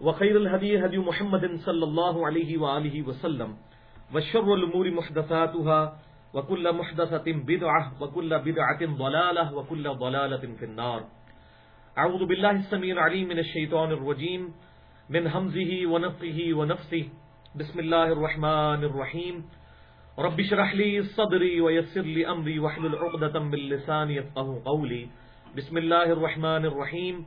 وخير الهدي هدي محمد صلى الله عليه وآله وسلم، وشر الأمور محدثاتها، وكل محدثة بدعة، وكل بدعة ضلالة، وكل ضلالة في النار. أعوذ بالله السميع العليم من الشيطان الرجيم، من همزه ونفقه ونفسه. بسم الله الرحمن الرحيم. رب اشرح لي صدري ويسر لي أمري واحلل عقدة من لساني يفقهوا قولي. بسم الله الرحمن الرحيم.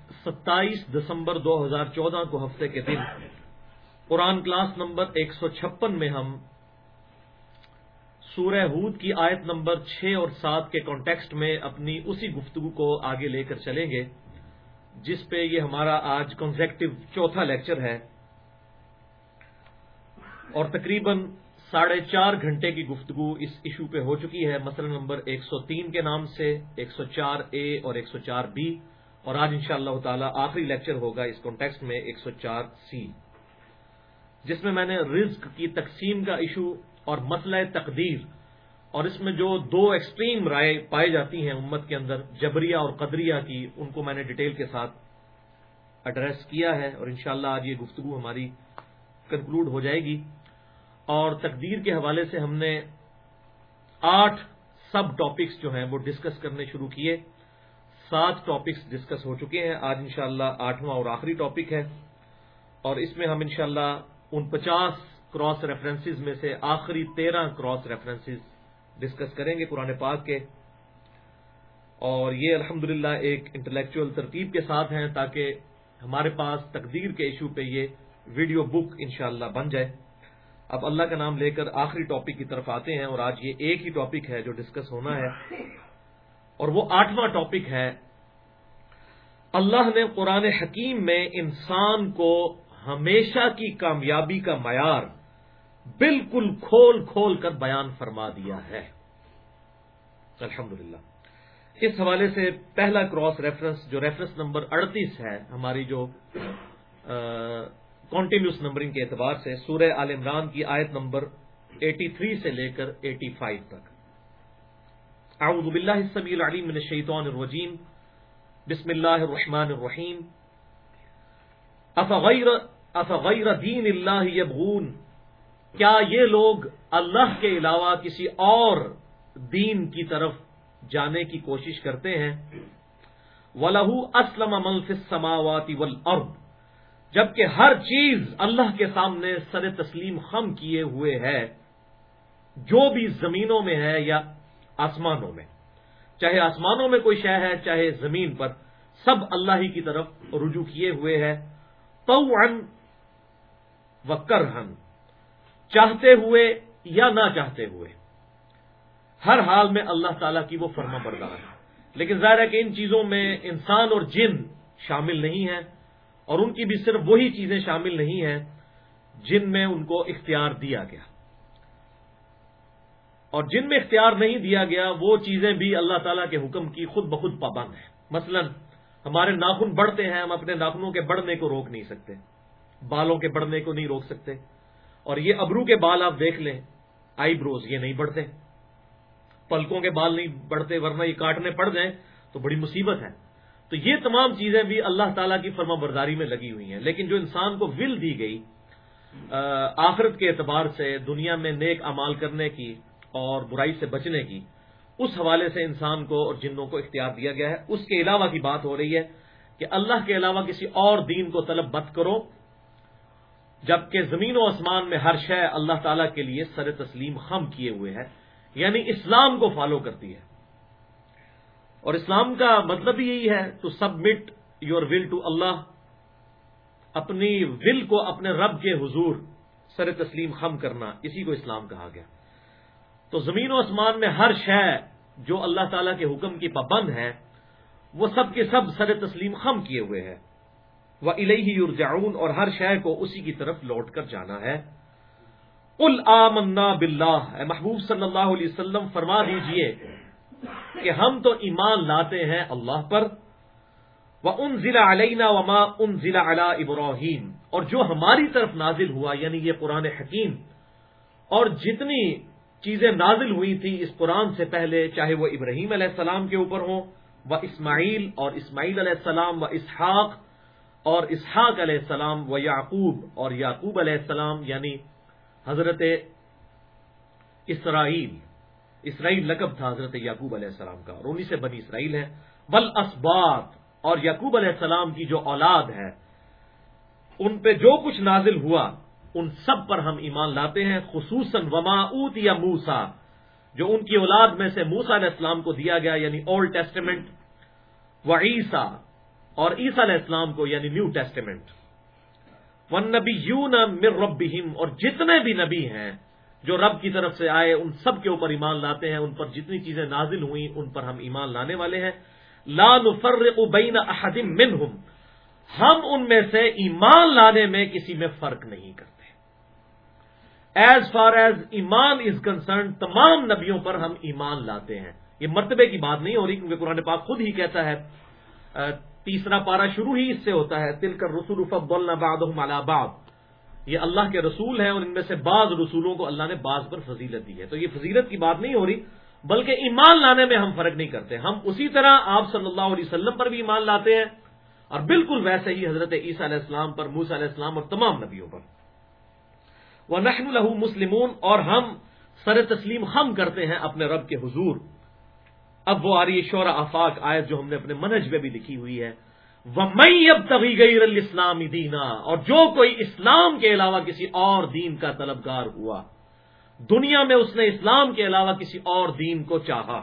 ستائیس دسمبر دو ہزار چودہ کو ہفتے کے دن۔ قرآن کلاس نمبر ایک سو چھپن میں ہم سورہ ہود کی آیت نمبر چھ اور سات کے کانٹیکسٹ میں اپنی اسی گفتگو کو آگے لے کر چلیں گے، جس پہ یہ ہمارا آج کنزیکٹو چوتھا لیکچر ہے۔ اور تقریباً ساڑھے چار گھنٹے کی گفتگو اس ایشو پہ ہو چکی ہے۔ مسئلہ نمبر ایک سو تین کے نام سے، ایک سو چار اے اور ایک سو چار بی۔ اور آج ان شاء اللہ تعالی آخری لیکچر ہوگا اس کانٹیکسٹ میں ایک سو چار سی جس میں میں نے رزق کی تقسیم کا ایشو اور مسئلہ تقدیر اور اس میں جو دو ایکسٹریم رائے پائی جاتی ہیں امت کے اندر، جبریہ اور قدریہ کی، ان کو میں نے ڈیٹیل کے ساتھ ایڈریس کیا ہے اور انشاءاللہ آج یہ گفتگو ہماری کنکلوڈ ہو جائے گی۔ اور تقدیر کے حوالے سے ہم نے آٹھ سب ٹاپکس جو ہیں وہ ڈسکس کرنے شروع کیے۔ سات ٹاپکس ڈسکس ہو چکے ہیں۔ آج انشاءاللہ شاء آٹھواں اور آخری ٹاپک ہے۔ اور اس میں ہم انشاءاللہ ان پچاس کراس ریفرنسز میں سے آخری تیرہ کراس ریفرنسز ڈسکس کریں گے قرآن پاک کے۔ اور یہ الحمد ایک انٹلیکچل ترتیب کے ساتھ ہیں تاکہ ہمارے پاس تقدیر کے ایشو پہ یہ ویڈیو بک انشاءاللہ بن جائے۔ اب اللہ کا نام لے کر آخری ٹاپک کی طرف آتے ہیں اور آج یہ ایک ہی ٹاپک ہے جو ڈسکس ہونا ہے۔ اور وہ آٹھواں ٹاپک ہے۔ اللہ نے قرآن حکیم میں انسان کو ہمیشہ کی کامیابی کا معیار بالکل کھول کھول کر بیان فرما دیا ہے۔ الحمد اس حوالے سے پہلا کراس ریفرنس، جو ریفرنس نمبر اڑتیس ہے، ہماری جو کنٹینیوس نمبرنگ کے اعتبار سے، سورہ عال عمران کی آیت نمبر ایٹی تھری سے لے کر ایٹی فائیو تک۔ اعوذ باللہ السمیع العلیم من الشیطان الرجیم، بسم اللہ الرحمن الرحیم. افغیر افغیر دین اللہ یبغون؟ کیا یہ لوگ اللہ کے علاوہ کسی اور دین کی طرف جانے کی کوشش کرتے ہیں؟ ولہ اسلم منف سماواتی ول جبکہ ہر چیز اللہ کے سامنے سر تسلیم خم کیے ہوئے ہے۔ جو بھی زمینوں میں ہے یا آسمانوں میں۔ چاہے آسمانوں میں کوئی شہ ہے، چاہے زمین پر، سب اللہ ہی کی طرف رجوع کیے ہوئے ہے تو و کر چاہتے ہوئے یا نہ چاہتے ہوئے۔ ہر حال میں اللہ تعالی کی وہ فرما بردار ہے۔ لیکن ظاہر ہے کہ ان چیزوں میں انسان اور جن شامل نہیں ہیں، اور ان کی بھی صرف وہی چیزیں شامل نہیں ہیں، جن میں ان کو اختیار دیا گیا۔ اور جن میں اختیار نہیں دیا گیا، وہ چیزیں بھی اللہ تعالیٰ کے حکم کی خود بخود پابند ہیں۔ مثلا، ہمارے ناخن بڑھتے ہیں، ہم اپنے ناخنوں کے بڑھنے کو روک نہیں سکتے۔ بالوں کے بڑھنے کو نہیں روک سکتے۔ اور یہ ابرو کے بال آپ دیکھ لیں آئی بروز یہ نہیں بڑھتے۔ پلکوں کے بال نہیں بڑھتے، ورنہ یہ کاٹنے پڑ جائیں تو بڑی مصیبت ہے۔ تو یہ تمام چیزیں بھی اللہ تعالیٰ کی فرما برداری میں لگی ہوئی ہیں۔ لیکن جو انسان کو ول دی گئی آخرت کے اعتبار سے، دنیا میں نیک امال کرنے کی اور برائی سے بچنے کی، اس حوالے سے انسان کو اور جنوں کو اختیار دیا گیا ہے۔ اس کے علاوہ کی بات ہو رہی ہے کہ اللہ کے علاوہ کسی اور دین کو طلب مت کرو۔ جبکہ زمین و آسمان میں ہر شے اللہ تعالی کے لیے سر تسلیم خم کیے ہوئے ہے یعنی اسلام کو فالو کرتی ہے۔ اور اسلام کا مطلب یہی ہے to submit your will to Allah اپنی ول کو اپنے رب کے حضور سر تسلیم خم کرنا، اسی کو اسلام کہا گیا۔ تو زمین و آسمان میں ہر شے جو اللہ تعالی کے حکم کی پابند ہے وہ سب کے سب سر تسلیم خم کیے ہوئے ہیں۔ وہ الہی یورجعون اور ہر شے کو اسی کی طرف لوٹ کر جانا ہے۔ ال آمنا باللہ اے محبوب صلی اللہ علیہ وسلم، فرما دیجیے کہ ہم تو ایمان لاتے ہیں اللہ پر۔ وہ ان ضلع علینا وما ان ضلع علی ابراہیم اور جو ہماری طرف نازل ہوا یعنی یہ قرآن حکیم، اور جتنی چیزیں نازل ہوئی تھی اس قرآن سے پہلے، چاہے وہ ابراہیم علیہ السلام کے اوپر ہوں، وہ اسماعیل اور اسماعیل علیہ السلام و اسحاق اور اسحاق علیہ السلام و یعقوب اور یعقوب علیہ السلام یعنی حضرت اسرائیل۔ اسرائیل لقب تھا حضرت یعقوب علیہ السلام کا اور انہیں سے بنی اسرائیل ہے بل اسبات اور یعقوب علیہ السلام کی جو اولاد ہے، ان پہ جو کچھ نازل ہوا ان سب پر ہم ایمان لاتے ہیں، خصوصاً وماؤت یا موسا جو ان کی اولاد میں سے موسا علیہ السلام کو دیا گیا یعنی اولڈ ٹیسٹیمنٹ و عیسا اور عیسیٰ علیہ السلام کو یعنی نیو ٹیسٹیمنٹ ون نبی یو رب اور جتنے بھی نبی ہیں، جو رب کی طرف سے آئے، ان سب کے اوپر ایمان لاتے ہیں، ان پر جتنی چیزیں نازل ہوئیں، ان پر ہم ایمان لانے والے ہیں. لا نفرق بین احد منہم، ہم ان میں سے ایمان لانے میں کسی میں فرق نہیں کرتے۔ ایز فار ایز ایمان از کنسرن تمام نبیوں پر ہم ایمان لاتے ہیں۔ یہ مرتبے کی بات نہیں ہو رہی کیونکہ قرآن پاک خود ہی کہتا ہے تیسرا پارا شروع ہی اس سے ہوتا ہے تل کر رسول بولنا باد باب یہ اللہ کے رسول ہیں اور ان میں سے بعض رسولوں کو اللہ نے بعض پر فضیلت دی ہے۔ تو یہ فضیلت کی بات نہیں ہو رہی، بلکہ ایمان لانے میں ہم فرق نہیں کرتے۔ ہم اسی طرح آپ صلی اللہ علیہ وسلم پر بھی ایمان لاتے ہیں، اور بالکل ویسے ہی حضرت عیسیٰ علیہ السلام پر، موسیٰ علیہ السلام اور تمام نبیوں پر۔ وہ نحن الح مسلمون اور ہم سر تسلیم ہم کرتے ہیں اپنے رب کے حضور۔ اب وہ آ رہی ہے شورا آفاق آیت جو ہم نے اپنے منج میں بھی لکھی ہوئی ہے۔ وہ میں اب تبھی گئی اسلامی دینا اور جو کوئی اسلام کے علاوہ کسی اور دین کا طلبگار ہوا، دنیا میں اس نے اسلام کے علاوہ کسی اور دین کو چاہا۔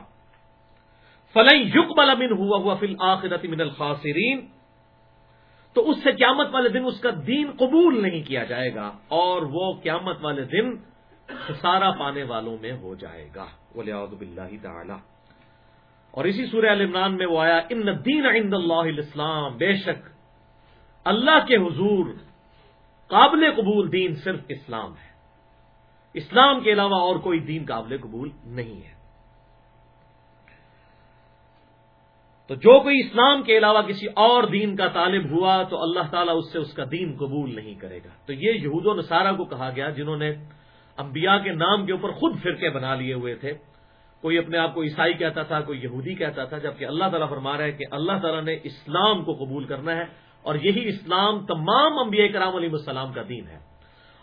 فلئی یق بل امن ہوا ہوا فل آخرت من الخاصرین تو اس سے قیامت والے دن اس کا دین قبول نہیں کیا جائے گا اور وہ قیامت والے دن خسارہ پانے والوں میں ہو جائے گا۔ بلّہ تعالی۔ اور اسی سورہ عمران میں وہ آیا، ان دین عند اللہ الاسلام. بے شک اللہ کے حضور قابل قبول دین صرف اسلام ہے۔ اسلام کے علاوہ اور کوئی دین قابل قبول نہیں ہے۔ تو جو کوئی اسلام کے علاوہ کسی اور دین کا طالب ہوا تو اللہ تعالیٰ اس سے اس کا دین قبول نہیں کرے گا۔ تو یہ یہود و نصارہ کو کہا گیا جنہوں نے انبیاء کے نام کے اوپر خود فرقے بنا لیے ہوئے تھے۔ کوئی اپنے آپ کو عیسائی کہتا تھا، کوئی یہودی کہتا تھا، جبکہ اللہ تعالیٰ فرما رہا ہے کہ اللہ تعالیٰ نے اسلام کو قبول کرنا ہے اور یہی اسلام تمام انبیاء کرام علیہ السلام کا دین ہے۔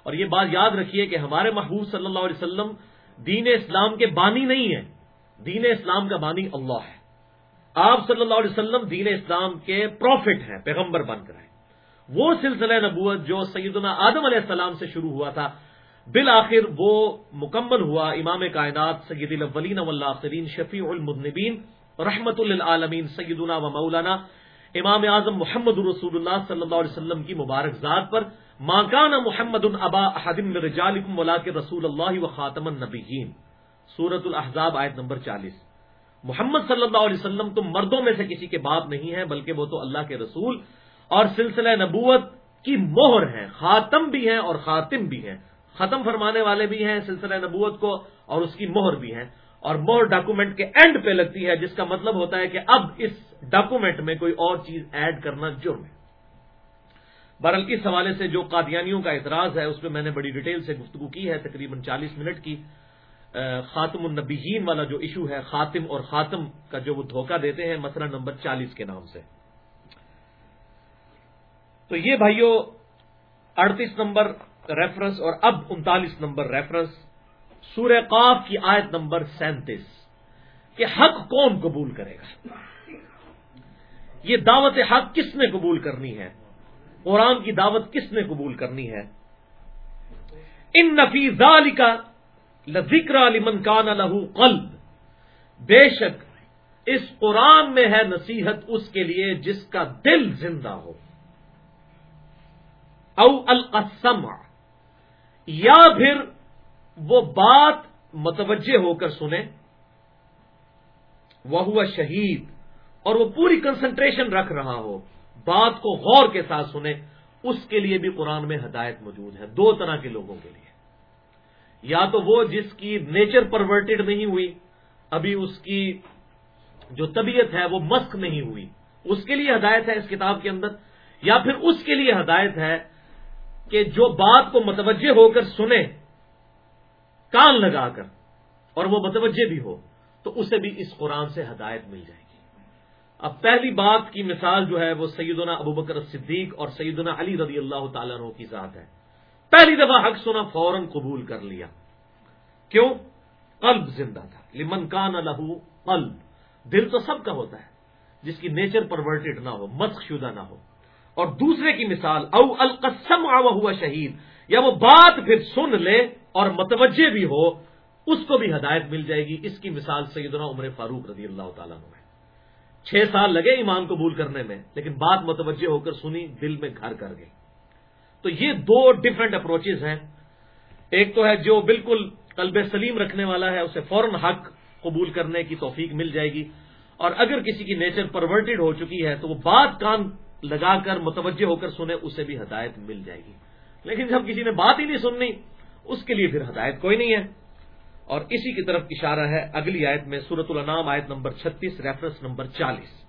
اور یہ بات یاد رکھیے کہ ہمارے محبوب صلی اللہ علیہ وسلم دین اسلام کے بانی نہیں ہے دین اسلام کا بانی اللہ ہے۔ آپ صلی اللہ علیہ وسلم دین اسلام کے پروفٹ ہیں، پیغمبر بن کر ہیں۔ وہ سلسلہ نبوت جو سیدنا آدم علیہ السلام سے شروع ہوا تھا، بالآخر وہ مکمل ہوا۔ امام کائنات سید الاولین والآخرین، شفیع المذنبین، رحمت للعالمین، سیدنا و مولانا امام اعظم محمد رسول اللہ صلی اللہ علیہ وسلم کی مبارک ذات پر ماکان محمد البا حدم رجالکم ولاک رسول اللہ و خاتم النبیین۔ سورت الحضاب آیت نمبر چالیس۔ محمد صلی اللہ علیہ وسلم تم مردوں میں سے کسی کے باپ نہیں ہیں، بلکہ وہ تو اللہ کے رسول اور سلسلہ نبوت کی مہر ہیں، خاتم بھی ہیں اور خاتم بھی ہیں۔ ختم فرمانے والے بھی ہیں سلسلہ نبوت کو اور اس کی مہر بھی ہیں۔ اور مہر ڈاکومنٹ کے اینڈ پہ لگتی ہے، جس کا مطلب ہوتا ہے کہ اب اس ڈاکومنٹ میں کوئی اور چیز ایڈ کرنا جرم ہے۔ بہرحال اس حوالے سے جو قادیانیوں کا اعتراض ہے، اس پہ میں نے بڑی ڈیٹیل سے گفتگو کی ہے، تقریباً چالیس منٹ کی۔ خاتم النبیین والا جو ایشو ہے، خاتم اور خاتم کا جو وہ دھوکہ دیتے ہیں مسئلہ نمبر چالیس کے نام سے۔ تو یہ بھائیوں اڑتیس نمبر ریفرنس اور اب انتالیس نمبر ریفرنس سورہ قاف کی آیت نمبر سینتیس، کہ حق کون قبول کرے گا؟ یہ دعوت حق کس نے قبول کرنی ہے؟ قرآن کی دعوت کس نے قبول کرنی ہے؟ ان نفیز کا ذکر علیمن کان لہو قلب۔ بے شک اس قرآن میں ہے نصیحت اس کے لیے جس کا دل زندہ ہو۔ او القسم، یا پھر وہ بات متوجہ ہو کر سنے وہ ہوا شہید، اور وہ پوری کنسنٹریشن رکھ رہا ہو۔ بات کو غور کے ساتھ سنے اس کے لیے بھی قرآن میں ہدایت موجود ہے۔ دو طرح کے لوگوں کے لیے۔ یا تو وہ جس کی نیچر پرورٹڈ نہیں ہوئی، ابھی اس کی جو طبیعت ہے وہ مسک نہیں ہوئی۔ اس کے لیے ہدایت ہے اس کتاب کے اندر، یا پھر اس کے لیے ہدایت ہے کہ جو بات کو متوجہ ہو کر سنے، کان لگا کر، اور وہ متوجہ بھی ہو، تو اسے بھی اس قرآن سے ہدایت مل جائے گی۔ اب پہلی بات کی مثال جو ہے وہ سیدنا ابو بکر صدیق اور سیدنا علی رضی اللہ تعالیٰ عنہ کی ذات ہے۔ پہلی دفعہ حق سنا، فوراً قبول کر لیا۔ کیوں؟ قلب زندہ تھا۔ لمن کان لہو قلب۔ دل تو سب کا ہوتا ہے، جس کی نیچر پرورٹڈ نہ ہو مسخ شدہ نہ ہو۔ اور دوسرے کی مثال، او القسم آوا ہوا شہید۔ یا وہ بات پھر سن لے اور متوجہ بھی ہو، اس کو بھی ہدایت مل جائے گی۔ اس کی مثال سیدنا عمر فاروق رضی اللہ تعالیٰ نے چھ سال لگے ایمان قبول کرنے میں، لیکن بات متوجہ ہو کر سنی، دل میں گھر کر گئی۔ تو یہ دو ڈفرینٹ اپروچز ہیں۔ ایک تو ہے جو بالکل قلب سلیم رکھنے والا ہے، اسے فوراً حق قبول کرنے کی توفیق مل جائے گی۔ اور اگر کسی کی نیچر پرورٹڈ ہو چکی ہے، تو وہ بات کان لگا کر متوجہ ہو کر سنے، اسے بھی ہدایت مل جائے گی۔ لیکن جب کسی نے بات ہی نہیں سننی، اس کے لیے پھر ہدایت کوئی نہیں ہے۔ اور اسی کی طرف اشارہ ہے اگلی آیت میں سورت النام آیت نمبر چھتیس ریفرنس نمبر چالیس۔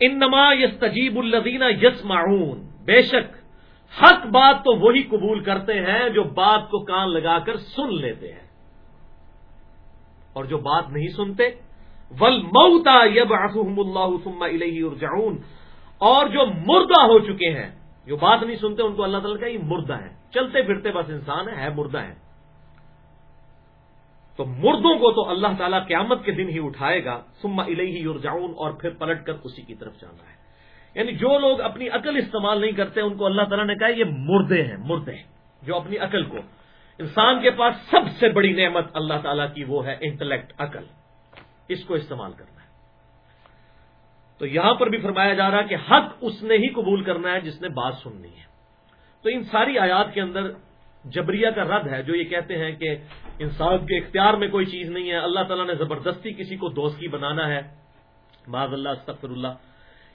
ان نما یس تجیب الدینہ یس معاون بے شک حق بات تو وہی قبول کرتے ہیں جو بات کو کان لگا کر سن لیتے ہیں۔ اور جو بات نہیں سنتے ول موتا یب اللہ ارجعون اور جو مردہ ہو چکے ہیں، جو بات نہیں سنتے، ان کو اللہ تعالیٰ کا یہ مردہ ہے چلتے پھرتے بس انسان ہے مردہ ہے تو مردوں کو تو اللہ تعالیٰ قیامت کے دن ہی اٹھائے گا۔ سما الہی ارجعون اور پھر پلٹ کر اسی کی طرف جانا ہے۔ یعنی جو لوگ اپنی عقل استعمال نہیں کرتے ان کو اللہ تعالیٰ نے کہا یہ مردے ہیں، مردے جو اپنی عقل کو۔ انسان کے پاس سب سے بڑی نعمت اللہ تعالیٰ کی وہ ہے انٹلیکٹ، عقل۔ اس کو استعمال کرنا ہے۔ تو یہاں پر بھی فرمایا جا رہا کہ حق اس نے ہی قبول کرنا ہے جس نے بات سننی ہے۔ تو ان ساری آیات کے اندر جبریہ کا رد ہے، جو یہ کہتے ہیں کہ انسان کے اختیار میں کوئی چیز نہیں ہے، اللہ تعالیٰ نے زبردستی کسی کو دوستی بنانا ہے۔ معذ اللہ استفر اللہ۔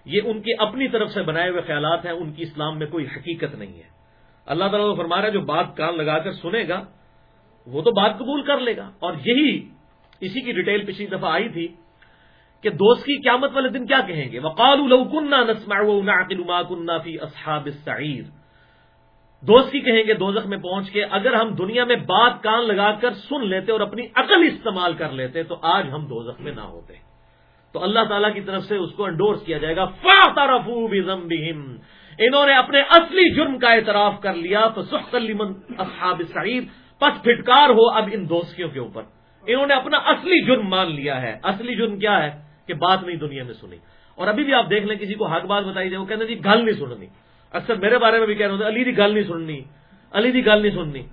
یہ ان کی اپنی طرف سے بنائے ہوئے خیالات ہیں، ان کی اسلام میں کوئی حقیقت نہیں ہے۔ اللہ تعالیٰ کو فرما رہا ہے، جو بات کان لگا کر سنے گا، وہ تو بات قبول کر لے گا۔ اور یہی اسی کی ڈیٹیل پچھلی دفعہ آئی تھی کہ دوست کی قیامت والے دن کیا کہیں گے؟ وقال فی اصحاب السعیر۔ دوست کی کہیں گے دوزخ میں پہنچ کے، اگر ہم دنیا میں بات کان لگا کر سن لیتے اور اپنی عقل استعمال کر لیتے تو آج ہم دوزخ میں نہ ہوتے۔ تو اللہ تعالیٰ کی طرف سے اس کو انڈورس کیا جائے گا۔ انہوں نے اپنے اصلی جرم کا اعتراف کر لیا۔ اصحاب سعید پس پھٹکار ہو اب ان دوستیوں کے اوپر۔ انہوں نے اپنا اصلی جرم مان لیا ہے۔ اصلی جرم کیا ہے؟ کہ بات نہیں دنیا میں سنی۔ اور ابھی بھی آپ دیکھ لیں، کسی کو حق بات بتائی جائے، وہ کہتے ہیں جی گل نہیں سننی۔ اکثر میرے بارے میں بھی کہہ رہے ہیں، علی دی گل نہیں سننی۔ علی دی گل نہیں سننی۔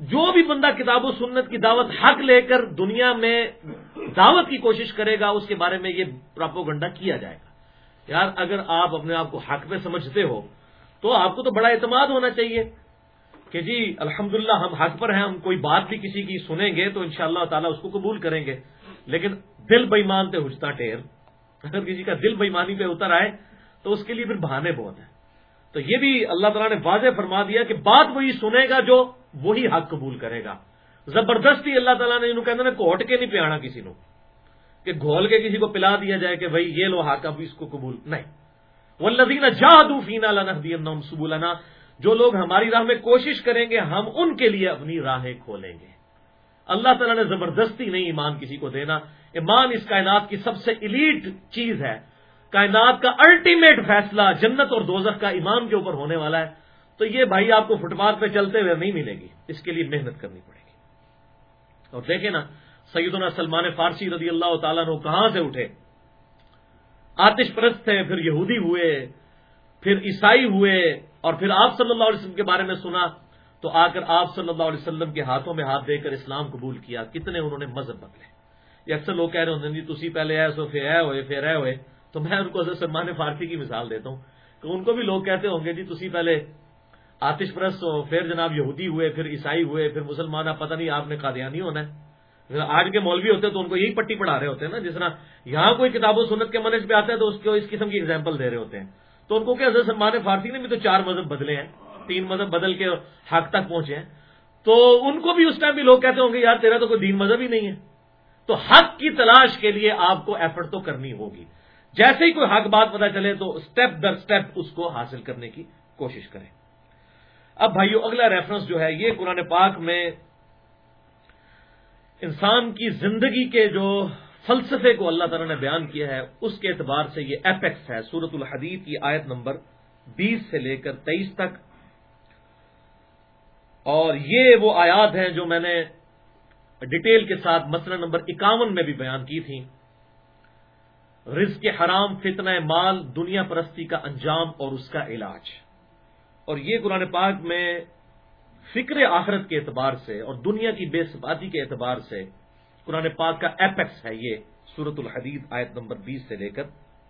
جو بھی بندہ کتاب و سنت کی دعوت حق لے کر دنیا میں دعوت کی کوشش کرے گا، اس کے بارے میں یہ پراپو گنڈا کیا جائے گا۔ یار، اگر آپ اپنے آپ کو حق پہ سمجھتے ہو، تو آپ کو تو بڑا اعتماد ہونا چاہیے کہ جی الحمد ہم حق پر ہیں، ہم کوئی بات بھی کسی کی سنیں گے تو انشاءاللہ اللہ تعالیٰ اس کو قبول کریں گے۔ لیکن دل بےمان تے ہجتا ٹیر اگر کسی کا دل بےمانی پہ اتر آئے، تو اس کے لیے پھر بہانے بہت ہیں۔ تو یہ بھی اللہ تعالیٰ نے واضح فرما دیا کہ بات وہی سنے گا جو وہی حق قبول کرے گا۔ زبردستی اللہ تعالیٰ نے کہتے کوٹ کے نہیں پیانا کسی نو۔ کہ گھول کے کسی کو پلا دیا جائے کہ بھائی یہ لو حق، اب اس کو قبول۔ نہیں۔ وہ لدین جادو فینا سبولنا جو لوگ ہماری راہ میں کوشش کریں گے، ہم ان کے لیے اپنی راہیں کھولیں گے۔ اللہ تعالیٰ نے زبردستی نہیں ایمان کسی کو دینا۔ ایمان اس کائنات کی سب سے الیٹ چیز ہے۔ کائنات کا الٹیمیٹ فیصلہ جنت اور دوزخ کا ایمان کے اوپر ہونے والا ہے۔ تو یہ بھائی آپ کو فٹ پاتھ پہ چلتے ہوئے نہیں ملے گی۔ اس کے لیے محنت کرنی پڑے گی۔ اور دیکھیں نا، سیدنا سلمان فارسی رضی اللہ تعالیٰ نے کہاں سے اٹھے؟ آتش پرست تھے، پھر یہودی ہوئے، پھر عیسائی ہوئے، اور پھر آپ صلی اللہ علیہ وسلم کے بارے میں سنا تو آ کر آپ صلی اللہ علیہ وسلم کے ہاتھوں میں ہاتھ دے کر اسلام قبول کیا۔ کتنے انہوں نے مذہب بدلے۔ یہ اکثر لوگ کہہ رہے ہوتے ہیں جی تھی پہلے آئے سو، پھر اے ہوئے، پھر اے ہوئے۔ تو میں ان کو حضرت سلمان فارسی کی مثال دیتا ہوں کہ ان کو بھی لوگ کہتے ہوں گے جی تھی پہلے آتش پرست ہو، پھر جناب یہودی ہوئے، پھر عیسائی ہوئے، پھر مسلمان آپ پتہ نہیں آپ نے قادیانی ہونا ہے۔ آج کے مولوی ہوتے ہیں تو ان کو یہی پٹی پڑھا رہے ہوتے ہیں نا، جس طرح یہاں کوئی کتاب و سنت کے منج پہ آتا ہے تو اس کو اس قسم کی اگزامپل دے رہے ہوتے ہیں۔ تو ان کو کیا حضرت سلمان فارسی نے بھی تو چار مذہب بدلے ہیں، تین مذہب بدل کے حق تک پہنچے ہیں۔ تو ان کو بھی اس ٹائم بھی لوگ کہتے ہوں گے، یار تیرا تو کوئی دین مذہب ہی نہیں ہے۔ تو حق کی تلاش کے لیے آپ کو ایفرٹ تو کرنی ہوگی۔ جیسے ہی کوئی حق بات پتا چلے تو اسٹیپ در اسٹیپ اس کو حاصل کرنے کی کوشش کریں۔ اب بھائیو، اگلا ریفرنس جو ہے، یہ قرآن پاک میں انسان کی زندگی کے جو فلسفے کو اللہ تعالیٰ نے بیان کیا ہے، اس کے اعتبار سے یہ ایپیکس ہے۔ سورت الحدید کی آیت نمبر بیس سے لے کر تیئیس تک۔ اور یہ وہ آیات ہیں جو میں نے ڈیٹیل کے ساتھ مسئلہ نمبر اکاون میں بھی بیان کی تھی رزق حرام، فتنہ مال، دنیا پرستی کا انجام اور اس کا علاج۔ اور یہ قرآن پاک میں فکر آخرت کے اعتبار سے اور دنیا کی بے ثباتی کے اعتبار سے قرآن پاک کا ایپیکس ہے یہ سورت الحدید آیت نمبر بیس سے لے کر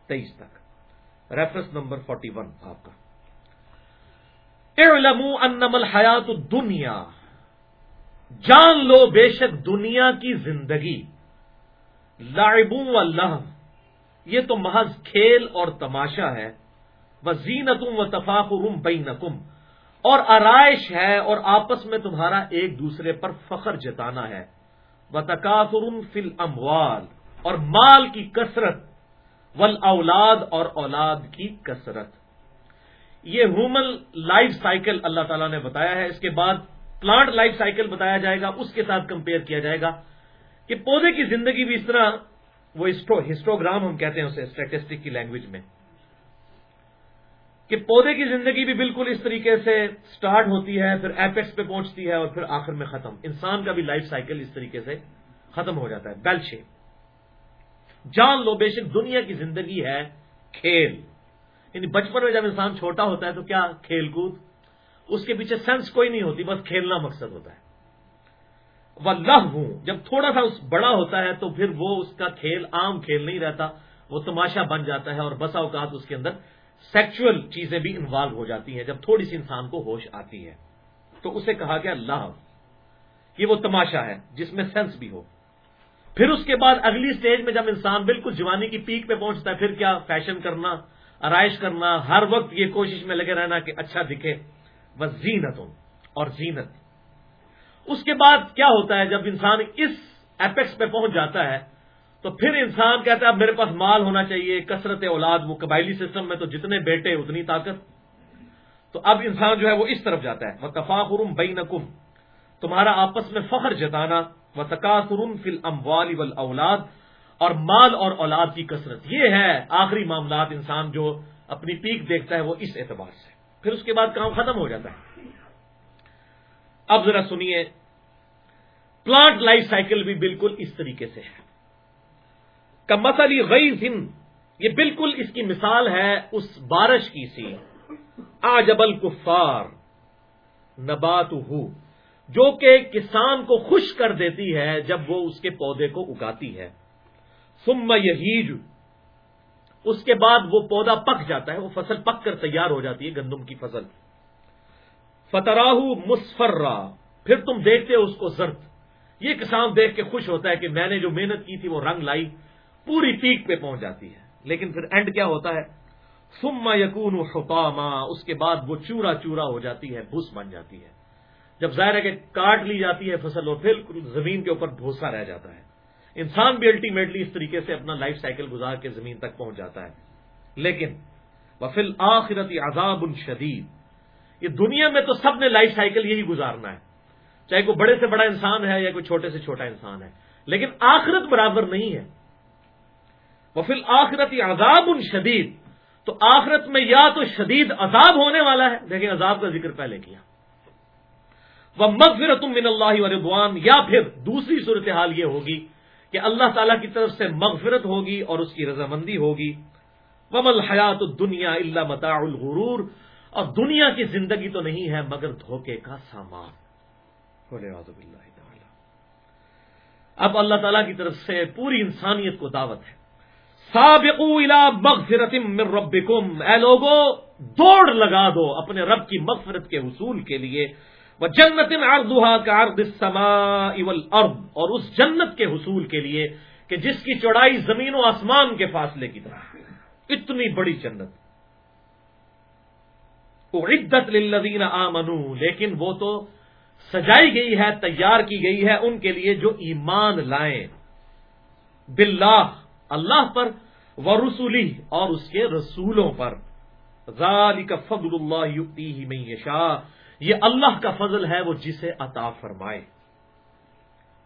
تیئیس تک۔ ریفرنس نمبر فورٹی ون آپ کا۔ انم الحیات دنیا جان لو بے شک دنیا کی زندگی۔ لائبوں اللہ یہ تو محض کھیل اور تماشا ہے۔ وہ و تفاقم بین اور آرائش ہے اور آپس میں تمہارا ایک دوسرے پر فخر جتانا ہے۔ وہ تقافر فل اموال اور مال کی کثرت۔ ول اولاد اور اولاد کی کثرت۔ یہ ہومن لائف سائیکل اللہ تعالیٰ نے بتایا ہے۔ اس کے بعد پلانٹ لائف سائیکل بتایا جائے گا۔ اس کے ساتھ کمپیئر کیا جائے گا کہ پودے کی زندگی بھی اس طرح وہ ہسٹوگرام ہم کہتے ہیں اسے اسٹیٹسٹک کی لینگویج میں۔ کہ پودے کی زندگی بھی بالکل اس طریقے سے سٹارٹ ہوتی ہے، پھر ایپیکس پہ پہنچتی ہے اور پھر آخر میں ختم۔ انسان کا بھی لائف سائیکل اس طریقے سے ختم ہو جاتا ہے۔ بیل شیپ جان لو، بے شک دنیا کی زندگی ہے کھیل۔ یعنی بچپن میں جب انسان چھوٹا ہوتا ہے تو کیا کھیل کود؟ اس کے پیچھے سینس کوئی نہیں ہوتی، بس کھیلنا مقصد ہوتا ہے۔ وہ لہ ہوں جب تھوڑا سا بڑا ہوتا ہے تو پھر وہ اس کا کھیل عام کھیل نہیں رہتا، وہ تماشا بن جاتا ہے اور بسا اوقات اس کے اندر سیکچل چیزیں بھی انوالو ہو جاتی ہیں، جب تھوڑی سی انسان کو ہوش آتی ہے۔ تو اسے کہا گیا لہ یہ وہ تماشا ہے جس میں سینس بھی ہو۔ پھر اس کے بعد اگلی سٹیج میں جب انسان بالکل جوانی کی پیک پہ پہنچتا ہے، پھر کیا؟ فیشن کرنا، آرائش کرنا، ہر وقت یہ کوشش میں لگے رہنا کہ اچھا دکھے۔ بس زینت اور زینت۔ اس کے بعد کیا ہوتا ہے، جب انسان اس ایپیکس پہ پہنچ جاتا ہے تو پھر انسان کہتا ہے اب میرے پاس مال ہونا چاہیے، کثرت اولاد وہ قبائلی سسٹم میں تو جتنے بیٹے اتنی طاقت۔ تو اب انسان جو ہے وہ اس طرف جاتا ہے۔ وہ تفاخرم بین تمہارا آپس میں فخر جتانا۔ وہ تقاصرم فل ام وال اولاد اور مال اور اولاد کی کثرت۔ یہ ہے آخری معاملات انسان جو اپنی پیک دیکھتا ہے وہ اس اعتبار سے۔ پھر اس کے بعد کام ختم ہو جاتا ہے۔ اب ذرا سنیے پلانٹ لائف سائیکل بھی بالکل اس طریقے سے ہے۔ کمسلی غی یہ بالکل اس کی مثال ہے اس بارش کی سی۔ آجبل کفار نبات جو کہ کسان کو خوش کر دیتی ہے جب وہ اس کے پودے کو اگاتی ہے۔ ثم یہیج، اس کے بعد وہ پودا پک جاتا ہے، وہ فصل پک کر تیار ہو جاتی ہے، گندم کی فصل۔ فتراہ مسفرا پھر تم دیکھتے ہو اس کو زرد۔ یہ کسان دیکھ کے خوش ہوتا ہے کہ میں نے جو محنت کی تھی وہ رنگ لائی۔ پوری پیک پہ پہنچ جاتی ہے۔ لیکن پھر اینڈ کیا ہوتا ہے؟ سما یقون حکامہ اس کے بعد وہ چورا چورا ہو جاتی ہے، بھوس بن جاتی ہے۔ جب ظاہر ہے کہ کاٹ لی جاتی ہے فصل اور پھر زمین کے اوپر بھوسا رہ جاتا ہے۔ انسان بھی الٹیمیٹلی اس طریقے سے اپنا لائف سائیکل گزار کے زمین تک پہنچ جاتا ہے۔ لیکن وفل آخرت عذاب شدید۔ یہ دنیا میں تو سب نے لائف سائیکل یہی گزارنا ہے۔ چاہے کوئی بڑے سے بڑا انسان ہے یا کوئی چھوٹے سے چھوٹا انسان ہے۔ لیکن آخرت برابر نہیں ہے۔ وفل آخرت عذاب شدید۔ تو آخرت میں یا تو شدید عذاب ہونے والا ہے، لیکن عذاب کا ذکر پہلے کیا۔ وہ مغفرت من اللہ و یا پھر دوسری صورتحال یہ ہوگی کہ اللہ تعالیٰ کی طرف سے مغفرت ہوگی اور اس کی رضامندی ہوگی۔ ومل حیات دنیا اللہ متا الغرور۔ اور دنیا کی زندگی تو نہیں ہے مگر دھوکے کا سامان۔ اب اللہ تعالی کی طرف سے پوری انسانیت کو دعوت ہے۔ مغفرت من ربکم۔ اے لوگو، دوڑ لگا دو اپنے رب کی مغفرت کے حصول کے لیے۔ وہ جنت اردوہا کا ارد والارض۔ اور اس جنت کے حصول کے لیے کہ جس کی چوڑائی زمین و آسمان کے فاصلے کی طرح۔ اتنی بڑی جنت۔ عدت للذین آمنو۔ لیکن وہ تو سجائی گئی ہے، تیار کی گئی ہے ان کے لیے جو ایمان لائیں۔ باللہ۔ اللہ پر و رسولی اور اس کے رسولوں پر. ذالک فضل اللہ یؤتیہ من یشاء. یہ اللہ کا فضل ہے وہ جسے عطا فرمائے.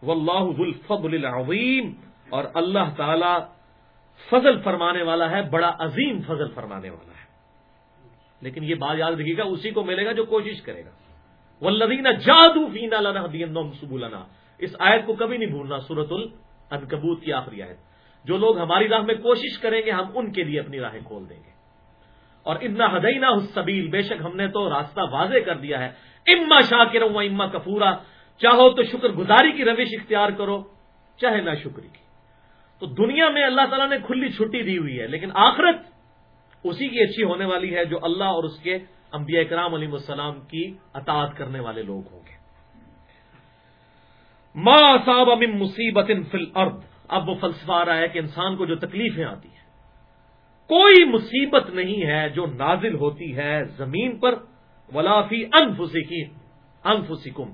واللہ ذو الفضل العظیم. اور اللہ تعالی فضل فرمانے والا ہے، بڑا عظیم فضل فرمانے والا ہے. لیکن یہ بات یاد رکھیے گا، اسی کو ملے گا جو کوشش کرے گا. ولدین جادو فینا لنا سبولنا اس آیت کو کبھی نہیں بھولنا سورت الکبوت کی آخری آیت. جو لوگ ہماری راہ میں کوشش کریں گے، ہم ان کے لیے اپنی راہیں کھول دیں گے۔ اور اتنا ہدینا حسبیل بے شک ہم نے تو راستہ واضح کر دیا ہے۔ اما شاکر و اما کفورا۔ چاہو تو شکر گزاری کی روش اختیار کرو، چاہے نہ شکری کی۔ تو دنیا میں اللہ تعالیٰ نے کھلی چھٹی دی ہوئی ہے، لیکن آخرت اسی کی اچھی ہونے والی ہے جو اللہ اور اس کے انبیاء کرام علیہ السلام کی اطاعت کرنے والے لوگ ہوں گے۔ ما صاب من مصیبت فی الارض اب وہ فلسفہ آ رہا ہے کہ انسان کو جو تکلیفیں آتی ہیں، کوئی مصیبت نہیں ہے جو نازل ہوتی ہے زمین پر ولافی انفسکی انفسکم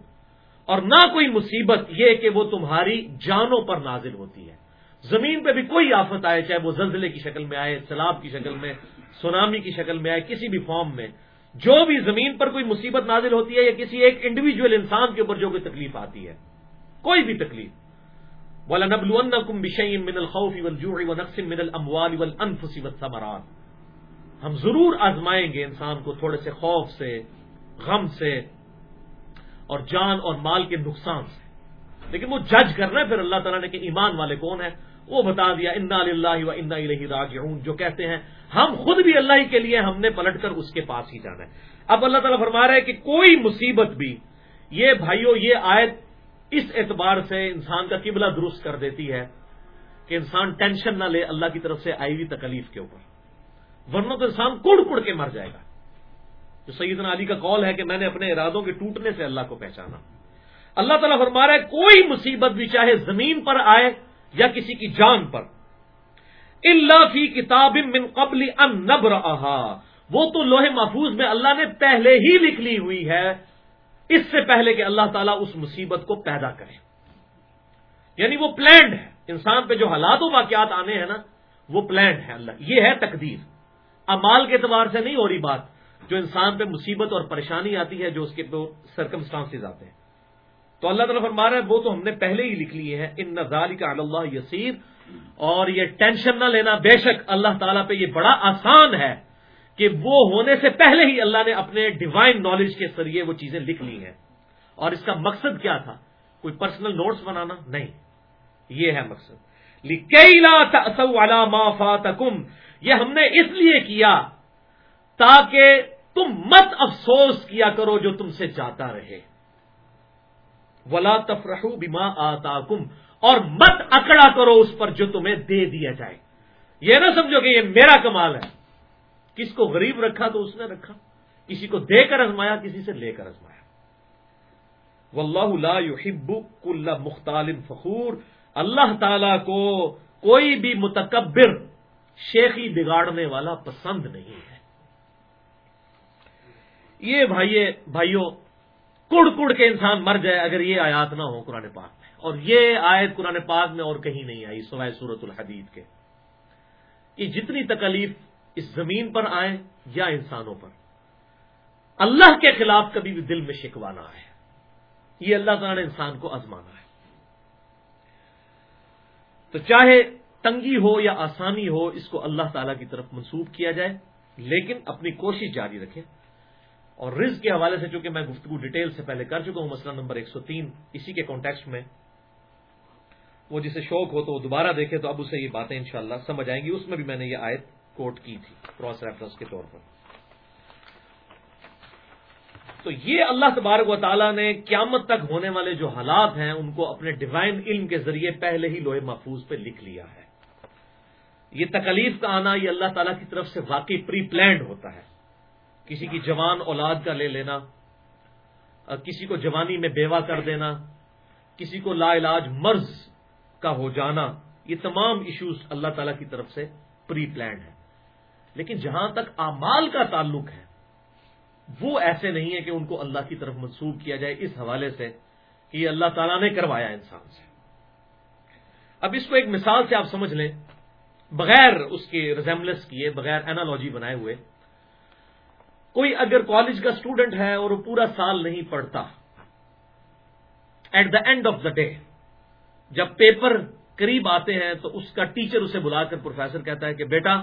اور نہ کوئی مصیبت یہ کہ وہ تمہاری جانوں پر نازل ہوتی ہے۔ زمین پہ بھی کوئی آفت آئے، چاہے وہ زلزلے کی شکل میں آئے، سیلاب کی شکل میں، سونامی کی شکل میں آئے، کسی بھی فارم میں، جو بھی زمین پر کوئی مصیبت نازل ہوتی ہے یا کسی ایک انڈیویجل انسان کے اوپر جو کوئی تکلیف آتی ہے، کوئی بھی تکلیف۔ والا نبل کم من الخوف من الموال ہم ضرور آزمائیں گے انسان کو تھوڑے سے خوف سے، غم سے، اور جان اور مال کے نقصان سے۔ لیکن وہ جج کرنا ہے پھر اللہ تعالیٰ نے کہ ایمان والے کون ہیں؟ وہ بتا دیا، انا اللہ و انا راجعون جو کہتے ہیں، ہم خود بھی اللہ ہی کے لیے ہم نے پلٹ کر اس کے پاس ہی جانا ہے۔ اب اللہ تعالیٰ فرما رہا ہے کہ کوئی مصیبت بھی، یہ بھائیوں یہ آیت اس اعتبار سے انسان کا قبلہ درست کر دیتی ہے کہ انسان ٹینشن نہ لے اللہ کی طرف سے آئی ہوئی تکلیف کے اوپر۔ ورنہ تو انسان کڑ کڑ کے مر جائے گا۔ جو سیدنا علی کا کال ہے کہ میں نے اپنے ارادوں کے ٹوٹنے سے اللہ کو پہچانا۔ اللہ تعالیٰ فرما رہا ہے، کوئی مصیبت بھی چاہے زمین پر آئے یا کسی کی جان پر۔ اللہ فی کتاب من قبل ان نبر وہ تو لوہے محفوظ میں اللہ نے پہلے ہی لکھ لی ہوئی ہے۔ اس سے پہلے کہ اللہ تعالیٰ اس مصیبت کو پیدا کرے۔ یعنی وہ پلانڈ ہے۔ انسان پہ جو حالات و واقعات آنے ہیں نا، وہ پلانڈ ہے اللہ۔ یہ ہے تقدیر۔ امال کے اعتبار سے نہیں ہو رہی بات، جو انسان پہ مصیبت اور پریشانی آتی ہے، جو اس کے سرکمسٹانس آتے ہیں۔ تو اللہ تعالیٰ فرما رہا ہے، وہ تو ہم نے پہلے ہی لکھ لیے ہیں، ان نظال کا اللہ یسیر اور یہ ٹینشن نہ لینا، بے شک اللہ تعالیٰ پہ یہ بڑا آسان ہے۔ کہ وہ ہونے سے پہلے ہی اللہ نے اپنے ڈیوائن نالج کے ذریعے وہ چیزیں لکھ لی ہیں۔ اور اس کا مقصد کیا تھا؟ کوئی پرسنل نوٹس بنانا؟ نہیں۔ یہ ہے مقصد۔ فاتکم یہ ہم نے اس لیے کیا تاکہ تم مت افسوس کیا کرو جو تم سے جاتا رہے۔ ولا تفرح بما آتا اور مت اکڑا کرو اس پر جو تمہیں دے دیا جائے۔ یہ نہ سمجھو کہ یہ میرا کمال ہے۔ کس کو غریب رکھا تو اس نے رکھا، کسی کو دے کر ازمایا، کسی سے لے کر ازمایا۔ واللہ لا يحب کل مختال فخور۔ اللہ تعالی کو کوئی بھی متکبر شیخی بگاڑنے والا پسند نہیں ہے۔ یہ بھائی بھائیوں، کڑ کڑ کے انسان مر جائے اگر یہ آیات نہ ہو قرآن پاک میں۔ اور یہ آیت قرآن پاک میں اور کہیں نہیں آئی، سوائے صورت الحدید کے۔ یہ جتنی تکلیف اس زمین پر آئے یا انسانوں پر۔ اللہ کے خلاف کبھی بھی دل میں شکوانا ہے یہ اللہ تعالیٰ نے انسان کو آزمانا ہے۔ تو چاہے تنگی ہو یا آسانی ہو، اس کو اللہ تعالی کی طرف منسوخ کیا جائے، لیکن اپنی کوشش جاری رکھے اور رز کے حوالے سے، چونکہ میں گفتگو ڈیٹیل سے پہلے کر چکا ہوں، مسئلہ نمبر 103 اسی کے کانٹیکسٹ میں۔ وہ جسے شوق ہو تو وہ دوبارہ دیکھے تو اب اسے یہ باتیں انشاءاللہ سمجھ آئیں گی۔ اس میں بھی میں نے یہ آیت کوٹ کی تھی کراس ریفرنس کے طور پر۔ تو یہ اللہ تبارک و تعالیٰ نے قیامت تک ہونے والے جو حالات ہیں، ان کو اپنے ڈیوائن علم کے ذریعے پہلے ہی لوہے محفوظ پہ لکھ لیا ہے۔ یہ تکلیف کا آنا، یہ اللہ تعالیٰ کی طرف سے واقعی پری پلانڈ ہوتا ہے۔ کسی کی جوان اولاد کا لے لینا کسی کو جوانی میں بیوہ کر دینا، کسی کو لا علاج مرض کا ہو جانا، یہ تمام ایشوز اللہ تعالیٰ کی طرف سے پری پلانڈ ہے لیکن جہاں تک اعمال کا تعلق ہے، وہ ایسے نہیں ہے کہ ان کو اللہ کی طرف منسوخ کیا جائے اس حوالے سے کہ یہ اللہ تعالیٰ نے کروایا انسان سے۔ اب اس کو ایک مثال سے آپ سمجھ لیں۔ بغیر اس کی ریزمبلنس کیے، بغیر اینالوجی بنائے ہوئے، کوئی اگر کالج کا اسٹوڈنٹ ہے اور وہ پورا سال نہیں پڑھتا at the end of the day جب پیپر قریب آتے ہیں تو اس کا ٹیچر اسے بلا کر پروفیسر کہتا ہے کہ بیٹا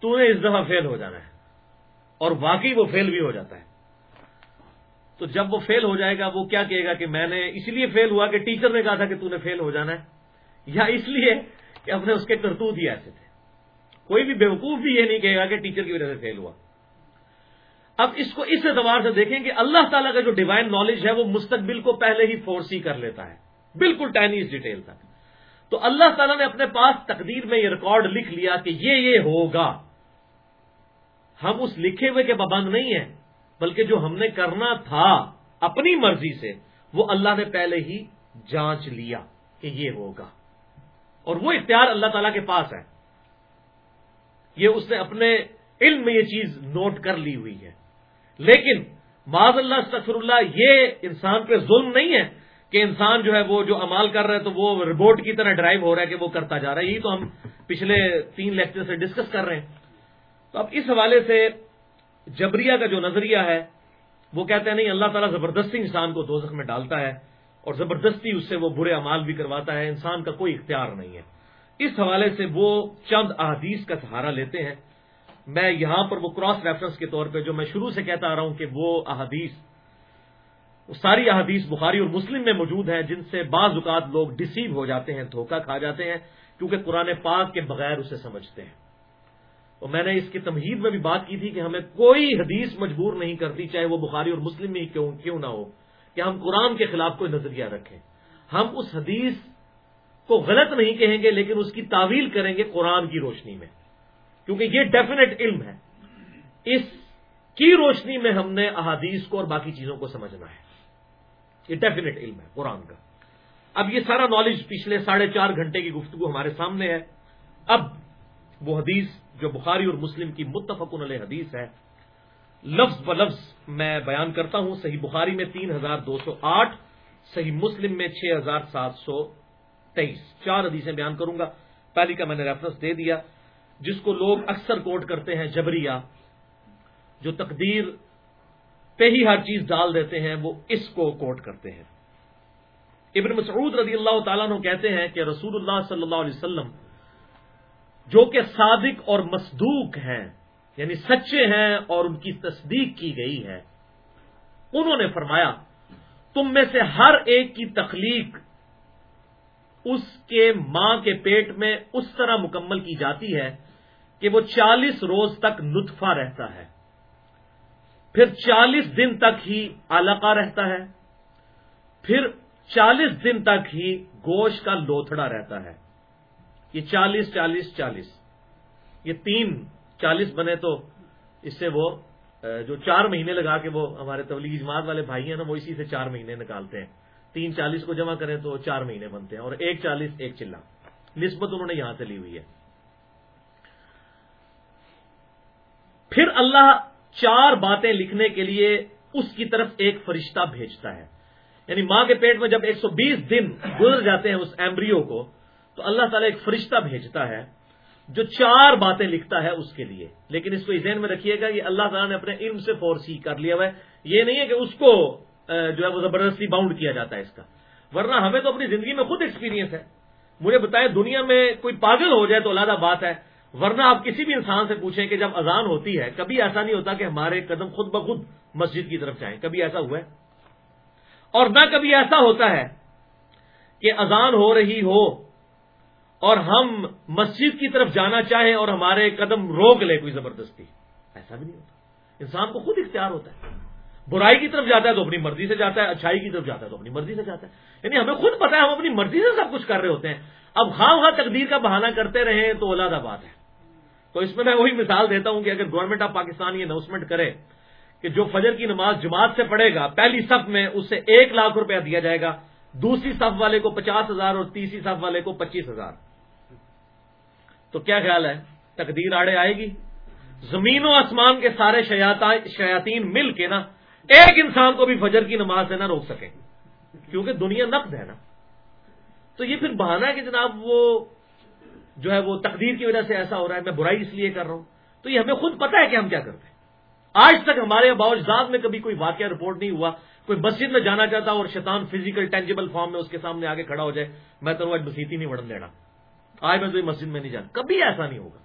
تو نے اس دفعہ فیل ہو جانا ہے۔ اور واقعی وہ فیل بھی ہو جاتا ہے۔ تو جب وہ فیل ہو جائے گا، وہ کیا کہے گا کہ میں نے اس لیے فیل ہوا کہ ٹیچر نے کہا تھا کہ تو نے فیل ہو جانا ہے۔ یا اس لیے کہ اپنے اس کے کرتوت ہی ایسے تھے۔ کوئی بھی بیوقوف بھی یہ نہیں کہے گا کہ ٹیچر کی وجہ سے فیل ہوا۔ اب اس کو اس اعتبار سے دیکھیں کہ اللہ تعالیٰ کا جو ڈیوائن نالج ہے، وہ مستقبل کو پہلے ہی فورسی کر لیتا ہے۔ بالکل ٹائنیز ڈیٹیل تک۔ تو اللہ تعالیٰ نے اپنے پاس تقدیر میں یہ ریکارڈ لکھ لیا کہ یہ یہ ہوگا۔ ہم اس لکھے ہوئے کے پابند نہیں ہیں، بلکہ جو ہم نے کرنا تھا اپنی مرضی سے، وہ اللہ نے پہلے ہی جانچ لیا کہ یہ ہوگا۔ اور وہ اختیار اللہ تعالیٰ کے پاس ہے۔ یہ اس نے اپنے علم میں یہ چیز نوٹ کر لی ہوئی ہے۔ لیکن معذ اللہ استفر اللہ، یہ انسان پہ ظلم نہیں ہے کہ انسان جو ہے وہ جو امال کر رہا ہے تو وہ ربوٹ کی طرح ڈرائیو ہو رہا ہے کہ وہ کرتا جا رہا ہے۔ یہی تو ہم پچھلے تین لیکچر سے ڈسکس کر رہے ہیں۔ تو اب اس حوالے سے جبریہ کا جو نظریہ ہے، وہ کہتے ہیں نہیں، اللہ تعالیٰ زبردستی انسان کو دوزخ میں ڈالتا ہے اور زبردستی اس سے وہ برے امال بھی کرواتا ہے، انسان کا کوئی اختیار نہیں ہے۔ اس حوالے سے وہ چند احادیث کا سہارا لیتے ہیں۔ میں یہاں پر وہ کراس ریفرنس کے طور پہ جو میں شروع سے کہتا آ رہا ہوں کہ وہ احادیث ساری احادیث بخاری اور مسلم میں موجود ہیں، جن سے بعض اوقات لوگ ڈسیو ہو جاتے ہیں، دھوکہ کھا جاتے ہیں، کیونکہ قرآن پاک کے بغیر اسے سمجھتے ہیں۔ اور میں نے اس کی تمہید میں بھی بات کی تھی کہ ہمیں کوئی حدیث مجبور نہیں کرتی، چاہے وہ بخاری اور مسلم میں کیوں کیوں نہ ہو، کہ ہم قرآن کے خلاف کوئی نظریہ رکھیں۔ ہم اس حدیث کو غلط نہیں کہیں گے، لیکن اس کی تعویل کریں گے قرآن کی روشنی میں۔ کیونکہ یہ ڈیفینیٹ علم ہے۔ اس کی روشنی میں ہم نے احادیث کو اور باقی چیزوں کو سمجھنا ہے۔ یہ ڈیفینیٹ علم ہے، قرآن کا۔ اب یہ سارا نالج پچھلے ساڑھے چار گھنٹے کی گفتگو ہمارے سامنے ہے۔ اب وہ حدیث جو بخاری اور مسلم کی متفقن علیہ حدیث ہے۔ لفظ ب لفظ میں بیان کرتا ہوں، صحیح بخاری میں تین ہزار دو سو آٹھ، صحیح مسلم میں چھ ہزار سات سو تیئیس۔ چار حدیثیں بیان کروں گا۔ پہلی کا میں نے ریفرنس دے دیا، جس کو لوگ اکثر کوٹ کرتے ہیں جبریا جو تقدیر پہ ہی ہر چیز ڈال دیتے ہیں، وہ اس کو کوٹ کرتے ہیں۔ ابن مسعود رضی اللہ تعالیٰ نے کہتے ہیں کہ رسول اللہ صلی اللہ علیہ وسلم جو کہ صادق اور مصدوق ہیں یعنی سچے ہیں اور ان کی تصدیق کی گئی ہے۔ انہوں نے فرمایا، تم میں سے ہر ایک کی تخلیق اس کے ماں کے پیٹ میں اس طرح مکمل کی جاتی ہے کہ وہ چالیس روز تک نطفہ رہتا ہے۔ پھر چالیس دن تک ہی علقہ رہتا ہے۔ پھر چالیس دن تک ہی گوشت کا لوتھڑا رہتا ہے۔ یہ چالیس چالیس چالیس۔ یہ تین چالیس بنے تو اس سے وہ جو چار مہینے لگا کے وہ ہمارے تبلیغ جماعت والے بھائی ہیں نا، وہ اسی سے چار مہینے نکالتے ہیں۔ تین چالیس کو جمع کریں تو چار مہینے بنتے ہیں اور ایک چالیس، ایک چلا۔ نسبت انہوں نے یہاں سے لی ہوئی ہے۔ پھر اللہ چار باتیں لکھنے کے لیے اس کی طرف ایک فرشتہ بھیجتا ہے۔ یعنی ماں کے پیٹ میں جب ایک سو بیس دن گزر جاتے ہیں اس ایمبریو کو تو اللہ تعالیٰ ایک فرشتہ بھیجتا ہے جو چار باتیں لکھتا ہے اس کے لیے۔ لیکن اس کو ذہن میں رکھیے گا یہ اللہ تعالیٰ نے اپنے علم سے فورسی کر لیا ہوا ہے۔ یہ نہیں ہے کہ اس کو جو ہے وہ زبردستی باؤنڈ کیا جاتا ہے اس کا۔ ورنہ ہمیں تو اپنی زندگی میں خود ایکسپیرینس ہے۔ مجھے بتائیں دنیا میں کوئی پاگل ہو جائے تو علیحدہ بات ہے۔ ورنہ آپ کسی بھی انسان سے پوچھیں کہ جب اذان ہوتی ہے، کبھی ایسا نہیں ہوتا کہ ہمارے قدم خود بخود مسجد کی طرف جائیں۔ کبھی ایسا ہوا ہے؟ اور نہ کبھی ایسا ہوتا ہے کہ اذان ہو رہی ہو اور ہم مسجد کی طرف جانا چاہیں اور ہمارے قدم روک لے کوئی زبردستی۔ ایسا بھی نہیں ہوتا۔ انسان کو خود اختیار ہوتا ہے۔ برائی کی طرف جاتا ہے تو اپنی مرضی سے جاتا ہے، اچھائی کی طرف جاتا ہے تو اپنی مرضی سے جاتا ہے۔ یعنی ہمیں خود پتا ہے ہم اپنی مرضی سے سب کچھ کر رہے ہوتے ہیں۔ اب ہاں، خواہ خواہ تقدیر کا بہانہ کرتے رہے تو اولاد بات ہے۔ تو اس میں میں وہی مثال دیتا ہوں کہ اگر گورنمنٹ آف پاکستان یہ اناؤنسمنٹ کرے کہ جو فجر کی نماز جماعت سے پڑھے گا، پہلی صف میں اسے ایک لاکھ روپیہ دیا جائے گا، دوسری صف والے کو پچاس ہزار اور تیسری صف والے کو پچیس ہزار۔ تو کیا خیال ہے؟ تقدیر آڑے آئے گی؟ زمین و آسمان کے سارے شیاتین مل کے نا، ایک انسان کو بھی فجر کی نماز سے نہ روک سکیں۔ کیونکہ دنیا نقد ہے نا۔ تو یہ پھر بہانا ہے کہ جناب وہ جو ہے وہ تقدیر کی وجہ سے ایسا ہو رہا ہے، میں برائی اس لیے کر رہا ہوں۔ تو یہ ہمیں خود پتا ہے کہ ہم کیا کرتے ہیں۔ آج تک ہمارے باوجات میں کبھی کوئی واقعہ رپورٹ نہیں ہوا۔ کوئی مسجد میں جانا چاہتا اور شیطان فزیکل ٹینجیبل فارم میں اس کے سامنے آگے کھڑا ہو جائے، میں تو آج مسیحی نہیں بڑھن دینا۔ آج میں تو مسجد میں نہیں جانا۔ کبھی ایسا نہیں ہوگا۔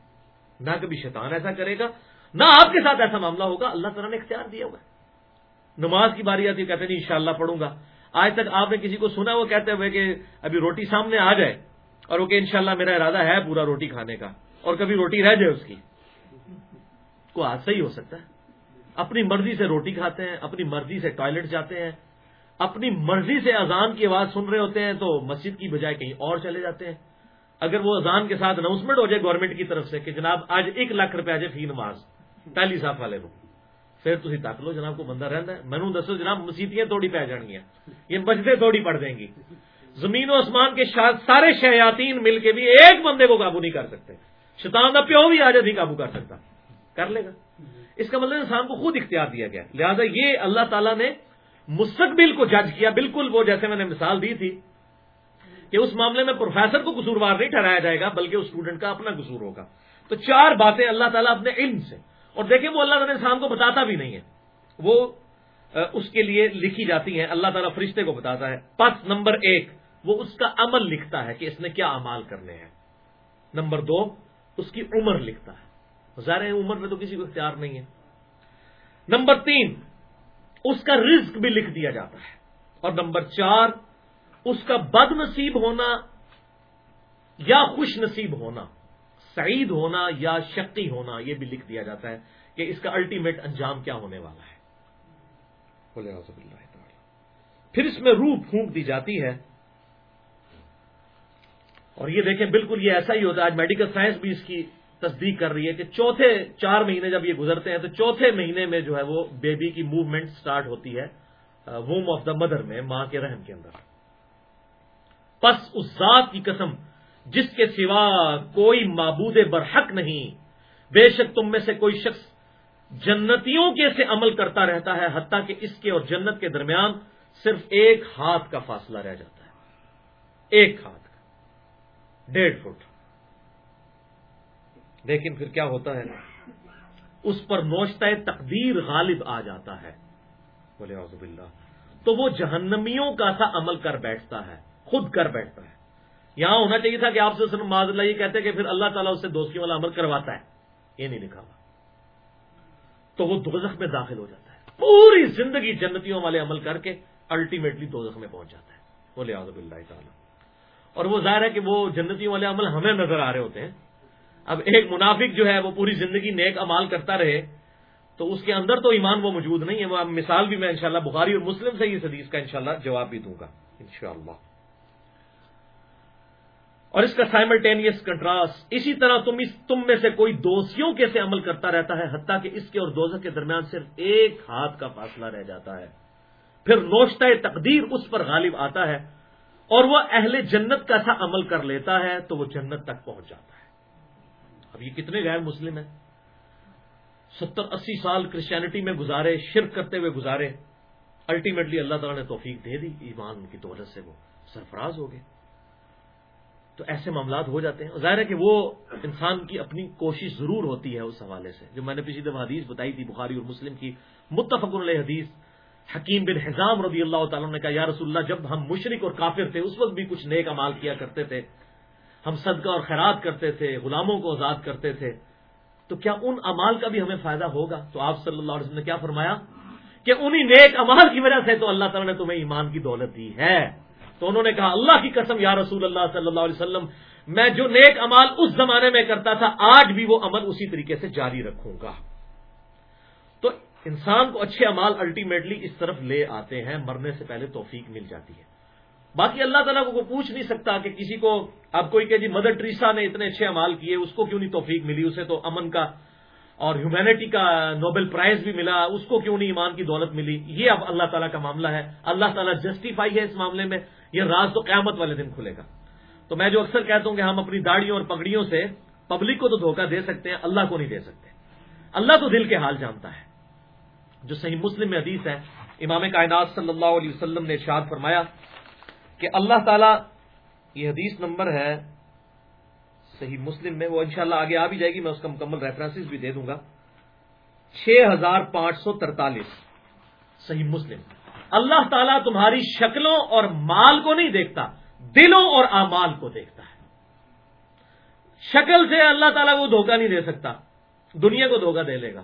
نہ کبھی شیطان ایسا کرے گا، نہ آپ کے ساتھ ایسا معاملہ ہوگا۔ اللہ تعالیٰ نے اختیار دیا ہوگا نماز کی باری آتی ہے، کہتے نہیں، انشاءاللہ پڑھوں گا۔ آج تک آپ نے کسی کو سنا، وہ کہتے ہوئے کہ ابھی روٹی سامنے آ جائے اور وہ کہ انشاءاللہ میرا ارادہ ہے پورا روٹی کھانے کا اور کبھی روٹی رہ جائے اس کی۔ کو حادثہ ہی ہو سکتا ہے۔ اپنی مرضی سے روٹی کھاتے ہیں، اپنی مرضی سے ٹوائلٹ جاتے ہیں، اپنی مرضی سے اذان کی آواز سن رہے ہوتے ہیں تو مسجد کی بجائے کہیں اور چلے جاتے ہیں۔ اگر وہ اذان کے ساتھ اناؤنسمنٹ ہو جائے گورنمنٹ کی طرف سے کہ جناب آج ایک لاکھ روپے آ فی نماز، پہلی صاف والے کو۔ پھر تھی تک لو جناب کو بندہ رہتا ہے۔ میں دسو جناب مسیتیاں تھوڑی پی جان گیا یہ مسجدیں تھوڑی پڑ دیں گی۔ زمین و آسمان کے سارے شیاتین مل کے بھی ایک بندے کو قابو نہیں کر سکتے۔ شیطان کا پیو بھی آج نہیں قابو کر سکتا۔ کر لے گا۔ اس کا مطلب انسان کو خود اختیار دیا گیا لہذا یہ اللہ تعالیٰ نے مستقبل کو جج کیا۔ بالکل وہ جیسے میں نے مثال دی تھی۔ کہ اس معاملے میں پروفیسر کو قصوروار نہیں ٹھہرایا جائے گا، بلکہ اس اسٹوڈنٹ کا اپنا قصور ہوگا۔ تو چار باتیں اللہ تعالیٰ اپنے علم سے، اور دیکھیں وہ اللہ تعالیٰ انسان کو بتاتا بھی نہیں ہے۔ وہ اس کے لیے لکھی جاتی ہیں، اللہ تعالیٰ فرشتے کو بتاتا ہے۔ پس نمبر ایک، وہ اس کا عمل لکھتا ہے کہ اس نے کیا امال کرنے ہیں۔ نمبر دو، اس کی عمر لکھتا ہے۔ ظاہر عمر میں تو کسی کو اختیار نہیں ہے۔ نمبر تین، اس کا رزق بھی لکھ دیا جاتا ہے۔ اور نمبر چار اس کا بد نصیب ہونا یا خوش نصیب ہونا، سعید ہونا یا شقی ہونا، یہ بھی لکھ دیا جاتا ہے کہ اس کا الٹیمیٹ انجام کیا ہونے والا ہے۔ پھر اس میں روح پھونک دی جاتی ہے۔ اور یہ دیکھیں بالکل یہ ایسا ہی ہوتا ہے، آج میڈیکل سائنس بھی اس کی تصدیق کر رہی ہے کہ چوتھے چار مہینے جب یہ گزرتے ہیں تو چوتھے مہینے میں جو ہے وہ بیبی کی موومنٹ سٹارٹ ہوتی ہے ووم آف دا مدر میں، ماں کے رحم کے اندر۔ پس اس ذات کی قسم جس کے سوا کوئی معبود برحق نہیں۔ بے شک تم میں سے کوئی شخص جنتیوں کے سے عمل کرتا رہتا ہے، حتیٰ کہ اس کے اور جنت کے درمیان صرف ایک ہاتھ کا فاصلہ رہ جاتا ہے۔ ایک ہاتھ کا۔ ڈیڑھ فٹ۔ لیکن پھر کیا ہوتا ہے؟ اس پر نوشتہ تقدیر غالب آ جاتا ہے۔ بولے اللہ تو وہ جہنمیوں کا سا عمل کر بیٹھتا ہے۔ خود کر بیٹھتا ہے۔ یہاں ہونا چاہیے تھا کہ آپ سے معذ اللہ یہ کہتے کہ پھر اللہ تعالیٰ اس سے دوستی والا عمل کرواتا ہے۔ یہ نہیں لکھا ہوا۔ تو وہ دوزخ میں داخل ہو جاتا ہے۔ پوری زندگی جنتیوں والے عمل کر کے الٹیمیٹلی دوزخ میں پہنچ جاتا ہے۔ بولے آزب اللہ تعالیٰ۔ اور وہ ظاہر ہے کہ وہ جنتیوں والے عمل ہمیں نظر آ رہے ہوتے ہیں۔ اب ایک منافق جو ہے وہ پوری زندگی نیک امال کرتا رہے تو اس کے اندر تو ایمان وہ موجود نہیں ہے۔ وہ مثال بھی میں انشاءاللہ بخاری اور مسلم سے اس حدیث کا انشاءاللہ جواب بھی دوں گا۔ انشاءاللہ۔ اور اس کا سائملٹینیس کنٹراسٹ اسی طرح تم اس تم میں سے کوئی دوستیوں کے سے عمل کرتا رہتا ہے، حتیٰ کہ اس کے اور دوزہ کے درمیان صرف ایک ہاتھ کا فاصلہ رہ جاتا ہے۔ پھر نوشتہ تقدیر اس پر غالب آتا ہے اور وہ اہل جنت کا سا عمل کر لیتا ہے تو وہ جنت تک پہنچ جاتا ہے۔ اب یہ کتنے غیر مسلم ہیں؟ ستر اسی سال کرسچینٹی میں گزارے، شرک کرتے ہوئے گزارے الٹیمیٹلی اللہ تعالیٰ نے توفیق دے دی، ایمان کی دولت سے وہ سرفراز ہو گئے۔ تو ایسے معاملات ہو جاتے ہیں۔ ظاہر ہے کہ وہ انسان کی اپنی کوشش ضرور ہوتی ہے اس حوالے سے۔ جو میں نے پچھلی دفعہ حدیث بتائی تھی، بخاری اور مسلم کی متفق علیہ حدیث، حکیم بن حضام رضی اللہ تعالیٰ نے کہا یا رسول اللہ، جب ہم مشرق اور کافر تھے، اس وقت بھی کچھ نیک امال کیا کرتے تھے، ہم صدقہ اور خیرات کرتے تھے، غلاموں کو آزاد کرتے تھے، تو کیا ان امال کا بھی ہمیں فائدہ ہوگا؟ تو آپ صلی اللہ علیہ وسلم نے کیا فرمایا؟ کہ انہی نیک امال کی وجہ سے تو اللہ تعالیٰ نے تمہیں ایمان کی دولت دی ہے۔ تو انہوں نے کہا، اللہ کی قسم یا رسول اللہ صلی اللہ علیہ وسلم، میں جو نیک امال اس زمانے میں کرتا تھا، آج بھی وہ عمل اسی طریقے سے جاری رکھوں گا۔ تو انسان کو اچھے امال الٹیمیٹلی اس طرف لے آتے ہیں، مرنے سے پہلے توفیق مل جاتی ہے۔ باقی اللہ تعالیٰ کو پوچھ نہیں سکتا کہ کسی کو، اب کوئی کہ جی مدر ٹریسا نے اتنے اچھے امال کیے، اس کو کیوں نہیں توفیق ملی؟ اسے تو امن کا اور ہیومینٹی کا نوبل پرائز بھی ملا، اس کو کیوں نہیں ایمان کی دولت ملی؟ یہ اب اللہ تعالیٰ کا معاملہ ہے۔ اللہ تعالیٰ جسٹیفائی ہے اس معاملے میں، یہ راز تو قیامت والے دن کھلے گا۔ تو میں جو اکثر کہتا ہوں کہ ہم اپنی داڑیوں اور پگڑیوں سے پبلک کو تو دھوکہ دے سکتے ہیں، اللہ کو نہیں دے سکتے۔ اللہ تو دل کے حال جانتا ہے۔ جو صحیح مسلم میں حدیث ہے، امام کائنات صلی اللہ علیہ وسلم نے ارشاد فرمایا کہ اللہ تعالیٰ، یہ حدیث نمبر ہے صحیح مسلم میں، وہ انشاءاللہ آگے آ بھی جائے گی، میں اس کا مکمل ریفرنس بھی دے دوں گا۔ چھ ہزار پانچ سو ترتالیس، صحیح مسلم۔ اللہ تعالیٰ تمہاری شکلوں اور مال کو نہیں دیکھتا، دلوں اور اعمال کو دیکھتا ہے۔ شکل سے اللہ تعالیٰ کو دھوکہ نہیں دے سکتا، دنیا کو دھوکہ دے لے گا۔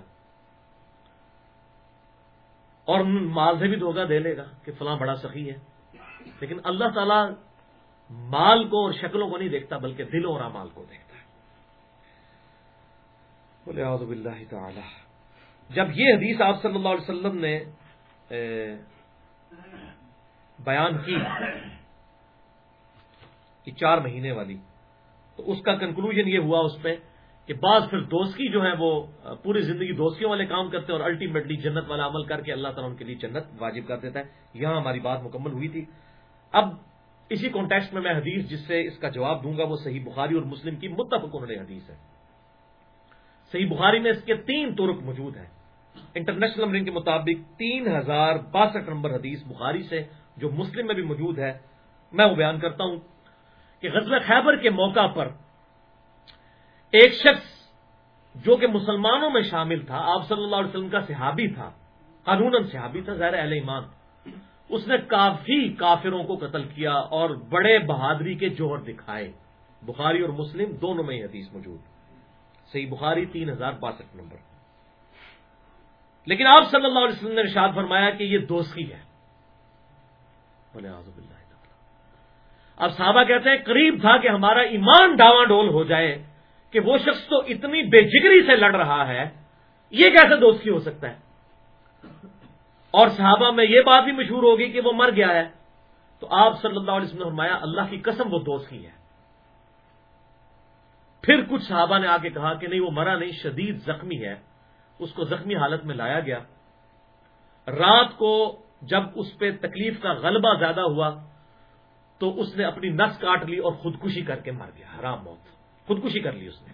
اور مال سے بھی دھوکہ دے لے گا کہ فلاں بڑا سخی ہے۔ لیکن اللہ تعالیٰ مال کو اور شکلوں کو نہیں دیکھتا، بلکہ دلوں اور امال کو دیکھتا ہے۔ بولے آزب تعالی۔ جب یہ حدیث آپ صلی اللہ علیہ وسلم نے بیان کی کہ چار مہینے والی، تو اس کا کنکلوژن یہ ہوا اس پہ کہ بعض پھر دوستی جو ہے وہ پوری زندگی دوستیوں والے کام کرتے ہیں اور الٹیمیٹلی جنت والا عمل کر کے اللہ تعالیٰ ان کے لیے جنت واجب کر دیتا ہے۔ یہاں ہماری بات مکمل ہوئی تھی۔ اب اسی کانٹیکسٹ میں میں حدیث جس سے اس کا جواب دوں گا وہ صحیح بخاری اور مسلم کی متفق انہوں نے حدیث ہے۔ صحیح بخاری میں اس کے تین ترک موجود ہیں۔ انٹرنیشنل نمبرنگ کے مطابق تین ہزار باسٹھ نمبر حدیث بخاری سے جو مسلم میں بھی موجود ہے۔ میں وہ بیان کرتا ہوں کہ غزل خیبر کے موقع پر ایک شخص جو کہ مسلمانوں میں شامل تھا، آپ صلی اللہ علیہ وسلم کا صحابی تھا قانون صحابی تھا ظاہر اہل ایمان۔ اس نے کافی کافروں کو قتل کیا اور بڑے بہادری کے جوہر دکھائے۔ بخاری اور مسلم دونوں میں یہ حدیث موجود۔ صحیح بخاری تین ہزار باسٹھ نمبر۔ لیکن آپ صلی اللہ علیہ وسلم نے ارشاد فرمایا کہ یہ دوستی ہے۔ اللہ اب صحابہ کہتے ہیں قریب تھا کہ ہمارا ایمان ڈاواں ڈول ہو جائے کہ وہ شخص تو اتنی بے جگری سے لڑ رہا ہے، یہ کیسے دوستی ہو سکتا ہے؟ اور صحابہ میں یہ بات بھی مشہور ہوگی کہ وہ مر گیا ہے۔ تو آپ صلی اللہ علیہ وسلم نے فرمایا، اللہ کی قسم وہ دوست ہی ہے۔ پھر کچھ صحابہ نے آ کے کہا کہ نہیں، وہ مرا نہیں، شدید زخمی ہے۔ اس کو زخمی حالت میں لایا گیا۔ رات کو جب اس پہ تکلیف کا غلبہ زیادہ ہوا، تو اس نے اپنی نس کاٹ لی اور خودکشی کر کے مر گیا۔ حرام موت۔ خودکشی کر لی اس نے۔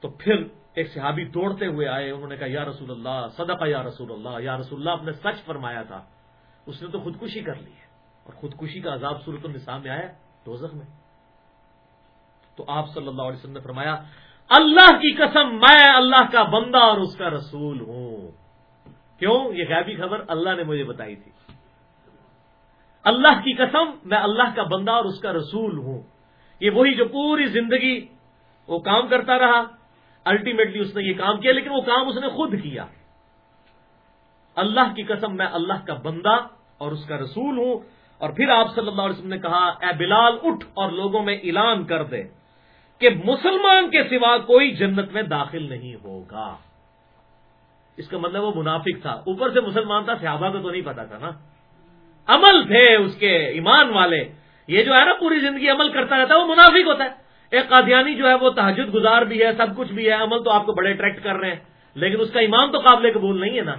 تو پھر ایک صحابی دوڑتے ہوئے آئے، انہوں نے کہا، یا رسول اللہ، صدقہ یا رسول اللہ. یا رسول اللہ، آپ نے سچ فرمایا تھا۔ اس نے تو خودکشی کر لی ہے۔ اور خودکشی کا عذاب صورت النساء میں آیا دوزخ میں۔ تو آپ صلی اللہ علیہ وسلم نے فرمایا، اللہ کی قسم، میں اللہ کا بندہ اور اس کا رسول ہوں۔ کیوں؟ یہ غیبی خبر اللہ نے مجھے بتائی تھی۔ اللہ کی قسم، میں اللہ کا بندہ اور اس کا رسول ہوں۔ یہ وہی جو پوری زندگی وہ کام کرتا رہا۔ الٹیمیٹلی اس نے یہ کام کیا، لیکن وہ کام اس نے خود کیا۔ اللہ کی قسم میں اللہ کا بندہ اور اس کا رسول ہوں۔ اور پھر آپ صلی اللہ علیہ وسلم نے کہا، اے بلال، اٹھ اور لوگوں میں اعلان کر دے کہ مسلمان کے سوا کوئی جنت میں داخل نہیں ہوگا۔ اس کا مطلب وہ منافق تھا۔ اوپر سے مسلمان تھا، صحابہ کو تو نہیں پتا تھا نا۔ عمل تھے اس کے، ایمان والے۔ یہ جو ہے نا پوری زندگی عمل کرتا رہتا ہے وہ منافق ہوتا ہے۔ ایک قادیانی جو ہے وہ تحجد گزار بھی ہے، سب کچھ بھی ہے، عمل تو آپ کو بڑے اٹریکٹ کر رہے ہیں، لیکن اس کا ایمان تو قابل قبول نہیں ہے نا۔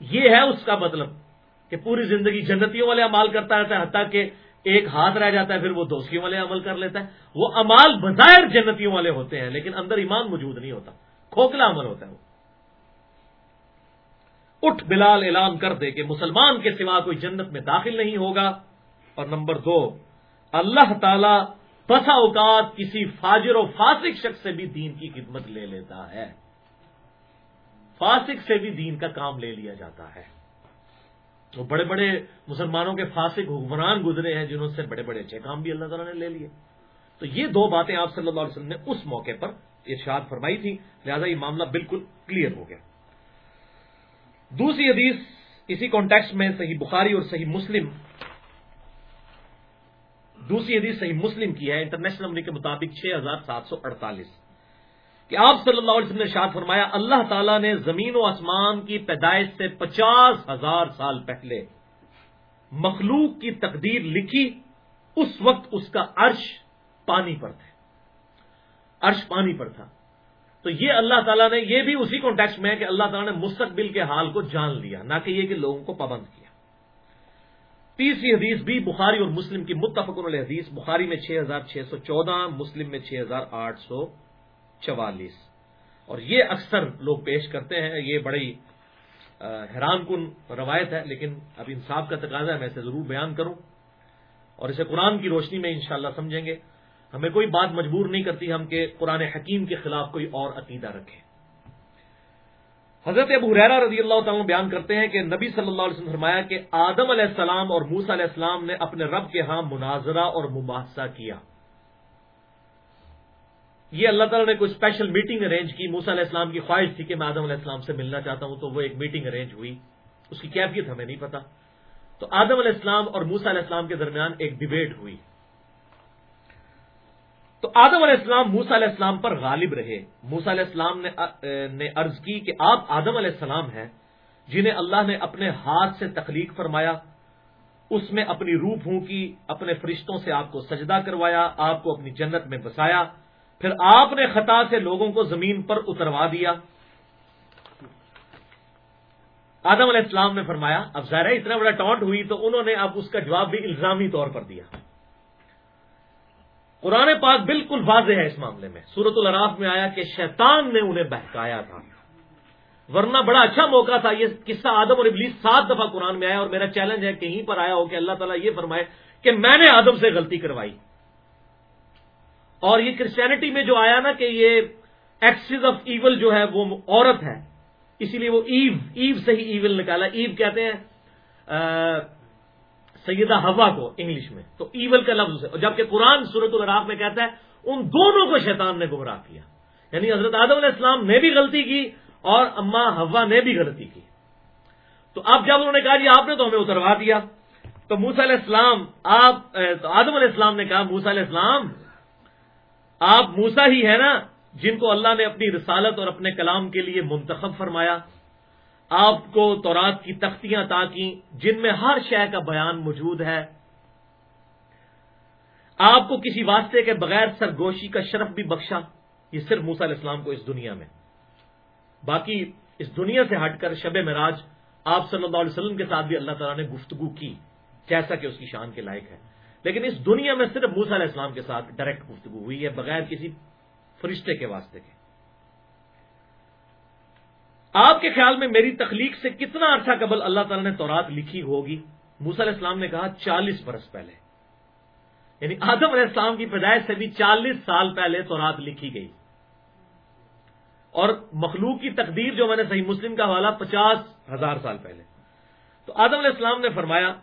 یہ ہے اس کا مطلب کہ پوری زندگی جنتیوں والے عمال کرتا رہتا ہے، حتیٰ کہ ایک ہاتھ رہ جاتا ہے، پھر وہ دوستیوں والے عمل کر لیتا ہے۔ وہ امال بظاہر جنتیوں والے ہوتے ہیں، لیکن اندر ایمان موجود نہیں ہوتا۔ کھوکھلا عمل ہوتا ہے وہ۔ اٹھ بلال اعلان کر دے کہ مسلمان کے سوا کوئی جنت میں داخل نہیں ہوگا۔ اور نمبر دو، اللہ تعالی بسا اوقات کسی فاجر و فاسق شخص سے بھی دین کی خدمت لے لیتا ہے۔ فاسق سے بھی دین کا کام لے لیا جاتا ہے۔ تو بڑے بڑے مسلمانوں کے فاسق حکمران گزرے ہیں جنہوں سے بڑے بڑے اچھے کام بھی اللہ تعالیٰ نے لے لیے۔ تو یہ دو باتیں آپ صلی اللہ علیہ وسلم نے اس موقع پر ارشاد فرمائی تھی لہذا یہ معاملہ بالکل کلیئر ہو گیا۔ دوسری حدیث اسی کانٹیکس میں صحیح بخاری اور صحیح مسلم دوسری حدیث صحیح مسلم کی ہے انٹرنیشنل نمبر کے مطابق چھ ہزار سات سو اڑتالیس۔ کہ آپ صلی اللہ علیہ وسلم نے شاد فرمایا، اللہ تعالیٰ نے زمین و آسمان کی پیدائش سے پچاس ہزار سال پہلے مخلوق کی تقدیر لکھی، اس وقت اس کا عرش پانی پر تھا۔ عرش پانی پر تھا۔ تو یہ اللہ تعالیٰ نے، یہ بھی اسی کانٹیکس میں ہے کہ اللہ تعالیٰ نے مستقبل کے حال کو جان لیا، نہ کہ یہ کہ لوگوں کو پابند کیا۔ تیسری حدیث بھی بخاری اور مسلم کی متفق علیہ حدیث، بخاری میں چھ ہزار چھ سو چودہ، مسلم میں چھ ہزار آٹھ سو چوالیس۔ اور یہ اکثر لوگ پیش کرتے ہیں، یہ بڑی حیران کن روایت ہے، لیکن اب انصاف کا تقاضا ہے، میں اسے ضرور بیان کروں۔ اور اسے قرآن کی روشنی میں انشاءاللہ سمجھیں گے۔ ہمیں کوئی بات مجبور نہیں کرتی ہم کہ قرآن حکیم کے خلاف کوئی اور عقیدہ رکھیں۔ حضرت ابو حریرا رضی اللہ تعالیٰ بیان کرتے ہیں کہ نبی صلی اللہ علیہ وسلم فرمایا کہ آدم علیہ السلام اور موسا علیہ السلام نے اپنے رب کے ہاں مناظرہ اور مباحثہ کیا۔ یہ اللہ تعالیٰ نے کوئی اسپیشل میٹنگ ارینج کی موسا علیہ السلام کی خواہش تھی کہ میں آدم علیہ السلام سے ملنا چاہتا ہوں تو وہ ایک میٹنگ ارینج ہوئی۔ اس کی کیفیت ہمیں نہیں پتا۔ تو آدم علیہ السلام اور موسا علیہ السلام کے درمیان ایک ڈبیٹ ہوئی۔ تو آدم علیہ السلام موسا علیہ السلام پر غالب رہے۔ موسا علیہ السلام نے عرض کی کہ آپ آدم علیہ السلام ہیں، جنہیں اللہ نے اپنے ہاتھ سے تخلیق فرمایا، اس میں اپنی روح پھونکی، اپنے فرشتوں سے آپ کو سجدہ کروایا، آپ کو اپنی جنت میں بسایا، پھر آپ نے خطا سے لوگوں کو زمین پر اتروا دیا۔ آدم علیہ السلام نے فرمایا، اب ظاہر اتنا بڑا ٹانٹ ہوئی تو انہوں نے اب اس کا جواب بھی الزامی طور پر دیا۔ قرآن پاک بالکل واضح ہے اس معاملے میں۔ سورت الراف میں آیا کہ شیطان نے انہیں بہکایا تھا۔ ورنہ بڑا اچھا موقع تھا۔ یہ قصہ آدم اور ابلیس سات دفعہ قرآن میں آیا اور میرا چیلنج ہے کہیں پر آیا ہو کہ اللہ تعالیٰ یہ فرمائے کہ میں نے آدم سے غلطی کروائی۔ اور یہ کرسچینٹی میں جو آیا نا کہ یہ ایکسز آف ایول جو ہے وہ عورت ہے۔ اسی لیے وہ ایو ایو سے ہی ایول نکالا۔ ایو کہتے ہیں سیدہ ہوا کو انگلش میں، تو ایول کا لفظ ہے۔ جبکہ قرآن صورت الراف میں کہتا ہے، ان دونوں کو شیطان نے گمراہ کیا۔ یعنی حضرت آدم علیہ السلام نے بھی غلطی کی اور اما ہوا نے بھی غلطی کی۔ تو اب جب انہوں نے کہا جی آپ نے تو ہمیں اتروا دیا۔ تو موسا علیہ السلام، آپ، تو آدم علیہ السلام نے کہا موسا علیہ السلام، آپ موسا ہی ہے نا جن کو اللہ نے اپنی رسالت اور اپنے کلام کے لیے منتخب فرمایا۔ آپ کو تورات کی تختیاں تاکیں جن میں ہر شے کا بیان موجود ہے۔ آپ کو کسی واسطے کے بغیر سرگوشی کا شرف بھی بخشا، یہ صرف موسا علیہ السلام کو اس دنیا میں۔ باقی اس دنیا سے ہٹ کر شب مراج آپ صلی اللہ علیہ وسلم کے ساتھ بھی اللہ تعالیٰ نے گفتگو کی، جیسا کہ اس کی شان کے لائق ہے۔ لیکن اس دنیا میں صرف موسا علیہ السلام کے ساتھ ڈائریکٹ گفتگو ہوئی ہے، بغیر کسی فرشتے کے واسطے کے۔ آپ کے خیال میں میری تخلیق سے کتنا عرصہ قبل اللہ تعالیٰ نے تورات لکھی ہوگی؟ موسیٰ علیہ السلام نے کہا چالیس برس پہلے۔ یعنی آدم علیہ السلام کی پیدائش سے بھی چالیس سال پہلے تورات لکھی گئی۔ اور مخلوق کی تقدیر جو میں نے صحیح مسلم کا حوالہ پچاس ہزار سال پہلے۔ تو آدم علیہ السلام نے فرمایا،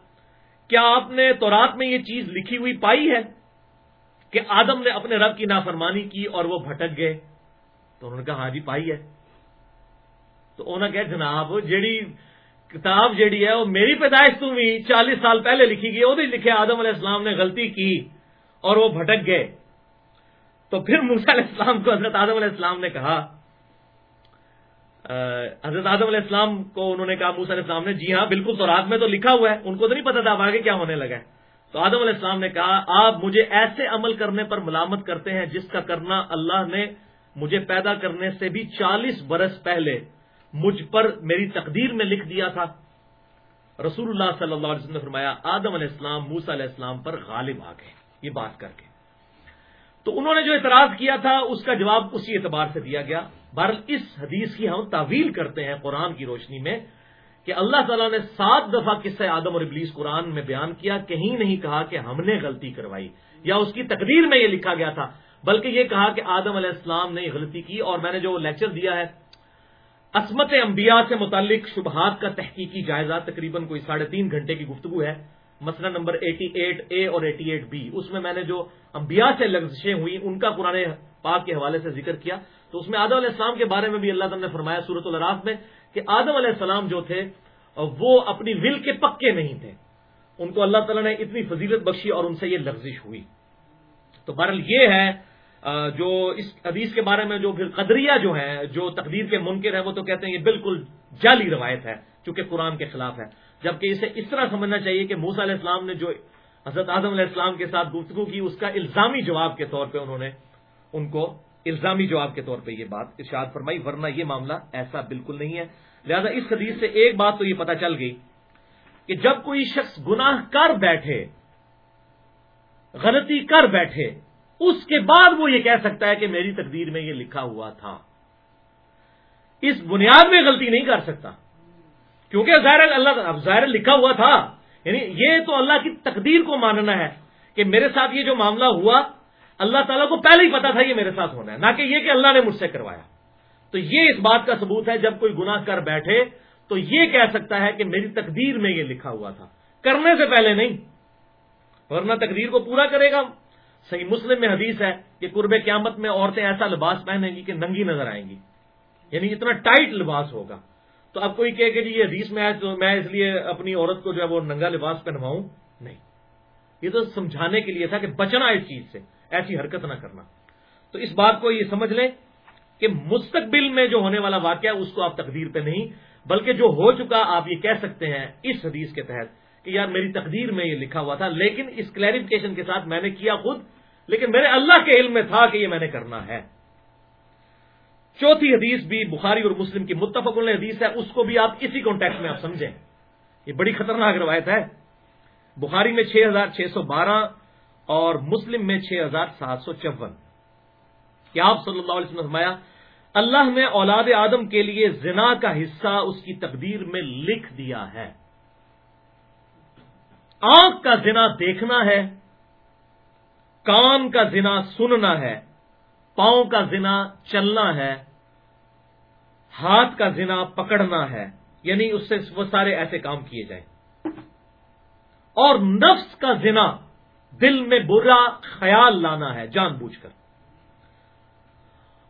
کیا آپ نے تورات میں یہ چیز لکھی ہوئی پائی ہے کہ آدم نے اپنے رب کی نافرمانی کی اور وہ بھٹک گئے؟ تو انہوں نے کہا ہاں جی پائی ہے۔ تو انہوں نے کہا جناب جیڑی کتاب جیڑی ہے وہ میری پیدائش تو بھی چالیس سال پہلے لکھی گئی وہ لکھے آدم علیہ السلام نے غلطی کی اور وہ بھٹک گئے۔ تو پھر موسا علیہ السلام کو حضرت آدم علیہ السلام نے کہا حضرت آدم علیہ السلام کو انہوں نے کہا موسا علیہ السلام نے جی ہاں بالکل تو رات میں تو لکھا ہوا ہے، ان کو تو نہیں پتا تھا اب آگے کیا ہونے لگا ہے۔ تو آدم علیہ السلام نے کہا، آپ مجھے ایسے عمل کرنے پر ملامت کرتے ہیں جس کا کرنا اللہ نے مجھے پیدا کرنے سے بھی چالیس برس پہلے مجھ پر میری تقدیر میں لکھ دیا تھا۔ رسول اللہ صلی اللہ علیہ وسلم نے فرمایا، آدم علیہ السلام موسا علیہ السلام پر غالب آ گئے، یہ بات کر کے۔ تو انہوں نے جو اعتراض کیا تھا، اس کا جواب اسی اعتبار سے دیا گیا۔ بہرحال اس حدیث کی ہم تعویل کرتے ہیں قرآن کی روشنی میں کہ اللہ تعالیٰ نے سات دفعہ قصہ آدم اور ابلیس قرآن میں بیان کیا، کہیں نہیں کہا کہ ہم نے غلطی کروائی یا اس کی تقدیر میں یہ لکھا گیا تھا، بلکہ یہ کہا کہ آدم علیہ السلام نے غلطی کی اور میں نے جو لیکچر دیا ہے عصمت انبیاء سے متعلق شبہات کا تحقیقی جائزہ تقریباً کوئی ساڑھے تین گھنٹے کی گفتگو ہے۔ مسئلہ نمبر ایٹی ایٹ اے اور ایٹی ایٹ بی اس میں میں نے جو انبیاء سے لفزشیں ہوئی ان کا قرآن پاک کے حوالے سے ذکر کیا۔ تو اس میں آدم علیہ السلام کے بارے میں بھی اللہ تعالیٰ نے فرمایا صورت الراف میں کہ آدم علیہ السلام جو تھے، وہ اپنی ول کے پکے نہیں تھے۔ ان کو اللہ تعالیٰ نے اتنی فضیلت بخشی اور ان سے یہ لفزش ہوئی۔ تو بہرحال یہ ہے جو اس حدیث کے بارے میں جو پھر قدریہ جو ہیں، جو تقدیر کے منکر ہیں، وہ تو کہتے ہیں یہ بالکل جعلی روایت ہے، چونکہ قرآن کے خلاف ہے۔ جبکہ اسے اس طرح سمجھنا چاہیے کہ موسا علیہ السلام نے جو حضرت اعظم علیہ السلام کے ساتھ گفتگو کی، اس کا الزامی جواب کے طور پہ انہوں نے ان کو الزامی جواب کے طور پہ یہ بات ارشاد فرمائی، ورنہ یہ معاملہ ایسا بالکل نہیں ہے۔ لہذا اس حدیث سے ایک بات تو یہ پتا چل گئی کہ جب کوئی شخص گناہ کر بیٹھے، غلطی کر بیٹھے اس کے بعد وہ یہ کہہ سکتا ہے کہ میری تقدیر میں یہ لکھا ہوا تھا۔ اس بنیاد میں غلطی نہیں کر سکتا۔ کیونکہ ظاہر اللہ اب ظاہر لکھا ہوا تھا۔ یعنی یہ تو اللہ کی تقدیر کو ماننا ہے کہ میرے ساتھ یہ جو معاملہ ہوا، اللہ تعالیٰ کو پہلے ہی پتا تھا یہ میرے ساتھ ہونا ہے، نہ کہ یہ کہ اللہ نے مجھ سے کروایا۔ تو یہ اس بات کا ثبوت ہے، جب کوئی گناہ کر بیٹھے تو یہ کہہ سکتا ہے کہ میری تقدیر میں یہ لکھا ہوا تھا۔ کرنے سے پہلے نہیں، ورنہ تقدیر کو پورا کرے گا۔ صحیح مسلم میں حدیث ہے کہ قرب قیامت میں عورتیں ایسا لباس پہنیں گی کہ ننگی نظر آئیں گی۔ یعنی اتنا ٹائٹ لباس ہوگا۔ تو اب کوئی کہے کہ جی یہ حدیث میں ہے تو میں اس لیے اپنی عورت کو جو ہے وہ ننگا لباس پہنواؤں؟ نہیں۔ یہ تو سمجھانے کے لیے تھا کہ بچنا اس چیز سے، ایسی حرکت نہ کرنا۔ تو اس بات کو یہ سمجھ لیں کہ مستقبل میں جو ہونے والا واقعہ اس کو آپ تقدیر پہ نہیں، بلکہ جو ہو چکا آپ یہ کہہ سکتے ہیں اس حدیث کے تحت۔ کہ یار میری تقدیر میں یہ لکھا ہوا تھا، لیکن اس کلیریفکیشن کے ساتھ میں نے کیا خود، لیکن میرے اللہ کے علم میں تھا کہ یہ میں نے کرنا ہے۔ چوتھی حدیث بھی بخاری اور مسلم کی متفق حدیث ہے، اس کو بھی آپ اسی کانٹیکٹ میں آپ سمجھیں۔ یہ بڑی خطرناک روایت ہے۔ بخاری میں چھ ہزار چھ سو بارہ اور مسلم میں چھ ہزار سات سو چون۔ کیا آپ صلی اللہ علیہ وسلم فرمایا، اللہ نے اولاد آدم کے لیے زنا کا حصہ اس کی تقدیر میں لکھ دیا ہے۔ آنکھ کا زنا دیکھنا ہے، کان کا زنا سننا ہے، پاؤں کا زنا چلنا ہے، ہاتھ کا زنا پکڑنا ہے۔ یعنی اس سے وہ سارے ایسے کام کیے جائیں۔ اور نفس کا زنا دل میں برا خیال لانا ہے، جان بوجھ کر۔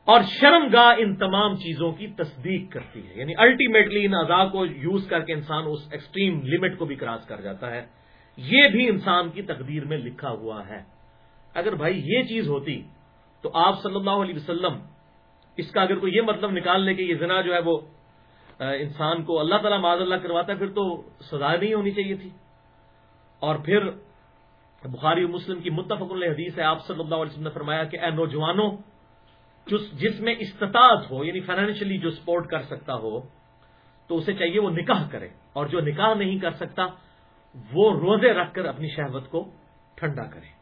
اور شرم گاہ ان تمام چیزوں کی تصدیق کرتی ہے۔ یعنی الٹیمیٹلی ان اعضاء کو یوز کر کے انسان اس ایکسٹریم لمٹ کو بھی کراس کر جاتا ہے۔ یہ بھی انسان کی تقدیر میں لکھا ہوا ہے۔ اگر بھائی یہ چیز ہوتی تو آپ صلی اللہ علیہ وسلم، اس کا اگر کوئی یہ مطلب نکال لے کہ یہ زنا جو ہے وہ انسان کو اللہ تعالیٰ معذ اللہ کرواتا، پھر تو سزا نہیں ہونی چاہیے تھی۔ اور پھر بخاری مسلم کی متفق حدیث ہے، آپ صلی اللہ علیہ وسلم نے فرمایا کہ اے نوجوانوں، جس میں استطاعت ہو یعنی فائنینشلی جو سپورٹ کر سکتا ہو، تو اسے چاہیے وہ نکاح کرے۔ اور جو نکاح نہیں کر سکتا وہ روزے رکھ کر اپنی شہوت کو ٹھنڈا کرے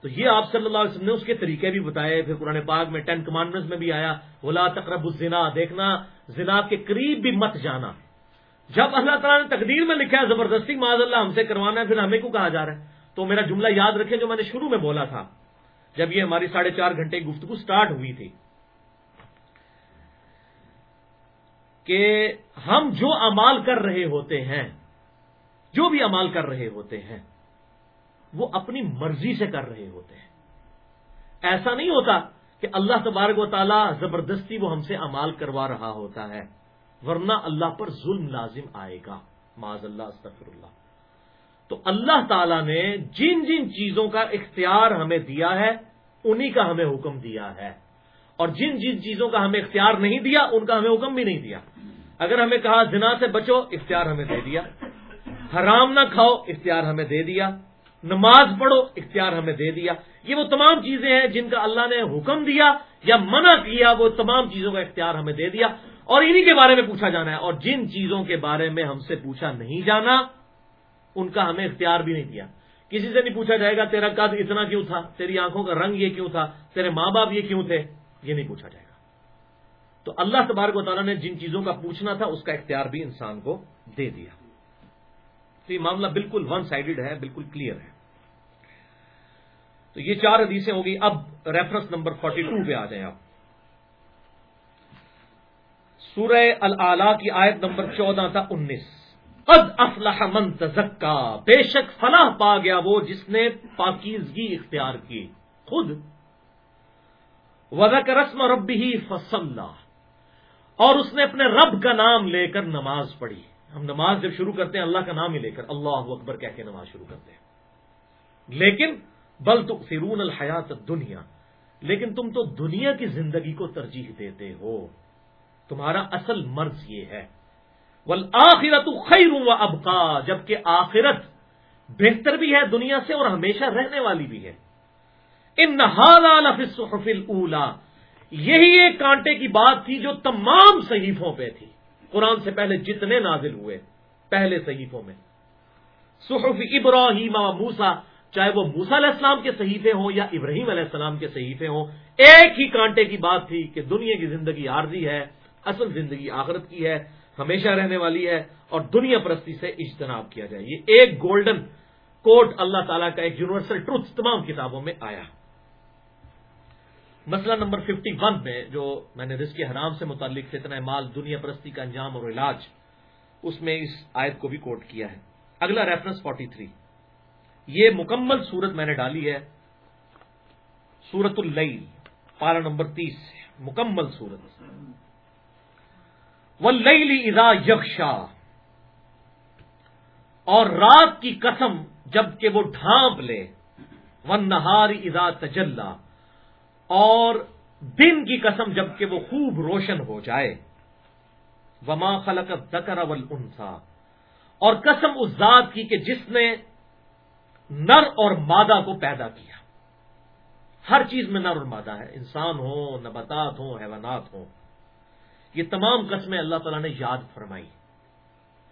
تو یہ آپ صلی اللہ علیہ وسلم نے اس کے طریقے بھی بتائے، پھر قرآن پاک میں ٹین کمانڈمنٹ میں بھی آیا، ولا تقرب الزنا، دیکھنا، زنا کے قریب بھی مت جانا۔ جب اللہ تعالیٰ نے تقدیر میں لکھا ہے، زبردستی معذ اللہ ہم سے کروانا ہے، پھر ہمیں کو کہا جا رہا ہے؟ تو میرا جملہ یاد رکھیں جو میں نے شروع میں بولا تھا۔ جب یہ ہماری ساڑھے چار گھنٹے گفتگو سٹارٹ ہوئی تھی کہ ہم جو امال کر رہے ہوتے ہیں جو بھی امال کر رہے ہوتے ہیں، وہ اپنی مرضی سے کر رہے ہوتے ہیں۔ ایسا نہیں ہوتا کہ اللہ تبارک و تعالیٰ زبردستی وہ ہم سے امال کروا رہا ہوتا ہے، ورنہ اللہ پر ظلم لازم آئے گا۔ معذ اللہ استفر اللہ تو اللہ تعالیٰ نے جن جن چیزوں کا اختیار ہمیں دیا ہے، انہی کا ہمیں حکم دیا ہے۔ اور جن جن چیزوں کا ہمیں اختیار نہیں دیا، ان کا ہمیں حکم بھی نہیں دیا۔ اگر ہمیں کہا زنا سے بچو، اختیار ہمیں دے دیا۔ حرام نہ کھاؤ، اختیار ہمیں دے دیا۔ نماز پڑھو، اختیار ہمیں دے دیا۔ یہ وہ تمام چیزیں ہیں جن کا اللہ نے حکم دیا یا منع کیا، وہ تمام چیزوں کا اختیار ہمیں دے دیا۔ اور انہی کے بارے میں پوچھا جانا ہے۔ اور جن چیزوں کے بارے میں ہم سے پوچھا نہیں جانا، ان کا ہمیں اختیار بھی نہیں دیا کسی سے نہیں پوچھا جائے گا، تیرا قد اتنا کیوں تھا؟ تیری آنکھوں کا رنگ یہ کیوں تھا؟ تیرے ماں باپ یہ کیوں تھے؟ یہ نہیں پوچھا جائے گا۔ تو اللہ تبارک و تعالیٰ نے جن چیزوں کا پوچھنا تھا، اس کا اختیار بھی انسان کو دے دیا۔ تو یہ معاملہ بالکل ون سائڈڈ ہے، بالکل کلیئر ہے۔ تو یہ چار حدیثیں ہوگی اب ریفرنس نمبر فورٹی ٹو پہ آ جائیں آپ۔ سورہ العلا کی آیت نمبر چودہ تھا انیس۔ قد افلح من تزکا۔ بے شک فلاح پا گیا وہ جس نے پاکیزگی اختیار کی۔ خود۔ وزک رسم رب ہی فصل اور اس نے اپنے رب کا نام لے کر نماز پڑھی۔ ہم نماز جب شروع کرتے ہیں، اللہ کا نام ہی لے کر اللہ اکبر کہہ کے نماز شروع کرتے ہیں۔ لیکن بل تو فرون الحیات دنیا لیکن تم تو دنیا کی زندگی کو ترجیح دیتے ہو۔ تمہارا اصل مرض یہ ہے۔ ول آخرت خیر و ابقا، جبکہ آخرت بہتر بھی ہے دنیا سے اور ہمیشہ رہنے والی بھی ہے۔ ان نہال اولا یہی ایک کانٹے کی بات تھی جو تمام صحیفوں پہ تھی۔ قرآن سے پہلے جتنے نازل ہوئے، پہلے صحیفوں میں۔ صحف ابراہیم و موسا چاہے وہ موسا علیہ السلام کے صحیفے ہوں یا ابراہیم علیہ السلام کے صحیفے ہوں، ایک ہی کانٹے کی بات تھی کہ دنیا کی زندگی عارضی ہے، اصل زندگی آخرت کی ہے، ہمیشہ رہنے والی ہے اور دنیا پرستی سے اجتناب کیا جائے۔ یہ ایک گولڈن کوٹ اللہ تعالیٰ کا ایک یونیورسل ٹروتھ تمام کتابوں میں آیا۔ مسئلہ نمبر ففٹی ون میں جو میں نے رزق حرام سے متعلق فتنہ مال دنیا پرستی کا انجام اور علاج، اس میں اس آیت کو بھی کوٹ کیا ہے۔ اگلا ریفرنس فورٹی تھری۔ یہ مکمل سورت میں نے ڈالی ہے سورت اللیل پارا نمبر تیس مکمل سورت ولی ادا یکشا اور رات کی قسم جبکہ وہ ڈھانپ لے۔ ون نہاری ادا تجلّہ اور دن کی قسم جبکہ وہ خوب روشن ہو جائے۔ وما خلق دکر اول انسا اور قسم اس ذات کی کہ جس نے نر اور مادہ کو پیدا کیا۔ ہر چیز میں نر اور مادہ ہے۔ انسان ہو، نباتات ہوں، حیوانات ہوں۔ یہ تمام قسمیں اللہ تعالیٰ نے یاد فرمائی۔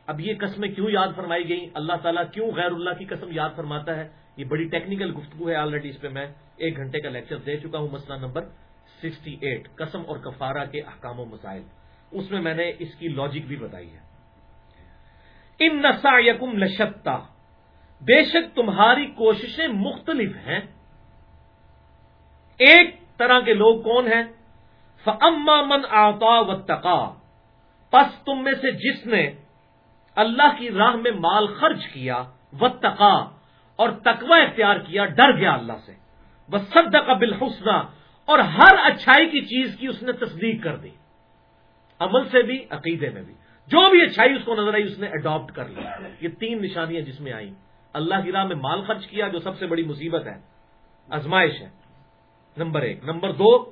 اب یہ قسمیں کیوں یاد فرمائی گئی اللہ تعالیٰ کیوں غیر اللہ کی قسم یاد فرماتا ہے؟ یہ بڑی ٹیکنیکل گفتگو ہے آلریڈی اس پہ میں ایک گھنٹے کا لیکچر دے چکا ہوں، مسئلہ نمبر سکسٹی ایٹ قسم اور کفارہ کے احکام و مسائل۔ اس میں میں نے اس کی لاجک بھی بتائی ہے۔ ان نسا یقم بے شک تمہاری کوششیں مختلف ہیں۔ ایک طرح کے لوگ کون ہیں؟ فما من آتا و تقا پس تم میں سے جس نے اللہ کی راہ میں مال خرچ کیا و تقا اور تقوی اختیار کیا، ڈر گیا اللہ سے۔ بس سد قبل اور ہر اچھائی کی چیز کی اس نے تصدیق کر دی۔ عمل سے بھی، عقیدے میں بھی۔ جو بھی اچھائی اس کو نظر آئی، اس نے اڈاپٹ کر لی۔ یہ تین نشانیاں جس میں آئیں۔ اللہ کی راہ میں مال خرچ کیا، جو سب سے بڑی مصیبت ہے۔ ازمائش ہے۔ نمبر ایک۔ نمبر دو،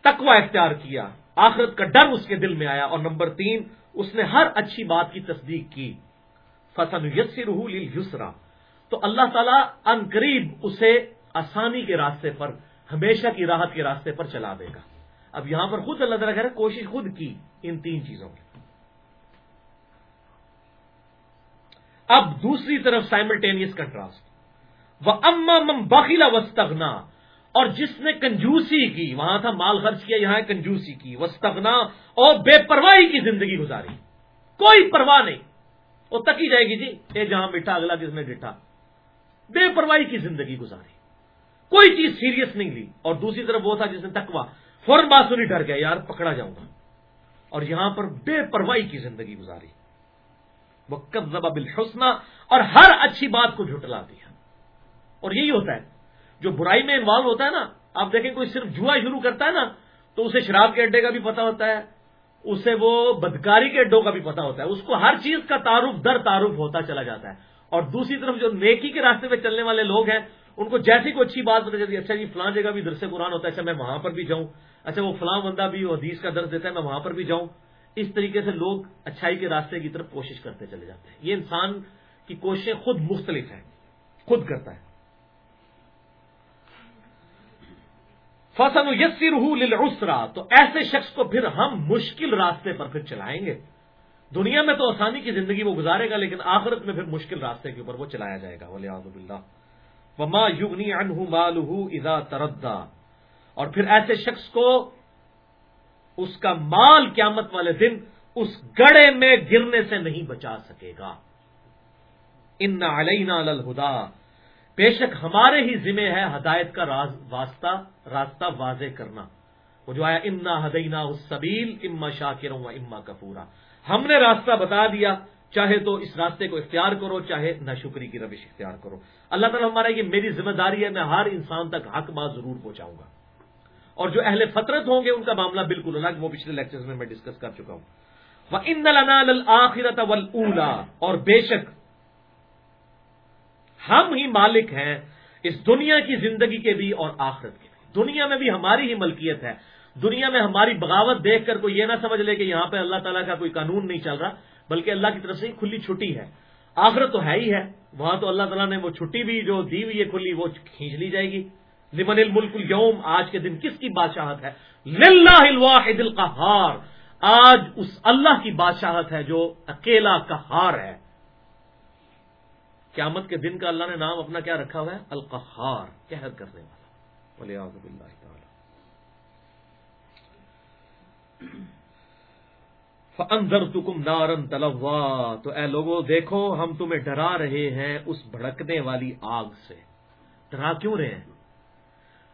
تقوی اختیار کیا۔ آخرت کا ڈر اس کے دل میں آیا۔ اور نمبر تین، اس نے ہر اچھی بات کی تصدیق کی۔ فصن یسر یسرا تو اللہ تعالیٰ ان قریب اسے آسانی کے راستے پر، ہمیشہ کی راحت کے راستے پر چلا دے گا۔ اب یہاں پر خود اللہ تعالیٰ کہہ رہے کوشش خود کی ان تین چیزوں کی۔ اب دوسری طرف سائملٹینیس کنٹراسٹ وہ اما مم باخیلا وسطنا اور جس نے کنجوسی کی، وہاں تھا مال خرچ کیا، یہاں کنجوسی کی۔ وسطنا اور بے پرواہی کی زندگی گزاری۔ کوئی پرواہ نہیں۔ وہ تک ہی جائے گی جی اے جہاں بیٹھا، اگلا کس نے ڈٹھا بے پرواہی کی زندگی گزاری۔ کوئی چیز سیریس نہیں لی۔ اور دوسری طرف وہ تھا جس نے تکوا فوراً بات سنی ڈر گیا، یار پکڑا جاؤں گا۔ اور یہاں پر بے پرواہی کی زندگی گزاری۔ وہ کب زبا اور ہر اچھی بات کو جھٹلا دیا۔ اور یہی ہوتا ہے، جو برائی میں انوالو ہوتا ہے نا، آپ دیکھیں کوئی صرف جوا شروع کرتا ہے نا، تو اسے شراب کے اڈے کا بھی پتا ہوتا ہے، اسے وہ بدکاری کے اڈوں کا بھی پتا ہوتا ہے۔ اس کو ہر چیز کا تعارف، در تعارف ہوتا چلا جاتا ہے۔ اور دوسری طرف جو نیکی کے راستے پہ چلنے والے لوگ ہیں، ان کو جیسی کوئی اچھی بات بتا جاتی ہے اچھا جی فلاں جگہ بھی درس قرآن ہوتا ہے اچھا میں وہاں پر بھی جاؤں اچھا وہ فلاں بندہ بھی حدیث کا درد دیتا ہے، میں وہاں پر بھی جاؤں۔ اس طریقے سے لوگ اچھائی کے راستے کی طرف کوشش کرتے چلے جاتے ہیں۔ یہ انسان کی کوششیں خود مختلف ہیں، خود کرتا ہے۔ فصل یسی رحو تو ایسے شخص کو پھر ہم مشکل راستے پر پھر چلائیں گے۔ دنیا میں تو آسانی کی زندگی وہ گزارے گا، لیکن آخرت میں پھر مشکل راستے کے اوپر وہ چلایا جائے گا ولی آزب اللہ وما یغنی انہ مالہ اذا تردا اور پھر ایسے شخص کو اس کا مال قیامت والے دن اس گڑے میں گرنے سے نہیں بچا سکے گا۔ ان علینا الہدا بے شک ہمارے ہی ذمہ ہے ہدایت کا راز، واسطہ، راستہ واضح کرنا۔ وہ جو آیا انا ہدینا سبیل اما شاکر و اما کپورا ہم نے راستہ بتا دیا، چاہے تو اس راستے کو اختیار کرو، چاہے ناشکری کی روش اختیار کرو۔ اللہ تعالیٰ ہمارا یہ میری ذمہ داری ہے، میں ہر انسان تک حق بات ضرور پہنچاؤں گا۔ اور جو اہل فطرت ہوں گے، ان کا معاملہ بالکل الگ، وہ پچھلے لیکچر میں میں ڈسکس کر چکا ہوں۔ وہ ان آخرت اور بے شک ہم ہی مالک ہیں اس دنیا کی زندگی کے بھی اور آخرت کے بھی۔ دنیا میں بھی ہماری ہی ملکیت ہے۔ دنیا میں ہماری بغاوت دیکھ کر کوئی یہ نہ سمجھ لے کہ یہاں پہ اللہ تعالیٰ کا کوئی قانون نہیں چل رہا، بلکہ اللہ کی طرف سے کھلی چھٹی ہے۔ آخرت تو ہے ہی ہے، وہاں تو اللہ تعالیٰ نے وہ چھٹی بھی جو دی ہوئی ہے کھلی، وہ کھینچ لی جائے گی۔ لمن الملک اليوم آج کے دن کس کی بادشاہت ہے؟ للہ الواحد القہار۔ آج اس اللہ کی بادشاہت ہے جو اکیلا کہار ہے۔ قیامت کے دن کا اللہ نے نام اپنا کیا رکھا ہوا ہے؟ القہار، قہر کرنے والا ولی اللہ تعالی اندر تکم نارن تلوا۔ تو اے لوگوں دیکھو، ہم تمہیں ڈرا رہے ہیں اس بھڑکنے والی آگ سے۔ ڈرا کیوں رہے ہیں؟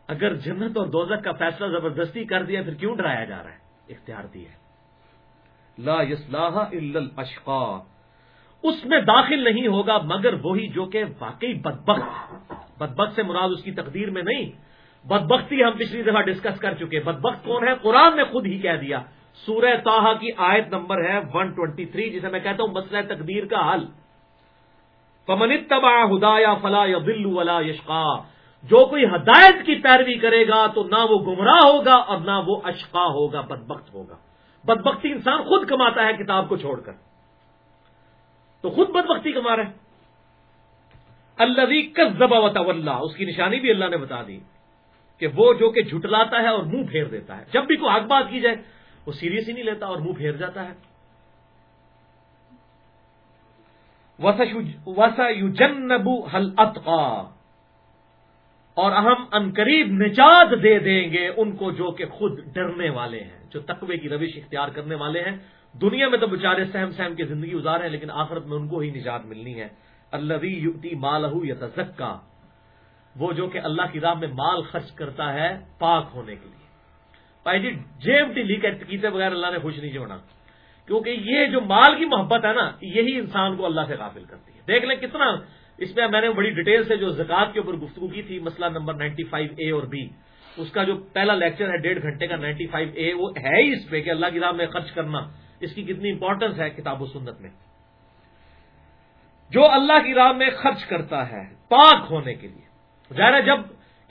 اگر جنت اور دوزک کا فیصلہ زبردستی کر دیا، پھر کیوں ڈرایا جا رہا ہے؟ اختیار دی ہے۔ لا یسلاح اشقا اس میں داخل نہیں ہوگا مگر وہی جو کہ واقعی بدبخت۔ بدبخت سے مراد اس کی تقدیر میں نہیں۔ بدبختی ہم پچھلی دفعہ ڈسکس کر چکے بدبخت کون ہے؟ قرآن نے خود ہی کہہ دیا۔ سورہ تاہا کی آیت نمبر ہے 123 جسے میں کہتا ہوں مسئلہ تقدیر کا حل۔ پمن تبا ہدا یا فلا یا بلو ولا یشقا جو کوئی ہدایت کی پیروی کرے گا تو نہ وہ گمراہ ہوگا اور نہ وہ اشقا ہوگا، بدبخت ہوگا۔ بدبختی انسان خود کماتا ہے کتاب کو چھوڑ کر۔ تو خود بدبختی کما رہے اللہ کس و اس کی نشانی بھی اللہ نے بتا دی۔ کہ وہ جو کہ جھٹلاتا ہے اور منہ پھیر دیتا ہے۔ جب بھی کوئی حق بات کی جائے، وہ سیریس ہی نہیں لیتا اور منہ پھیر جاتا ہے۔ وسا یو جنبو حل اور ہم انقریب نجات دے دیں گے ان کو جو کہ خود ڈرنے والے ہیں، جو تقوی کی روش اختیار کرنے والے ہیں۔ دنیا میں تو بےچارے سہم سہم کی زندگی گزارے ہیں، لیکن آخرت میں ان کو ہی نجات ملنی ہے۔ اللہ یوتی مالہ یا وہ جو کہ اللہ کی راہ میں مال خرچ کرتا ہے پاک ہونے کے لیے۔ بھائی جی جے ایم ٹی لیک کیتے بغیر اللہ نے خوش نہیں چھوڑا کیونکہ یہ جو مال کی محبت ہے نا، یہی انسان کو اللہ سے قابل کرتی ہے۔ دیکھ لیں کتنا، اس میں میں نے بڑی ڈیٹیل سے جو زکات کے اوپر گفتگو کی تھی، مسئلہ نمبر نائنٹی فائیو اے اور بی۔ اس کا جو پہلا لیکچر ہے، ڈیڑھ گھنٹے کا نائنٹی فائیو اے، وہ ہے ہی اس پہ کہ اللہ کی راہ میں خرچ کرنا۔ اس کی کتنی امپورٹنس ہے کتاب و سنت میں۔ جو اللہ کی راہ میں خرچ کرتا ہے پاک ہونے کے لیے ظاہر ہے جب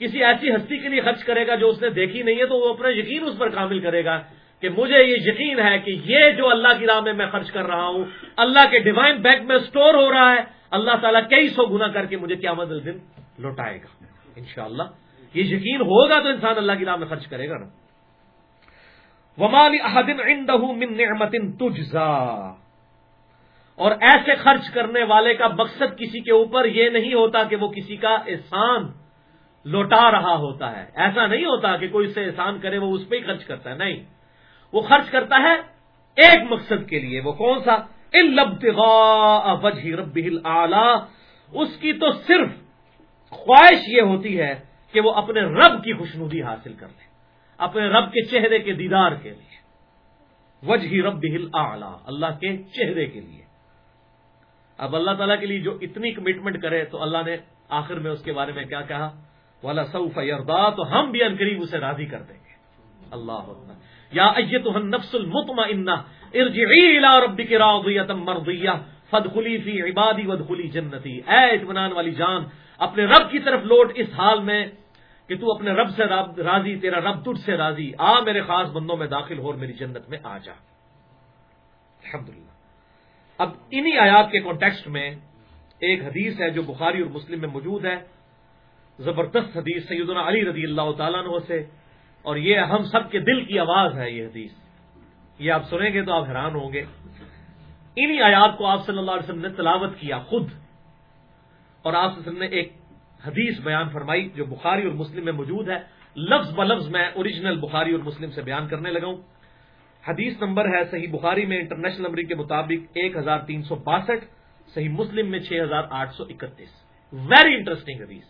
کسی ایسی ہستی کے لیے خرچ کرے گا جو اس نے دیکھی نہیں ہے، تو وہ اپنا یقین اس پر کامل کرے گا کہ مجھے یہ یقین ہے کہ یہ جو اللہ کی راہ میں میں خرچ کر رہا ہوں، اللہ کے ڈیوائن بینک میں سٹور ہو رہا ہے، اللہ تعالیٰ کئی سو گنا کر کے مجھے کیا مدل دن لوٹائے گا۔ انشاءاللہ، یہ یقین ہوگا تو انسان اللہ کی راہ میں خرچ کرے گا نا۔ ومال من نعمت تجزا اور ایسے خرچ کرنے والے کا مقصد کسی کے اوپر یہ نہیں ہوتا کہ وہ کسی کا احسان لوٹا رہا ہوتا ہے۔ ایسا نہیں ہوتا کہ کوئی اسے احسان کرے، وہ اس پہ ہی خرچ کرتا ہے۔ نہیں۔ وہ خرچ کرتا ہے ایک مقصد کے لیے۔ وہ کون سا؟ وجہ رب اس کی تو صرف خواہش یہ ہوتی ہے کہ وہ اپنے رب کی خوشنودی حاصل کر لے، اپنے رب کے چہرے کے دیدار کے لیے۔ وجہ رب ہل اللہ کے چہرے کے لیے۔ اب اللہ تعالیٰ کے لیے جو اتنی کمٹمنٹ کرے تو اللہ نے آخر میں اس کے بارے میں کیا کہا؟ والا سعف یردا تو ہم بھی ان قریب اسے راضی کر دیں گے۔ اللہ یا ایتها النفس المطمئنہ، ارجعی الى ربک راضیۃ مرضیہ، فادخلی فی عبادی وادخلی جنتی۔ اے اطمینان والی جان، اپنے رب کی طرف لوٹ اس حال میں کہ تو اپنے رب سے راضی، تیرا رب تجھ سے راضی۔ آ میرے خاص بندوں میں داخل ہو اور میری جنت میں آ جا۔ الحمدللہ۔ اب انہی آیات کے کانٹیکسٹ میں ایک حدیث ہے جو بخاری اور مسلم میں موجود ہے۔ زبردست حدیث سیدنا علی رضی اللہ تعالیٰ عنہ سے۔ اور یہ ہم سب کے دل کی آواز ہے یہ حدیث۔ یہ آپ سنیں گے تو آپ حیران ہوں گے۔ انہی آیات کو آپ صلی اللہ علیہ وسلم نے تلاوت کیا خود۔ اور آپ نے ایک حدیث بیان فرمائی جو بخاری اور مسلم میں موجود ہے۔ لفظ ب لفظ میں اوریجنل بخاری اور مسلم سے بیان کرنے لگا ہوں۔ حدیث نمبر ہے صحیح بخاری میں انٹرنیشنل نمبر کے مطابق ایک ہزار تین سو باسٹھ، صحیح مسلم میں چھ ہزار آٹھ سو اکتیس۔ ویری انٹرسٹنگ حدیث۔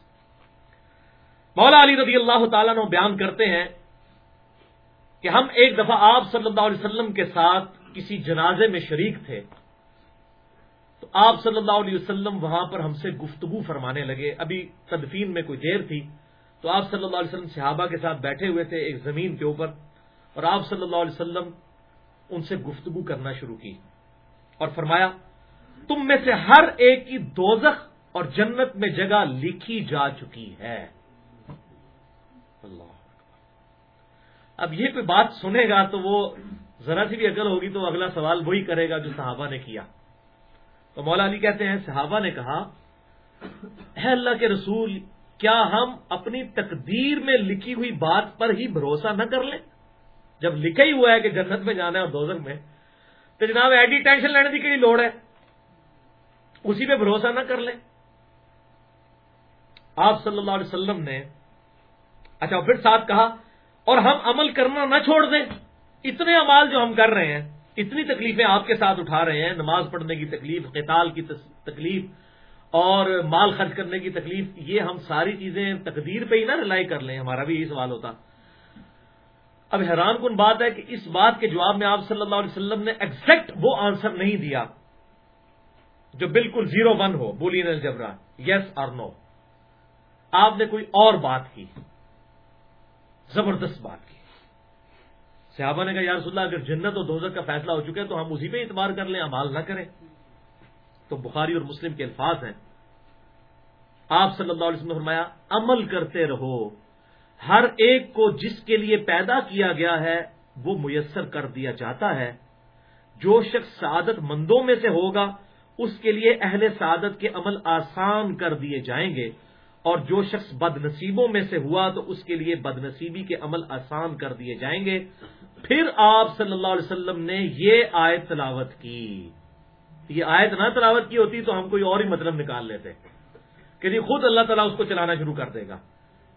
مولا علی رضی اللہ تعالیٰ نے بیان کرتے ہیں کہ ہم ایک دفعہ آپ صلی اللہ علیہ وسلم کے ساتھ کسی جنازے میں شریک تھے، تو آپ صلی اللہ علیہ وسلم وہاں پر ہم سے گفتگو فرمانے لگے۔ ابھی تدفین میں کوئی دیر تھی، تو آپ صلی اللہ علیہ وسلم صحابہ کے ساتھ بیٹھے ہوئے تھے ایک زمین کے اوپر۔ اور آپ صلی اللہ علیہ وسلم ان سے گفتگو کرنا شروع کی اور فرمایا، تم میں سے ہر ایک کی دوزخ اور جنت میں جگہ لکھی جا چکی ہے۔ اللہ اب یہ کوئی بات سنے گا تو وہ ذرا سی بھی عقل ہوگی تو اگلا سوال وہی کرے گا جو صحابہ نے کیا۔ تو مولا علی کہتے ہیں، صحابہ نے کہا، اے اللہ کے رسول، کیا ہم اپنی تقدیر میں لکھی ہوئی بات پر ہی بھروسہ نہ کر لیں؟ جب لکھا ہی ہوا ہے کہ جنت میں جانا ہے اور دوزر میں، تو جناب ایڈی ٹینشن لینے کی کہڑی لوڑ ہے؟ اسی پہ بھروسہ نہ کر لیں۔ آپ صلی اللہ علیہ وسلم نے اچھا پھر ساتھ کہا، اور ہم عمل کرنا نہ چھوڑ دیں۔ اتنے امال جو ہم کر رہے ہیں، اتنی تکلیفیں آپ کے ساتھ اٹھا رہے ہیں۔ نماز پڑھنے کی تکلیف، قتال کی تکلیف، اور مال خرچ کرنے کی تکلیف، یہ ہم ساری چیزیں تقدیر پہ ہی نہ رلائی کر لیں۔ ہمارا بھی یہی سوال ہوتا۔ اب حیران کن بات ہے کہ اس بات کے جواب میں آپ صلی اللہ علیہ وسلم نے ایگزیکٹ وہ آنسر نہیں دیا جو بالکل زیرو ون ہو، بولین الجبرا یس اور نو آپ نے کوئی اور بات کی، زبردست بات کی۔ صحابہ نے کہا، یا رسول اللہ، اگر جنت اور دوزر کا فیصلہ ہو چکا ہے تو ہم اسی پہ اعتبار کر لیں امال نہ کریں۔ تو بخاری اور مسلم کے الفاظ ہیں۔ آپ صلی اللہ علیہ وسلم نے فرمایا، عمل کرتے رہو۔ ہر ایک کو جس کے لیے پیدا کیا گیا ہے، وہ میسر کر دیا جاتا ہے۔ جو شخص سعادت مندوں میں سے ہوگا، اس کے لیے اہل سعادت کے عمل آسان کر دیے جائیں گے۔ اور جو شخص بد نصیبوں میں سے ہوا، تو اس کے لیے بد نصیبی کے عمل آسان کر دیے جائیں گے۔ پھر آپ صلی اللہ علیہ وسلم نے یہ آیت تلاوت کی۔ یہ آیت نہ تلاوت کی ہوتی تو ہم کوئی اور ہی مطلب نکال لیتے کہ جی خود اللہ تعالیٰ اس کو چلانا شروع کر دے گا۔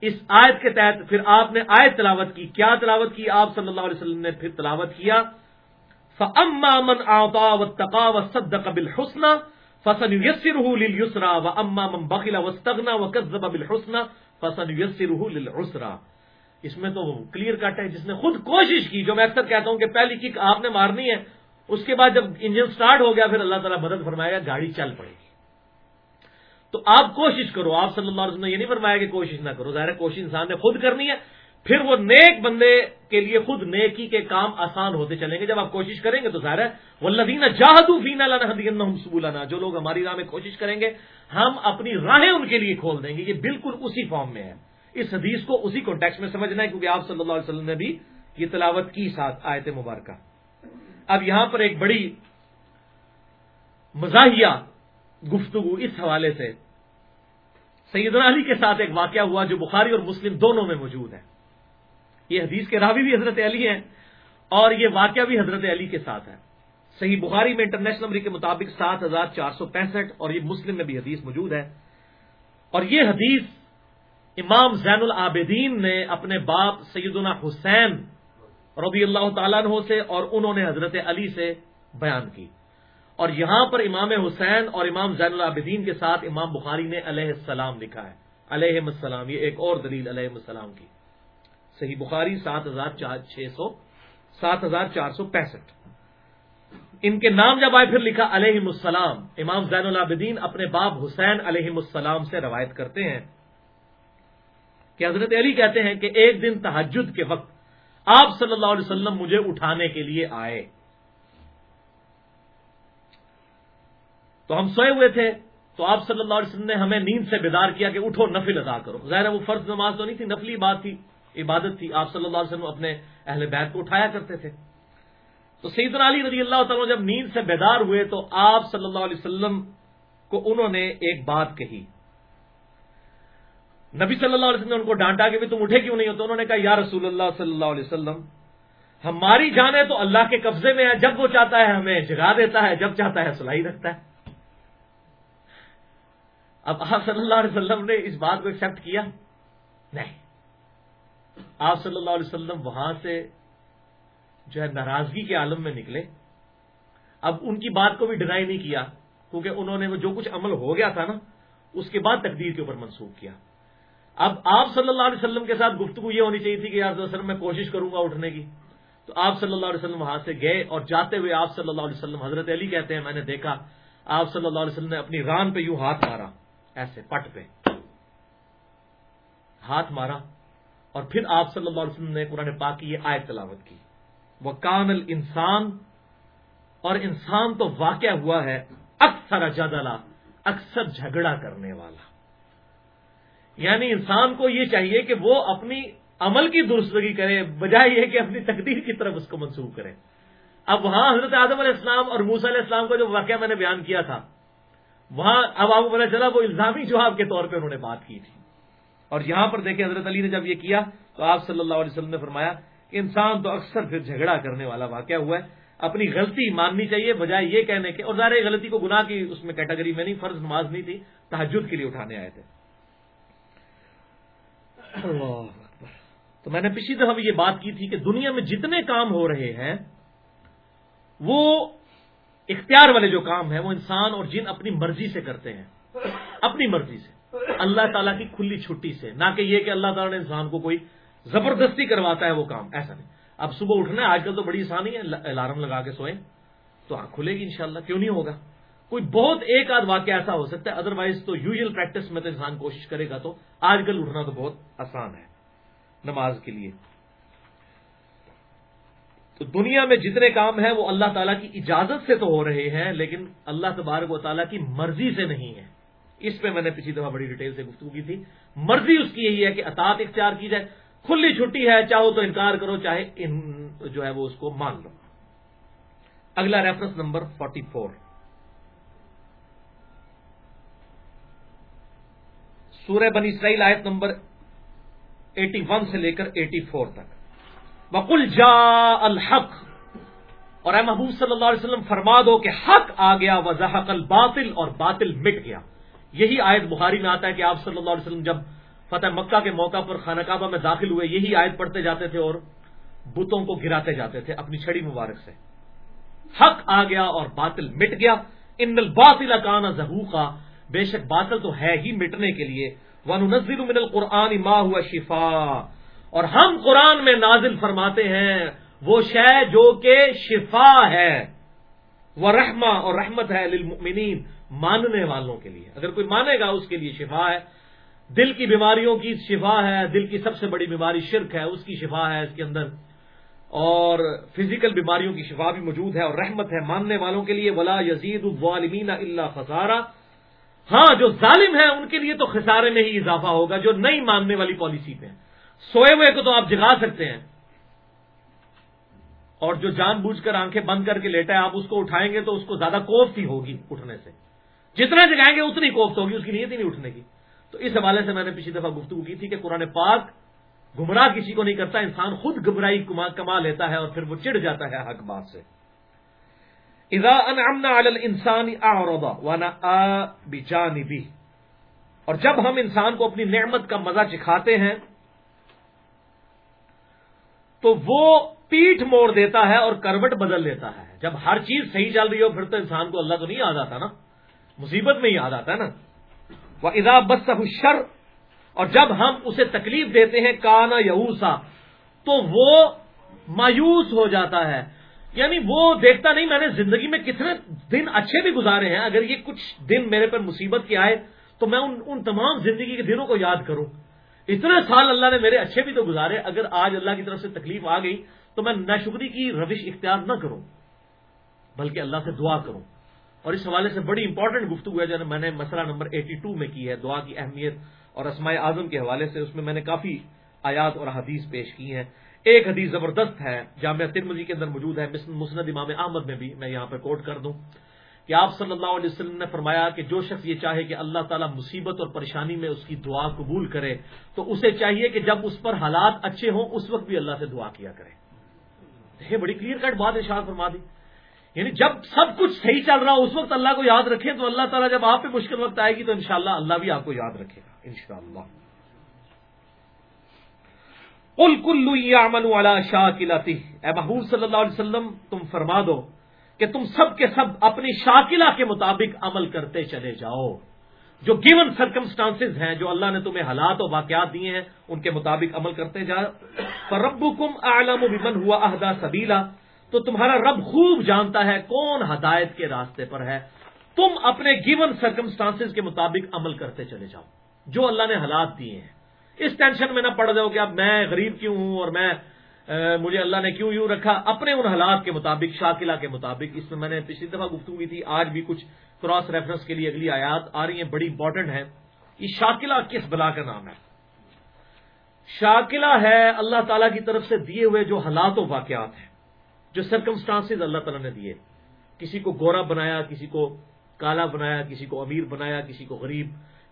اس آیت کے تحت پھر آپ نے آیت تلاوت کی، کیا تلاوت کی؟ آپ صلی اللہ علیہ وسلم نے پھر تلاوت کیا۔ فَأَمَّا مَنْ آطَا وَاتَّقَا وَصَدَّقَ بِالْحُسْنَ فَسَنُيَسِّرُهُ لِلْيُسْرَى وَأَمَّا مَنْ بَخِلَ وَاسْتَغْنَى وَكَذَّبَ بِالْحُسْنَ فَسَنُيَسِّرُهُ لِلْعُسْرَى۔ اس میں تو کلیئر کٹ ہے، جس نے خود کوشش کی، جو میں اکثر کہتا ہوں کہ پہلی کک آپ نے مارنی ہے، اس کے بعد جب انجن سٹارٹ ہو گیا، پھر اللہ تعالیٰ مدد فرمائے گا، گاڑی چل پڑے گی۔ تو آپ کوشش کرو، آپ صلی اللہ علیہ وسلم نے یہ نہیں فرمایا کہ کوشش نہ کرو، ظاہر کوشش انسان نے خود کرنی ہے۔ پھر وہ نیک بندے کے لیے خود نیکی کے کام آسان ہوتے چلیں گے۔ جب آپ کوشش کریں گے تو ظاہر ہے وہ لدینہ جاہدو فینا لانا جو لوگ ہماری راہ میں کوشش کریں گے، ہم اپنی راہیں ان کے لیے کھول دیں گے یہ بالکل اسی فارم میں ہے اس حدیث کو اسی کانٹیکس میں سمجھنا ہے، کیونکہ آپ صلی اللہ علیہ وسلم نے بھی یہ تلاوت کی ساتھ آیت مبارکہ۔ اب یہاں پر ایک بڑی مزاحیہ گفتگو اس حوالے سے سیدنا علی کے ساتھ ایک واقعہ ہوا جو بخاری اور مسلم دونوں میں موجود ہے۔ یہ حدیث کے راوی بھی حضرت علی ہیں اور یہ واقعہ بھی حضرت علی کے ساتھ ہے۔ صحیح بخاری میں انٹرنیشنل نمبر کے مطابق سات ہزار چار سو پینسٹھ اور یہ مسلم میں بھی حدیث موجود ہے۔ اور یہ حدیث امام زین العابدین نے اپنے باپ سیدنا حسین رضی اللہ تعالیٰ عنہ سے اور انہوں نے حضرت علی سے بیان کی۔ اور یہاں پر امام حسین اور امام زین العابدین کے ساتھ امام بخاری نے علیہ السلام لکھا ہے۔ علیہ السلام، یہ ایک اور دلیل علیہ السلام کی۔ صحیح بخاری سات ہزار چار چھ سو سات ہزار چار سو پینسٹھ۔ ان کے نام جب آئے پھر لکھا علیہ السلام، امام زین العابدین اپنے باپ حسین علیہ السلام سے روایت کرتے ہیں کہ حضرت علی کہتے ہیں کہ ایک دن تحجد کے وقت آپ صلی اللہ علیہ وسلم مجھے اٹھانے کے لیے آئے۔ تو ہم سوئے ہوئے تھے، تو آپ صلی اللہ علیہ وسلم نے ہمیں نیند سے بیدار کیا کہ اٹھو، نفل ادا کرو۔ ظاہر وہ فرض نماز تو نہیں تھی، نفلی بات تھی، عبادت تھی۔ آپ صلی اللہ علیہ وسلم اپنے اہل بیت کو اٹھایا کرتے تھے۔ تو سیدنا علی رضی اللہ تعالیٰ جب نیند سے بیدار ہوئے تو آپ صلی اللہ علیہ وسلم کو انہوں نے ایک بات کہی۔ نبی صلی اللہ علیہ وسلم نے ان کو ڈانٹا کہ تم اٹھے کیوں نہیں ہوتے انہوں نے کہا، یا رسول اللہ صلی اللہ علیہ وسلم، ہماری جان ہے تو اللہ کے قبضے میں ہے، جب وہ چاہتا ہے ہمیں جگا دیتا ہے، جب چاہتا ہے سلائی رکھتا ہے۔ اب آپ صلی اللہ علیہ وسلم نے اس بات کو ایکسپٹ کیا؟ نہیں۔ آپ صلی اللہ علیہ وسلم وہاں سے جو ہے ناراضگی کے عالم میں نکلے۔ اب ان کی بات کو بھی ڈرائی نہیں کیا، کیونکہ انہوں نے جو کچھ عمل ہو گیا تھا نا، اس کے بعد تقدیر کے اوپر منسوخ کیا۔ اب آپ صلی اللہ علیہ وسلم کے ساتھ گفتگو یہ ہونی چاہیے تھی کہ یار وسلم میں کوشش کروں گا اٹھنے کی۔ تو آپ صلی اللہ علیہ وسلم وہاں سے گئے اور جاتے ہوئے آپ صلی اللہ علیہ وسلم حضرت علی کہتے ہیں، میں نے دیکھا، آپ صلی اللہ علیہ وسلم نے اپنی ران پہ یوں ہاتھ مارا۔ ایسے پٹ پہ۔ ہاتھ مارا اور پھر آپ صلی اللہ علیہ وسلم نے قرآن پاک کی یہ آیت تلاوت کی۔ وہ کامل انسان اور انسان تو واقع ہوا ہے اکثر جدلا، اکثر جھگڑا کرنے والا۔ یعنی انسان کو یہ چاہیے کہ وہ اپنی عمل کی درستگی کرے، بجائے یہ کہ اپنی تقدیر کی طرف اس کو منسوخ کرے۔ اب وہاں حضرت اعظم علیہ السلام اور موسا علیہ السلام کا جو واقعہ میں نے بیان کیا تھا وہاں اب آپ کو پتا چلا، وہ الزامی جواب کے طور پہ انہوں نے بات کی تھی۔ اور یہاں پر دیکھیں حضرت علی نے جب یہ کیا تو آپ صلی اللہ علیہ وسلم نے فرمایا کہ انسان تو اکثر پھر جھگڑا کرنے والا واقعہ ہوا ہے۔ اپنی غلطی ماننی چاہیے، بجائے یہ کہنے کے۔ اور ظاہر غلطی کو گناہ کی اس میں کیٹیگری میں نہیں، فرض نماز نہیں تھی تحجد کے لیے اٹھانے آئے تھے۔ تو میں نے پچھلی دفعہ بھی یہ بات کی تھی کہ دنیا میں جتنے کام ہو رہے ہیں، وہ اختیار والے جو کام ہیں، وہ انسان اور جن اپنی مرضی سے کرتے ہیں۔ اپنی مرضی سے۔ اللہ تعالیٰ کی کھلی چھٹی سے۔ نہ کہ یہ کہ اللہ تعالیٰ نے انسان کو کوئی زبردستی کرواتا ہے وہ کام، ایسا نہیں۔ اب صبح اٹھنا ہے، آج کل تو بڑی آسانی ہے الارم لگا کے سوئیں۔ تو آنکھ کھلے گی انشاءاللہ، کیوں نہیں ہوگا؟ کوئی بہت ایک آدھ واقعہ ایسا ہو سکتا ہے ادروائز تو یوزل پریکٹس میں تو انسان کوشش کرے گا تو آج کل اٹھنا تو بہت آسان ہے۔ نماز کے لیے۔ تو دنیا میں جتنے کام ہیں وہ اللہ تعالیٰ کی اجازت سے تو ہو رہے ہیں، لیکن اللہ تبارک و تعالیٰ کی مرضی سے نہیں ہے اس پہ میں نے پچھلی دفعہ بڑی ڈیٹیل سے گفتگو کی تھی۔ مرضی اس کی یہی ہے کہ اطاط اختیار کی جائے۔ کھلی چھٹی ہے، چاہو تو انکار کرو، چاہے ان جو ہے وہ اس کو مان لو۔ اگلا ریفرنس نمبر فورٹی فور سورہ بنی اسرائیل آیت نمبر ایٹی ون سے لے کر ایٹی فور تک۔ وکل جا الحق۔ اور اے محبوب صلی اللہ علیہ وسلم، فرما دو کہ حق آ گیا وضاحق الباطل اور باطل مٹ گیا۔ یہی آیت بخاری میں آتا ہے کہ آپ صلی اللہ علیہ وسلم جب فتح مکہ کے موقع پر خانہ کعبہ میں داخل ہوئے، یہی آیت پڑھتے جاتے تھے اور بتوں کو گراتے جاتے تھے اپنی چھڑی مبارک سے۔ حق آ گیا اور باطل مٹ گیا۔ ان الباطل کانا زہو کا بے شک باطل تو ہے ہی مٹنے کے لیے۔ ون نزل من القرآن ما ہوا شفا اور ہم قرآن میں نازل فرماتے ہیں، وہ شے جو کہ شفا ہے، وہ رحما اور رحمت ہے للمؤمنین ماننے والوں کے لیے۔ اگر کوئی مانے گا اس کے لیے شفا ہے، دل کی بیماریوں کی شفا ہے، دل کی سب سے بڑی بیماری شرک ہے، اس کی شفا ہے اس کے اندر۔ اور فزیکل بیماریوں کی شفا بھی موجود ہے اور رحمت ہے ماننے والوں کے لیے۔ ولا یزید الظالمین اللہ خسارا۔ ہاں جو ظالم ہیں، ان کے لیے تو خسارے میں ہی اضافہ ہوگا، جو نہیں ماننے والی پالیسی پہ۔ سوئے ہوئے کو تو آپ جگا سکتے ہیں۔ اور جو جان بوجھ کر آنکھیں بند کر کے لیٹا ہے، آپ اس کو اٹھائیں گے تو اس کو زیادہ کوفت ہی ہوگی اٹھنے سے۔ جتنا جگائیں گے اتنی کوفت ہوگی، اس کی نیت ہی نہیں اٹھنے کی۔ تو اس حوالے سے میں نے پچھلی دفعہ گفتگو کی تھی کہ قرآن پاک گمراہ کسی کو نہیں کرتا، انسان خود گمراہی کما لیتا ہے اور پھر وہ چڑ جاتا ہے حق بات سے۔ انسان بھی اور جب ہم انسان کو اپنی نعمت کا مزہ چکھاتے ہیں تو وہ پیٹ موڑ دیتا ہے اور کروٹ بدل دیتا ہے۔ جب ہر چیز صحیح چل رہی ہو، پھر تو انسان کو اللہ تو نہیں یاد آتا نا۔ مصیبت میں ہی یاد آتا ہے نا۔ وہ ادا بس شر اور جب ہم اسے تکلیف دیتے ہیں کانا یوسا تو وہ مایوس ہو جاتا ہے۔ یعنی وہ دیکھتا نہیں، میں نے زندگی میں کتنے دن اچھے بھی گزارے ہیں، اگر یہ کچھ دن میرے پر مصیبت کے آئے، تو میں ان ان تمام زندگی کے دنوں کو یاد کروں۔ اتنے سال اللہ نے میرے اچھے بھی تو گزارے، اگر آج اللہ کی طرف سے تکلیف آ گئی تو میں ناشکری کی روش اختیار نہ کروں، بلکہ اللہ سے دعا کروں۔ اور اس حوالے سے بڑی امپورٹنٹ گفتگو ہے جو میں نے مسئلہ نمبر ایٹی ٹو میں کی ہے، دعا کی اہمیت اور اسماء اعظم کے حوالے سے، اس میں میں نے کافی آیات اور حدیث پیش کی ہیں۔ ایک حدیث زبردست ہے، جامعہ ترمزی کے اندر موجود ہے، مسند امام احمد میں بھی، میں یہاں پہ کوٹ کر دوں۔ کہ آپ صلی اللہ علیہ وسلم نے فرمایا کہ جو شخص یہ چاہے کہ اللہ تعالیٰ مصیبت اور پریشانی میں اس کی دعا قبول کرے، تو اسے چاہیے کہ جب اس پر حالات اچھے ہوں، اس وقت بھی اللہ سے دعا کیا کرے۔ یہ بڑی کلیئر کٹ بات ارشاد فرما دی۔ یعنی جب سب کچھ صحیح چل رہا ہو، اس وقت اللہ کو یاد رکھیں تو اللہ تعالیٰ جب آپ پہ مشکل وقت آئے گی، تو انشاءاللہ اللہ بھی آپ کو یاد رکھے گا۔ انشاءاللہ۔ اللہ والا شاہ قلعتی اے محبوب صلی اللہ علیہ وسلم، تم فرما دو۔ کہ تم سب کے سب اپنی شاکلہ کے مطابق عمل کرتے چلے جاؤ۔ جو گیون سرکمسٹانس ہیں، جو اللہ نے تمہیں حالات و واقعات دیے ہیں، ان کے مطابق عمل کرتے جاؤ۔ ربو کم عالم و ہوا عہدہ سبیلا تو تمہارا رب خوب جانتا ہے کون ہدایت کے راستے پر ہے۔ تم اپنے گیون سرکمسٹانس کے مطابق عمل کرتے چلے جاؤ۔ جو اللہ نے حالات دیے ہیں۔ اس ٹینشن میں نہ پڑ جاؤ کہ اب میں غریب کیوں ہوں اور میں مجھے اللہ نے کیوں یوں رکھا؟ اپنے ان حالات کے مطابق، شاکلہ کے مطابق۔ اس میں میں نے پچھلی دفعہ گفتگو کی تھی۔ آج بھی کچھ کراس ریفرنس کے لیے اگلی آیات آ رہی ہیں، بڑی امپورٹنٹ ہے یہ شاکلہ کس بلا کا نام ہے؟ شاکلہ ہے اللہ تعالیٰ کی طرف سے دیے ہوئے جو حالات و واقعات ہیں، جو سرکمسٹانس اللہ تعالیٰ نے دیے۔ کسی کو گورا بنایا، کسی کو کالا بنایا، کسی کو امیر بنایا، کسی کو غریب،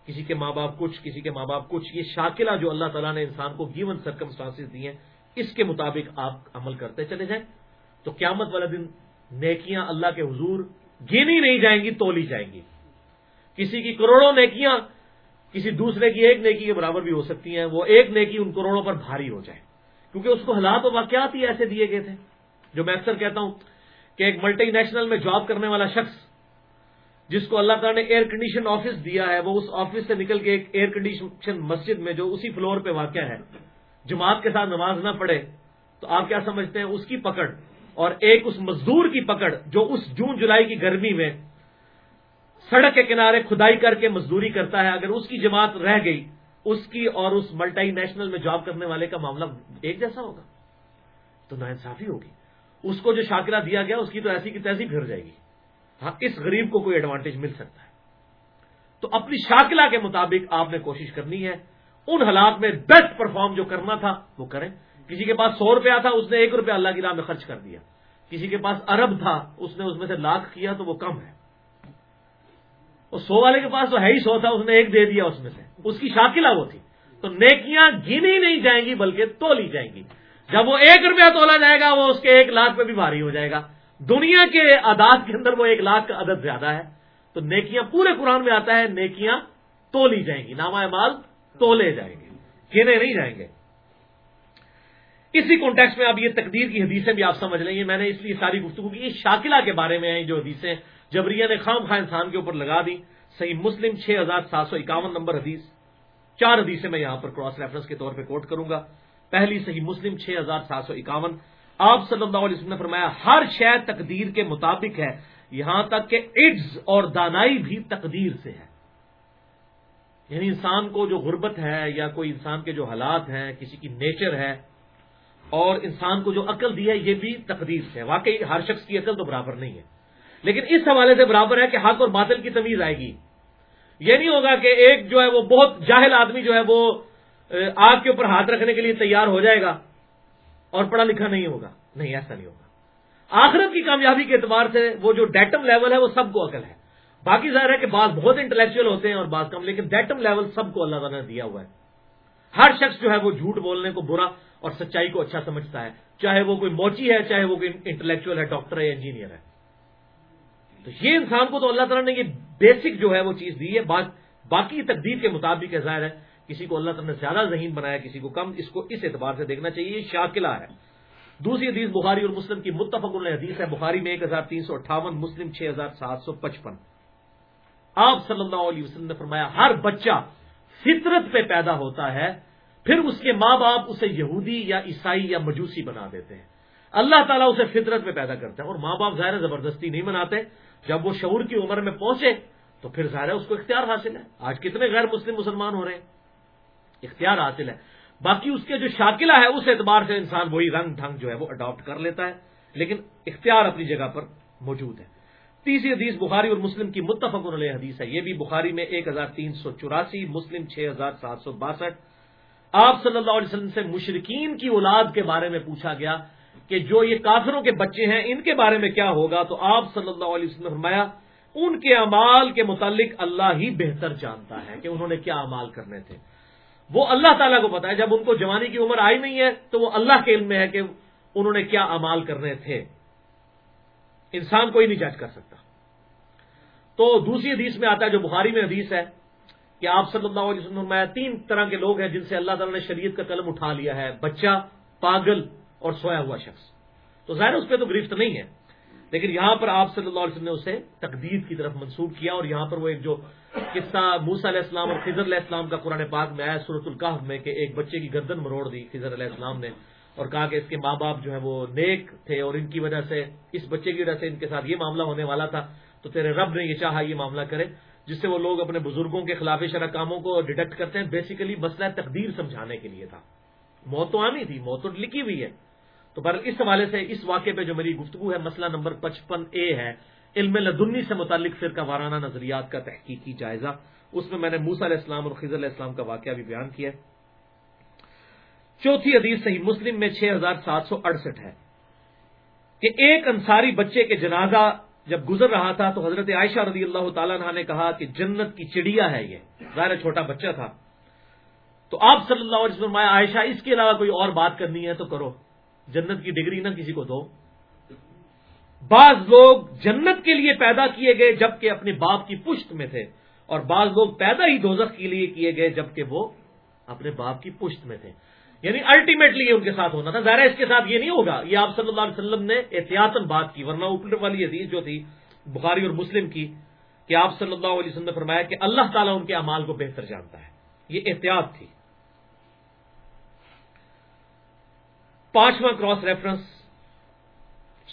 کسی کے ماں باپ کچھ، کسی کے ماں باپ کچھ۔ یہ شاکلہ جو اللہ تعالیٰ نے انسان کو گیون سرکمسٹانس دی ہیں اس کے مطابق آپ عمل کرتے چلے جائیں۔ تو قیامت والا دن نیکیاں اللہ کے حضور گینی نہیں جائیں گی، تولی جائیں گی۔ کسی کی کروڑوں نیکیاں کسی دوسرے کی ایک نیکی کے برابر بھی ہو سکتی ہیں، وہ ایک نیکی ان کروڑوں پر بھاری ہو جائے۔ کیونکہ اس کو حالات و واقعات ہی ایسے دیے گئے تھے۔ جو میں اکثر کہتا ہوں کہ ایک ملٹی نیشنل میں جاب کرنے والا شخص جس کو اللہ تعالیٰ نے ایئر کنڈیشن آفس دیا ہے، وہ اس آفس سے نکل کے ایک ایئر کنڈیشن مسجد میں جو اسی فلور پہ واقع ہے جماعت کے ساتھ نماز نہ پڑھے، تو آپ کیا سمجھتے ہیں؟ اس کی پکڑ اور ایک اس مزدور کی پکڑ جو اس جون جولائی کی گرمی میں سڑک کے کنارے کھدائی کر کے مزدوری کرتا ہے، اگر اس کی جماعت رہ گئی، اس کی اور اس ملٹی نیشنل میں جاب کرنے والے کا معاملہ ایک جیسا ہوگا۔ تو نا انصافی ہوگی۔ اس کو جو شاکرہ دیا گیا، اس کی تو ایسی کی تیسی پھر جائے گی۔ ہاں اس غریب کو کوئی ایڈوانٹیج مل سکتا ہے۔ تو اپنی شاکلہ کے مطابق آپ نے کوشش کرنی ہے۔ ان حالات میں بیسٹ پرفارم جو کرنا تھا، وہ کریں۔ کسی کے پاس سو روپیہ تھا، اس نے ایک روپیہ اللہ کی راہ میں خرچ کر دیا۔ کسی کے پاس ارب تھا، اس نے اس میں سے لاکھ کیا تو وہ کم ہے۔ اور سو والے کے پاس تو ہے ہی سو تھا، اس نے ایک دے دیا اس میں سے۔ اس کی شاکلہ وہ تھی۔ تو نیکیاں گنی نہیں جائیں گی، بلکہ تولی جائیں گی۔ جب وہ ایک روپیہ تولا جائے گا، وہ اس کے ایک لاکھ پہ بھی بھاری ہو جائے گا۔ دنیا کے عداد کے اندر وہ ایک لاکھ کا عدد زیادہ ہے۔ تو نیکیاں پورے قرآن میں آتا ہے، نیکیاں تولی جائیں گی۔ نامہ مال تولے جائیں گے، گنے نہیں جائیں گے۔ اسی کانٹیکس میں اب یہ تقدیر کی حدیثیں بھی آپ سمجھ لیں۔ گے میں نے اس لیے ساری گفتگو کی شاکلہ کے بارے میں جو حدیثیں جبریہ نے خام خواہ انسان کے اوپر لگا دی صحیح مسلم چھ ہزار سات سو اکاون نمبر حدیث۔ چار حدیثیں میں یہاں پر کراس ریفرنس کے طور پہ کوٹ کروں گا۔ پہلی صحیح مسلم چھ ہزار سات سو اکاون۔ آپ صلی اللہ علیہ وسلم نے فرمایا، ہر شے تقدیر کے مطابق ہے، یہاں تک کہ ایڈز اور دانائی بھی تقدیر سے ہے۔ یعنی انسان کو جو غربت ہے یا کوئی انسان کے جو حالات ہیں، کسی کی نیچر ہے، اور انسان کو جو عقل دی ہے، یہ بھی تقدیر ہے۔ واقعی ہر شخص کی عقل تو برابر نہیں ہے۔ لیکن اس حوالے سے برابر ہے کہ حق اور باطل کی تمیز آئے گی۔ یہ نہیں ہوگا کہ ایک جو ہے وہ بہت جاہل آدمی جو ہے وہ آگ کے اوپر ہاتھ رکھنے کے لیے تیار ہو جائے گا اور پڑھا لکھا نہیں ہوگا۔ نہیں، ایسا نہیں ہوگا۔ آخرت کی کامیابی کے اعتبار سے وہ جو ڈیٹم لیول ہے، وہ سب کو عقل ہے۔ باقی ظاہر ہے کہ بعض بہت انٹلیکچوئل ہوتے ہیں اور بعض کم، لیکن ڈیٹم لیول سب کو اللہ تعالیٰ نے دیا ہوا ہے۔ ہر شخص جو ہے وہ جھوٹ بولنے کو برا اور سچائی کو اچھا سمجھتا ہے۔ چاہے وہ کوئی موچی ہے، چاہے وہ کوئی انٹلیکچوئل ہے ڈاکٹر ہے انجینئر ہے۔ تو یہ انسان کو تو اللہ تعالیٰ نے یہ بیسک جو ہے وہ چیز دی ہے۔ باقی تقدیر کے مطابق ہے ظاہر ہے، کسی کو اللہ تعالیٰ نے زیادہ ذہین بنایا، کسی کو کم، اس کو اس اعتبار سے دیکھنا چاہیے، یہ شاکلہ ہے۔ دوسری حدیث بخاری اور مسلم کی متفق حدیث ہے۔ بخاری میں ایک ہزار تین سو اٹھاون، مسلم چھ ہزار سات سو پچپن۔ آپ صلی اللہ علیہ وسلم نے فرمایا، ہر بچہ فطرت پہ پیدا ہوتا ہے، پھر اس کے ماں باپ اسے یہودی یا عیسائی یا مجوسی بنا دیتے ہیں۔ اللہ تعالیٰ اسے فطرت پہ پیدا کرتا ہے اور ماں باپ ظاہر زبردستی نہیں بناتے جب وہ شعور کی عمر میں پہنچے، تو پھر ظاہر اس کو اختیار حاصل ہے۔ آج کتنے غیر مسلم مسلمان ہو رہے ہیں۔ اختیار حاصل ہے۔ باقی اس کے جو شاکلہ ہے، اس اعتبار سے انسان وہی رنگ ڈھنگ جو ہے وہ اڈاپٹ کر لیتا ہے، لیکن اختیار اپنی جگہ پر موجود ہے۔ تیسری حدیث بخاری اور مسلم کی متفق علیہ حدیث ہے۔ یہ بھی بخاری میں ایک ہزار تین سو چوراسی، مسلم چھ ہزار سات سو باسٹھ۔ آپ صلی اللہ علیہ وسلم سے مشرقین کی اولاد کے بارے میں پوچھا گیا کہ جو یہ کافروں کے بچے ہیں، ان کے بارے میں کیا ہوگا؟ تو آپ صلی اللہ علیہ وسلم نے فرمایا، ان کے امال کے متعلق اللہ ہی بہتر جانتا ہے کہ انہوں نے کیا امال کرنے تھے۔ وہ اللہ تعالیٰ کو پتا ہے، جب ان کو جوانی کی عمر آئی نہیں ہے تو وہ اللہ کے علم میں ہے کہ انہوں نے کیا امال کرنے تھے۔ انسان کوئی نہیں جج کر سکتا۔ تو دوسری حدیث میں آتا ہے، جو بخاری میں حدیث ہے کہ آپ صلی اللہ علیہ وسلم میں تین طرح کے لوگ ہیں جن سے اللہ تعالیٰ نے شریعت کا قلم اٹھا لیا ہے، بچہ، پاگل اور سویا ہوا شخص۔ تو ظاہر اس پہ تو گرفت نہیں ہے، لیکن یہاں پر آپ صلی اللہ علیہ وسلم نے اسے تقدیر کی طرف منسوخ کیا اور یہاں پر وہ ایک جو قصہ موسا علیہ السلام اور خضر علیہ السلام کا قرآن پاک میں آیا صورت القاف میں کہ ایک بچے کی گردن مروڑ دی، خضر علیہ السلام نے اور کہا کہ اس کے ماں باپ جو ہے وہ نیک تھے اور ان کی وجہ سے، اس بچے کی وجہ سے ان کے ساتھ یہ معاملہ ہونے والا تھا، تو تیرے رب نے یہ چاہا یہ معاملہ کرے، جس سے وہ لوگ اپنے بزرگوں کے خلاف شرح کاموں کو ڈیٹیکٹ کرتے ہیں بیسیکلی مسئلہ تقدیر سمجھانے کے لیے تھا۔ موت تو آنی تھی، موت تو لکھی ہوئی ہے۔ تو پر اس حوالے سے اس واقعے پہ جو میری گفتگو ہے، مسئلہ نمبر پچپن اے ہے، علم لدنی سے متعلق فرقہ وارانہ نظریات کا تحقیقی جائزہ۔ اس میں میں نے موسا علیہ السلام اور خضر علیہ السلام کا واقعہ بھی بیان کیا چوتھی حدیث صحیح مسلم میں چھ ہزار سات سو اڑسٹھ ہے کہ ایک انصاری بچے کے جنازہ جب گزر رہا تھا تو حضرت عائشہ رضی اللہ تعالیٰ عنہ نے کہا کہ جنت کی چڑیا ہے یہ۔ ظاہر چھوٹا بچہ تھا۔ تو آپ صلی اللہ علیہ وسلم عائشہ، اس کے علاوہ کوئی اور بات کرنی ہے تو کرو۔ جنت کی ڈگری نہ کسی کو دو۔ بعض لوگ جنت کے لیے پیدا کیے گئے جبکہ اپنے باپ کی پشت میں تھے، اور بعض لوگ پیدا ہی دوزخ کے لیے کیے گئے جبکہ وہ اپنے باپ کی پشت میں تھے۔ یعنی الٹیمیٹلی یہ ان کے ساتھ ہونا تھا۔ ظاہر اس کے ساتھ یہ نہیں ہوگا۔ یہ آپ صلی اللہ علیہ وسلم نے احتیاطن بات کی، ورنہ اوپر والی حدیث جو تھی، بخاری اور مسلم کی، کہ آپ صلی اللہ علیہ وسلم نے فرمایا کہ اللہ تعالیٰ ان کے امال کو بہتر جانتا ہے۔ یہ احتیاط تھی۔ پانچواں کراس ریفرنس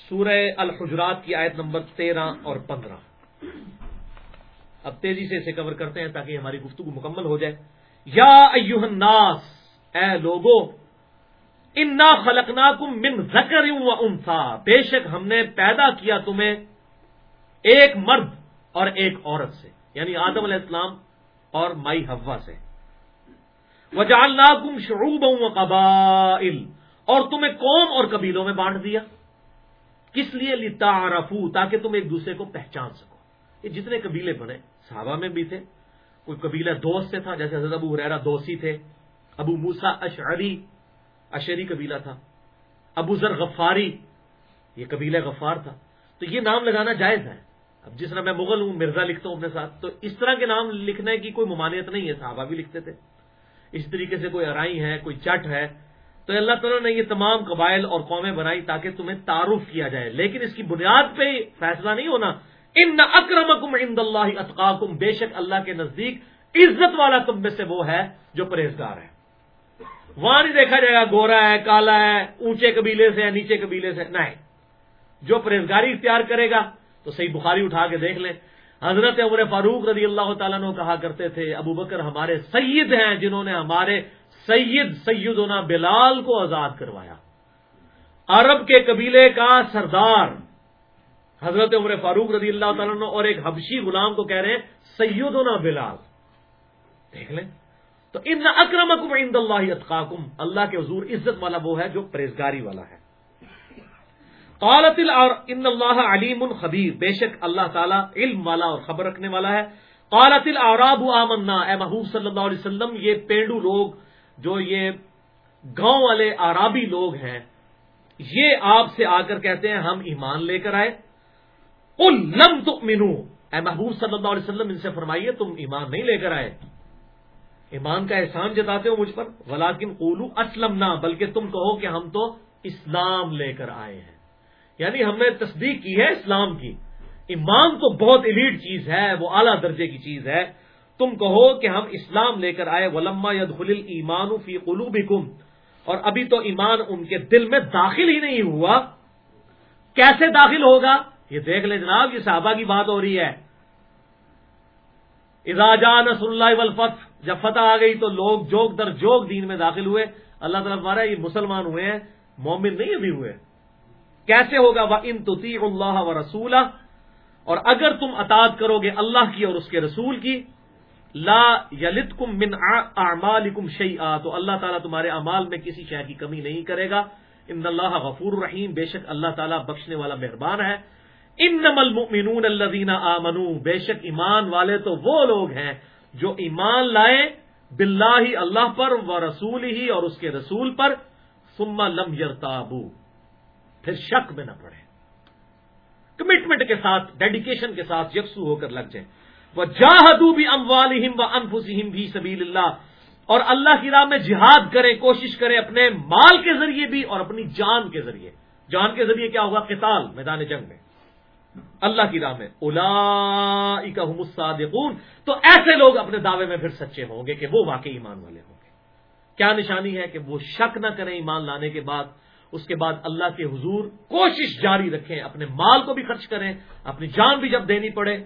سورہ الحجرات کی آیت نمبر تیرہ اور پندرہ۔ اب تیزی سے اسے کور کرتے ہیں تاکہ ہماری گفتگو مکمل ہو جائے۔ یا ایوہ الناس اے لوگو، انا خلقناکم من ذکر و انسا بے شک ہم نے پیدا کیا تمہیں ایک مرد اور ایک عورت سے یعنی آدم علیہ السلام اور مائی ہوا سے۔ وجعلناکم شعوبا و قبائل اور تمہیں قوم اور قبیلوں میں بانٹ دیا۔ کس لیے؟ لتا تاکہ تم ایک دوسرے کو پہچان سکو۔ یہ جتنے قبیلے بنے، صحابہ میں بھی تھے، کوئی قبیلہ دوست سے تھا، جیسے حضرت ابو حریرا دوسی تھے۔ ابو موسا اشعری اشری قبیلہ تھا، ابو ذر غفاری، یہ قبیلہ غفار تھا۔ تو یہ نام لگانا جائز ہے۔ اب جس طرح میں مغل ہوں، مرزا لکھتا ہوں اپنے ساتھ، تو اس طرح کے نام لکھنے کی کوئی ممانعت نہیں ہے، صحابہ بھی لکھتے تھے۔ اس طریقے سے کوئی ارائی ہے، کوئی چٹ ہے، تو اللہ تعالیٰ نے یہ تمام قبائل اور قومیں بنائی تاکہ تمہیں تعارف کیا جائے۔ لیکن اس کی بنیاد پہ فیصلہ نہیں ہونا۔ ان نہ اکرم عند اللہ اطقاکم بے شک اللہ کے نزدیک عزت والا تم میں سے وہ ہے جو پرہیزگار ہے۔ وہاں نہیں دیکھا جائے گا، گورا ہے، کالا ہے، اونچے قبیلے سے ہے، نیچے قبیلے سے نہیں۔ جو پرہیزگاری اختیار کرے گا، تو صحیح بخاری اٹھا کے دیکھ لیں۔ حضرت عمر فاروق رضی اللہ تعالیٰ نے کہا کرتے تھے، ابو بکر ہمارے سید ہیں، جنہوں نے ہمارے سید سیدنا بلال کو آزاد کروایا۔ عرب کے قبیلے کا سردار حضرت عمر فاروق رضی اللہ تعالیٰ اور ایک حبشی غلام کو کہہ رہے ہیں، سیدنا بلال۔ دیکھ لیں۔ تو ان اکرم اکم عند اللہ اتقاکم اللہ کے حضور عزت والا وہ ہے جو پریزگاری والا ہے۔ قالت ان اللہ علیم الخبیر بے شک اللہ تعالیٰ علم والا اور خبر رکھنے والا ہے۔ قالت العراب آمنا۔ اے محبوب صلی اللہ علیہ وسلم، یہ پینڈو لوگ جو یہ گاؤں والے آرابی لوگ ہیں، یہ آپ سے آ کر کہتے ہیں، ہم ایمان لے کر آئے۔ ان لم تو اے محبوب صلی اللہ علیہ وسلم، ان سے فرمائیے، تم ایمان نہیں لے کر آئے۔ ایمان کا احسان جتاتے ہو مجھ پر ولاکن قولو اسلم نہ بلکہ تم کہو کہ ہم تو اسلام لے کر آئے ہیں۔ یعنی ہم نے تصدیق کی ہے اسلام کی۔ ایمان تو بہت ایلیٹ چیز ہے، وہ اعلیٰ درجے کی چیز ہے۔ تم کہو کہ ہم اسلام لے کر آئے، ولما ید خل ایمان فی قلوبکم۔ اور ابھی تو ایمان ان کے دل میں داخل ہی نہیں ہوا۔ کیسے داخل ہوگا؟ یہ دیکھ لیں جناب، یہ صحابہ کی بات ہو رہی ہے۔ نصر اللہ ولفت جب فتح آ گئی تو لوگ جوک در جوک دین میں داخل ہوئے۔ اللہ تعالیٰ ہمارا یہ مسلمان ہوئے ہیں، مومن نہیں ابھی ہوئے۔ کیسے ہوگا؟ وہ ان توتی اللہ و رسول اور اگر تم اطاط کرو گے اللہ کی اور اس کے رسول کی، لا یلتکم من اعمالکم شیئا تو اللہ تعالیٰ تمہارے اعمال میں کسی شے کی کمی نہیں کرے گا۔ ان اللہ غفور رحیم بے شک اللہ تعالیٰ بخشنے والا مہربان ہے۔ انما المؤمنون الذين امنوا بے شک ایمان والے تو وہ لوگ ہیں جو ایمان لائے باللہ اللہ پر و رسول ہی اور اس کے رسول پر، ثم لم یرتابو۔ پھر شک میں نہ پڑے۔ کمٹمنٹ کے ساتھ ڈیڈیکیشن کے ساتھ یکسو ہو کر لگ جائیں۔ وہ جاہدو بھی اموالہم و انفسہم بھی سبیل اللہ اور اللہ کی راہ میں جہاد کریں، کوشش کریں اپنے مال کے ذریعے بھی اور اپنی جان کے ذریعے۔ جان کے ذریعے کیا ہوگا؟ قتال، میدان جنگ میں۔ اللہ کی راہ میں. الا الصادقون. تو ایسے لوگ اپنے دعوے میں پھر سچے ہوں گے کہ وہ واقعی ایمان والے ہوں گے. کیا نشانی ہے کہ وہ شک نہ کریں ایمان لانے کے بعد، اس کے بعد اللہ کے حضور کوشش جاری رکھیں، اپنے مال کو بھی خرچ کریں، اپنی جان بھی جب دینی پڑے.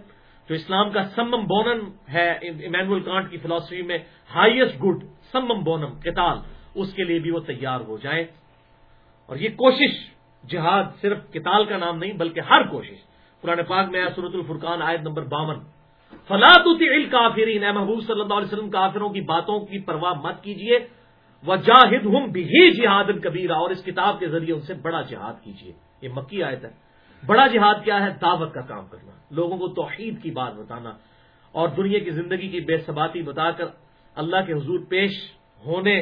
جو اسلام کا سمم بونم ہے ایمینول کانٹ کی فلاسفی میں ہائیسٹ گڈ سمم بونم کتال اس کے لیے بھی وہ تیار ہو جائے اور یہ کوشش جہاد صرف کتال کا نام نہیں، بلکہ ہر کوشش قرآن پاک میں سورت الفرقان، آیت نمبر باون۔ فلاط کافرین اے محبوب صلی اللہ علیہ وسلم، کافروں کی باتوں کی پرواہ مت کیجیے وہ جاہد ہم بھی جہاد کبیرہ، اور اس کتاب کے ذریعے ان سے بڑا جہاد کیجیے یہ مکی آیت ہے۔ بڑا جہاد کیا ہے؟ دعوت کا کام کرنا۔ لوگوں کو توحید کی بات بتانا، اور دنیا کی زندگی کی بے ثباتی بتا کر اللہ کے حضور پیش ہونے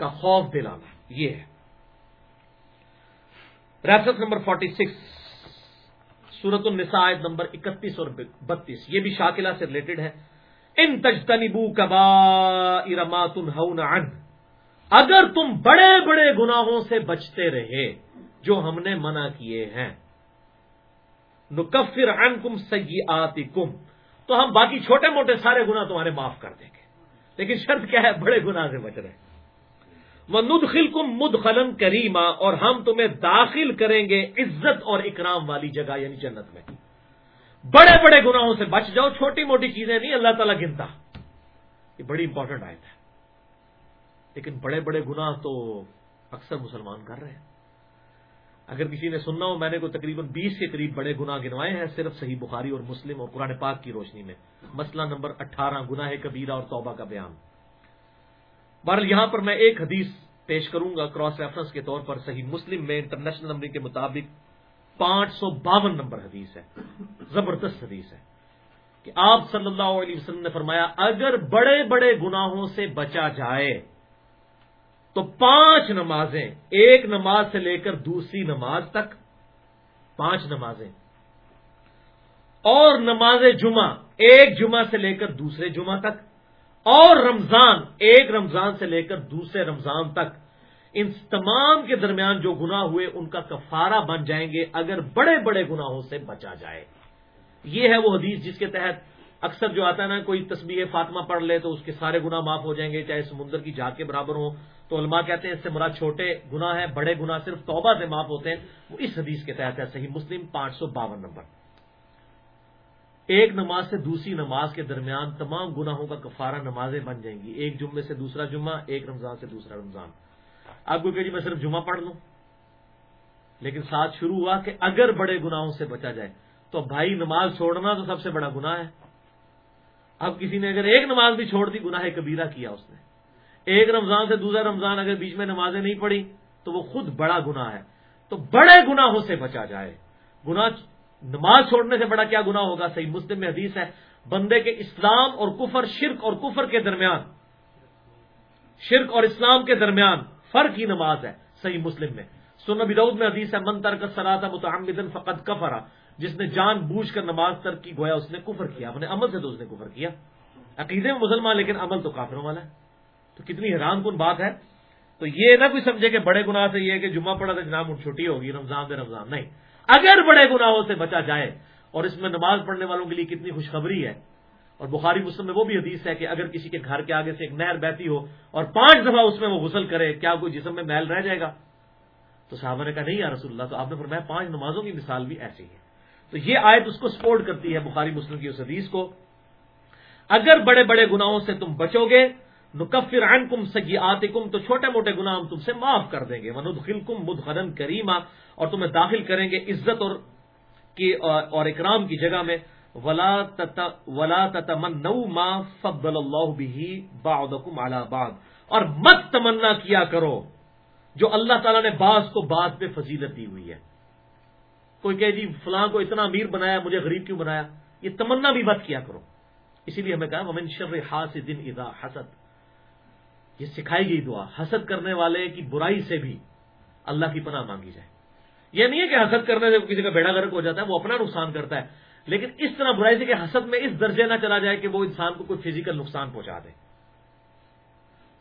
کا خوف دلانا۔ یہ ہے۔ Reference number forty six. سورت النساء نمبر اکتیس اور بتیس۔ یہ بھی شاکلہ سے ریلیٹڈ ہے۔ ان تجتنبو کبا ارمات اگر تم بڑے بڑے گناہوں سے بچتے رہے جو ہم نے منع کیے ہیں، نکفر عنکم سیئاتکم۔ تو ہم باقی چھوٹے موٹے سارے گنا تمہارے معاف کر دیں گے۔ لیکن شرط کیا ہے؟ بڑے گناہ سے بچ رہے۔ وہ ندخل کم مدخلن کریما اور ہم تمہیں داخل کریں گے عزت اور اکرام والی جگہ یعنی جنت میں۔ بڑے بڑے گناہوں سے بچ جاؤ، چھوٹی موٹی چیزیں نہیں، اللہ تعالیٰ گنتا۔ یہ بڑی امپورٹنٹ آیت ہے۔ لیکن بڑے بڑے گناہ تو اکثر مسلمان کر رہے ہیں۔ اگر کسی نے سننا ہو، میں نے کوئی تقریباً بیس کے قریب بڑے گناہ گنوائے ہیں، صرف صحیح بخاری اور مسلم اور قرآن پاک کی روشنی میں۔ مسئلہ نمبر اٹھارہ، گناہ کبیرہ اور توبہ کا بیان۔ بہرحال یہاں پر میں ایک حدیث پیش کروں گا کراس ریفرنس کے طور پر صحیح مسلم میں انٹرنیشنل نمبر کے مطابق پانچ سو باون نمبر حدیث ہے، زبردست حدیث ہے کہ آپ صلی اللہ علیہ وسلم نے فرمایا، اگر بڑے بڑے گناہوں سے بچا جائے تو پانچ نمازیں، ایک نماز سے لے کر دوسری نماز تک پانچ نمازیں۔ اور نماز جمعہ، ایک جمعہ سے لے کر دوسرے جمعہ تک اور رمضان، ایک رمضان سے لے کر دوسرے رمضان تک، ان تمام کے درمیان جو گنا ہوئے، ان کا کفارہ بن جائیں گے، اگر بڑے بڑے گناہوں سے بچا جائے۔ یہ ہے وہ حدیث جس کے تحت اکثر جو آتا ہے نا، کوئی تسبیح فاطمہ پڑھ لے تو اس کے سارے گنا معاف ہو جائیں گے، چاہے سمندر کی جھاگ کے برابر ہوں۔ تو علماء کہتے ہیں اس سے مراد چھوٹے گنا ہے بڑے گنا صرف توبہ سے معاف ہوتے ہیں۔ وہ اس حدیث کے تحت ہے، صحیح مسلم پانچ سو باون نمبر۔ ایک نماز سے دوسری نماز کے درمیان تمام گناہوں کا کفارہ نمازیں بن جائیں گی۔ ایک جمعے سے دوسرا جمعہ، ایک رمضان سے دوسرا رمضان۔ اب کو کہ جی میں صرف جمعہ پڑھ لوں۔ لیکن ساتھ شروع ہوا کہ اگر بڑے گناہوں سے بچا جائے، تو بھائی نماز چھوڑنا تو سب سے بڑا گناہ ہے۔ اب کسی نے اگر ایک نماز بھی چھوڑ دی، گناہ کبیرہ کیا اس نے۔ ایک رمضان سے دوسرا رمضان اگر بیچ میں نمازیں نہیں پڑھی، تو وہ خود بڑا گنا ہے۔ تو بڑے گناہوں سے بچا جائے۔ گنا نماز چھوڑنے سے بڑا کیا گنا ہوگا؟ صحیح مسلم میں حدیث ہے، بندے کے اسلام اور کفر، شرک اور کفر کے درمیان۔ شرک اور اسلام کے درمیان فرق ہی نماز ہے، صحیح مسلم میں۔ سن بدعود میں حدیث ہے، من ترک سراتا متعمدن فقط کفرا جس نے جان بوجھ کر نماز ترک کی، گویا اس نے کفر کیا۔ اپنے عمل سے تو اس نے کفر کیا۔ عقیدے میں مسلمان، لیکن عمل تو کافروں والا ہے۔ تو کتنی حیران کن بات ہے۔ تو یہ نہ کوئی سمجھے کہ بڑے گناہ سے یہ کہ جمعہ پڑا تو جناب چھٹی ہوگی، رمضان دے رمضان۔ نہیں۔ اگر بڑے گناہوں سے بچا جائے، اور اس میں نماز پڑھنے والوں کے لیے کتنی خوشخبری ہے۔ اور بخاری مسلم میں وہ بھی حدیث ہے کہ اگر کسی کے گھر کے آگے سے ایک نہر بہتی ہو اور پانچ دفعہ اس میں وہ غسل کرے، کیا کوئی جسم میں محل رہ جائے گا؟ تو صحابہ نے کہا، نہیں یا رسول اللہ، تو آپ نے فرمایا پانچ نمازوں کی مثال بھی ایسی ہے۔ تو یہ آیت اس کو سپورٹ کرتی ہے بخاری مسلم کی اس حدیث کو۔ اگر بڑے بڑے گناہوں سے تم بچو گے نکفر عنکم سیئاتکم، تو چھوٹے موٹے گناہ ہم تم سے معاف کر دیں گے۔ وندخلکم مدخلا کریما، اور تمہیں داخل کریں گے عزت اور کی، اور اکرام کی جگہ میں۔ ولا ولا تتمنوا ما فضل اللہ به بعضکم على بعض۔ اور مت تمنا کیا کرو، جو اللہ تعالیٰ نے بعض کو بعض پہ فضیلت دی ہوئی ہے۔ کوئی کہ جی فلاں کو اتنا امیر بنایا، مجھے غریب کیوں بنایا؟ یہ تمنا بھی مت کیا کرو۔ اسی لیے ہمیں کہا، ومن شر حاسد اذا حسد۔ یہ سکھائی گئی دعا، حسد کرنے والے کی برائی سے بھی اللہ کی پناہ مانگی جائے۔ یہ نہیں ہے کہ حسد کرنے سے کسی کا بیڑا گرک ہو جاتا ہے، وہ اپنا نقصان کرتا ہے، لیکن اس طرح برائی سے کہ حسد میں اس درجے نہ چلا جائے کہ وہ انسان کو کوئی فزیکل نقصان پہنچا دے۔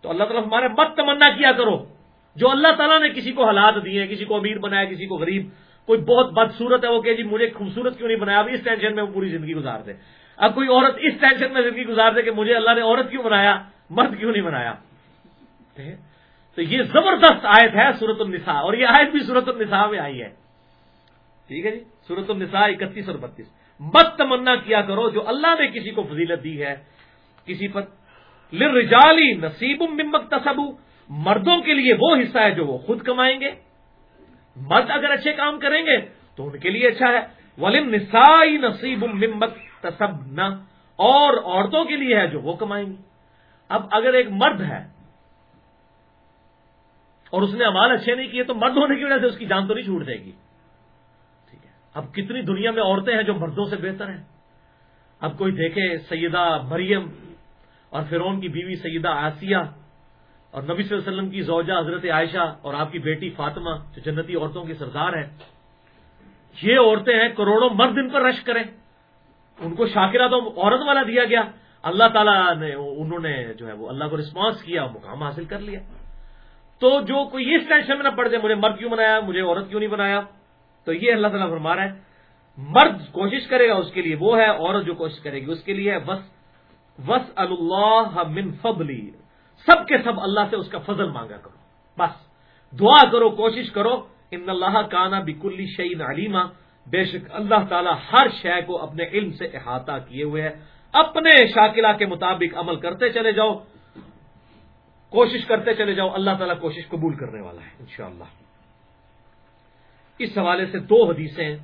تو اللہ تعالیٰ ہمارے مت تمنا کیا کرو۔ جو اللہ تعالیٰ نے کسی کو حالات دیے ہیں کسی کو امیر بنایا، کسی کو غریب، کوئی بہت بدسورت ہے، وہ کہ جی مجھے خوبصورت کیوں نہیں بنایا، اب اس ٹینشن میں وہ پوری زندگی گزار دے۔ اب کوئی عورت اس ٹینشن میں زندگی گزار دے کہ مجھے اللہ نے عورت کیوں بنایا، مرد کیوں نہیں بنایا۔ تو یہ زبردست آیت ہے سورت النساء، اور یہ آیت بھی سورت النساء میں آئی ہے۔ ٹھیک ہے جی؟ سورت النساء اکتیس اور بتیس۔ بد تمنا کیا کرو جو اللہ نے کسی کو فضیلت دی ہے۔ کسی پر۔ لرجالی نصیب ممک تصب مردوں کے لیے وہ حصہ ہے جو وہ خود کمائیں گے۔ مرد اگر اچھے کام کریں گے تو ان کے لیے اچھا ہے۔ ولم نسائی نصیب ممک تصب اور عورتوں کے لیے ہے جو وہ کمائیں گے۔ اب اگر ایک مرد ہے اور اس نے امال اچھے نہیں کیے تو مرد ہونے کی وجہ سے اس کی جان تو نہیں چھوٹ جائے گی۔ ٹھیک ہے۔ اب کتنی دنیا میں عورتیں ہیں جو مردوں سے بہتر ہیں۔ اب کوئی دیکھے سیدہ مریم اور فرون کی بیوی سیدہ آسیہ اور نبی صلی اللہ علیہ وسلم کی زوجہ حضرت عائشہ اور آپ کی بیٹی فاطمہ جو جنتی عورتوں کی سردار ہے یہ عورتیں ہیں، کروڑوں مرد ان پر رش کریں۔ ان کو شاکرہ تو عورت والا دیا گیا۔ اللہ تعالیٰ نے، انہوں نے جو ہے وہ اللہ کو رسپانس کیا مقام حاصل کر لیا۔ تو جو کوئی اس ٹینشن میں نہ پڑ جائے، مجھے مرد کیوں بنایا؟ مجھے عورت کیوں نہیں بنایا؟ تو یہ اللہ تعالیٰ فرما رہا ہے، مرد کوشش کرے گا اس کے لیے، وہ ہے عورت جو کوشش کرے گی، اس کے لیے بس وس اللہ من فبلی سب کے سب اللہ سے اس کا فضل مانگا کرو، بس۔ دعا کرو، کوشش کرو، ان اللہ کانا بکلی شعین علیمہ بے شک اللہ تعالیٰ ہر شے کو اپنے علم سے احاطہ کیے ہوئے ہے۔ اپنے شاکلہ کے مطابق عمل کرتے چلے جاؤ۔ کوشش کرتے چلے جاؤ، اللہ تعالیٰ کوشش قبول کرنے والا ہے، انشاءاللہ۔ اس حوالے سے دو حدیثیں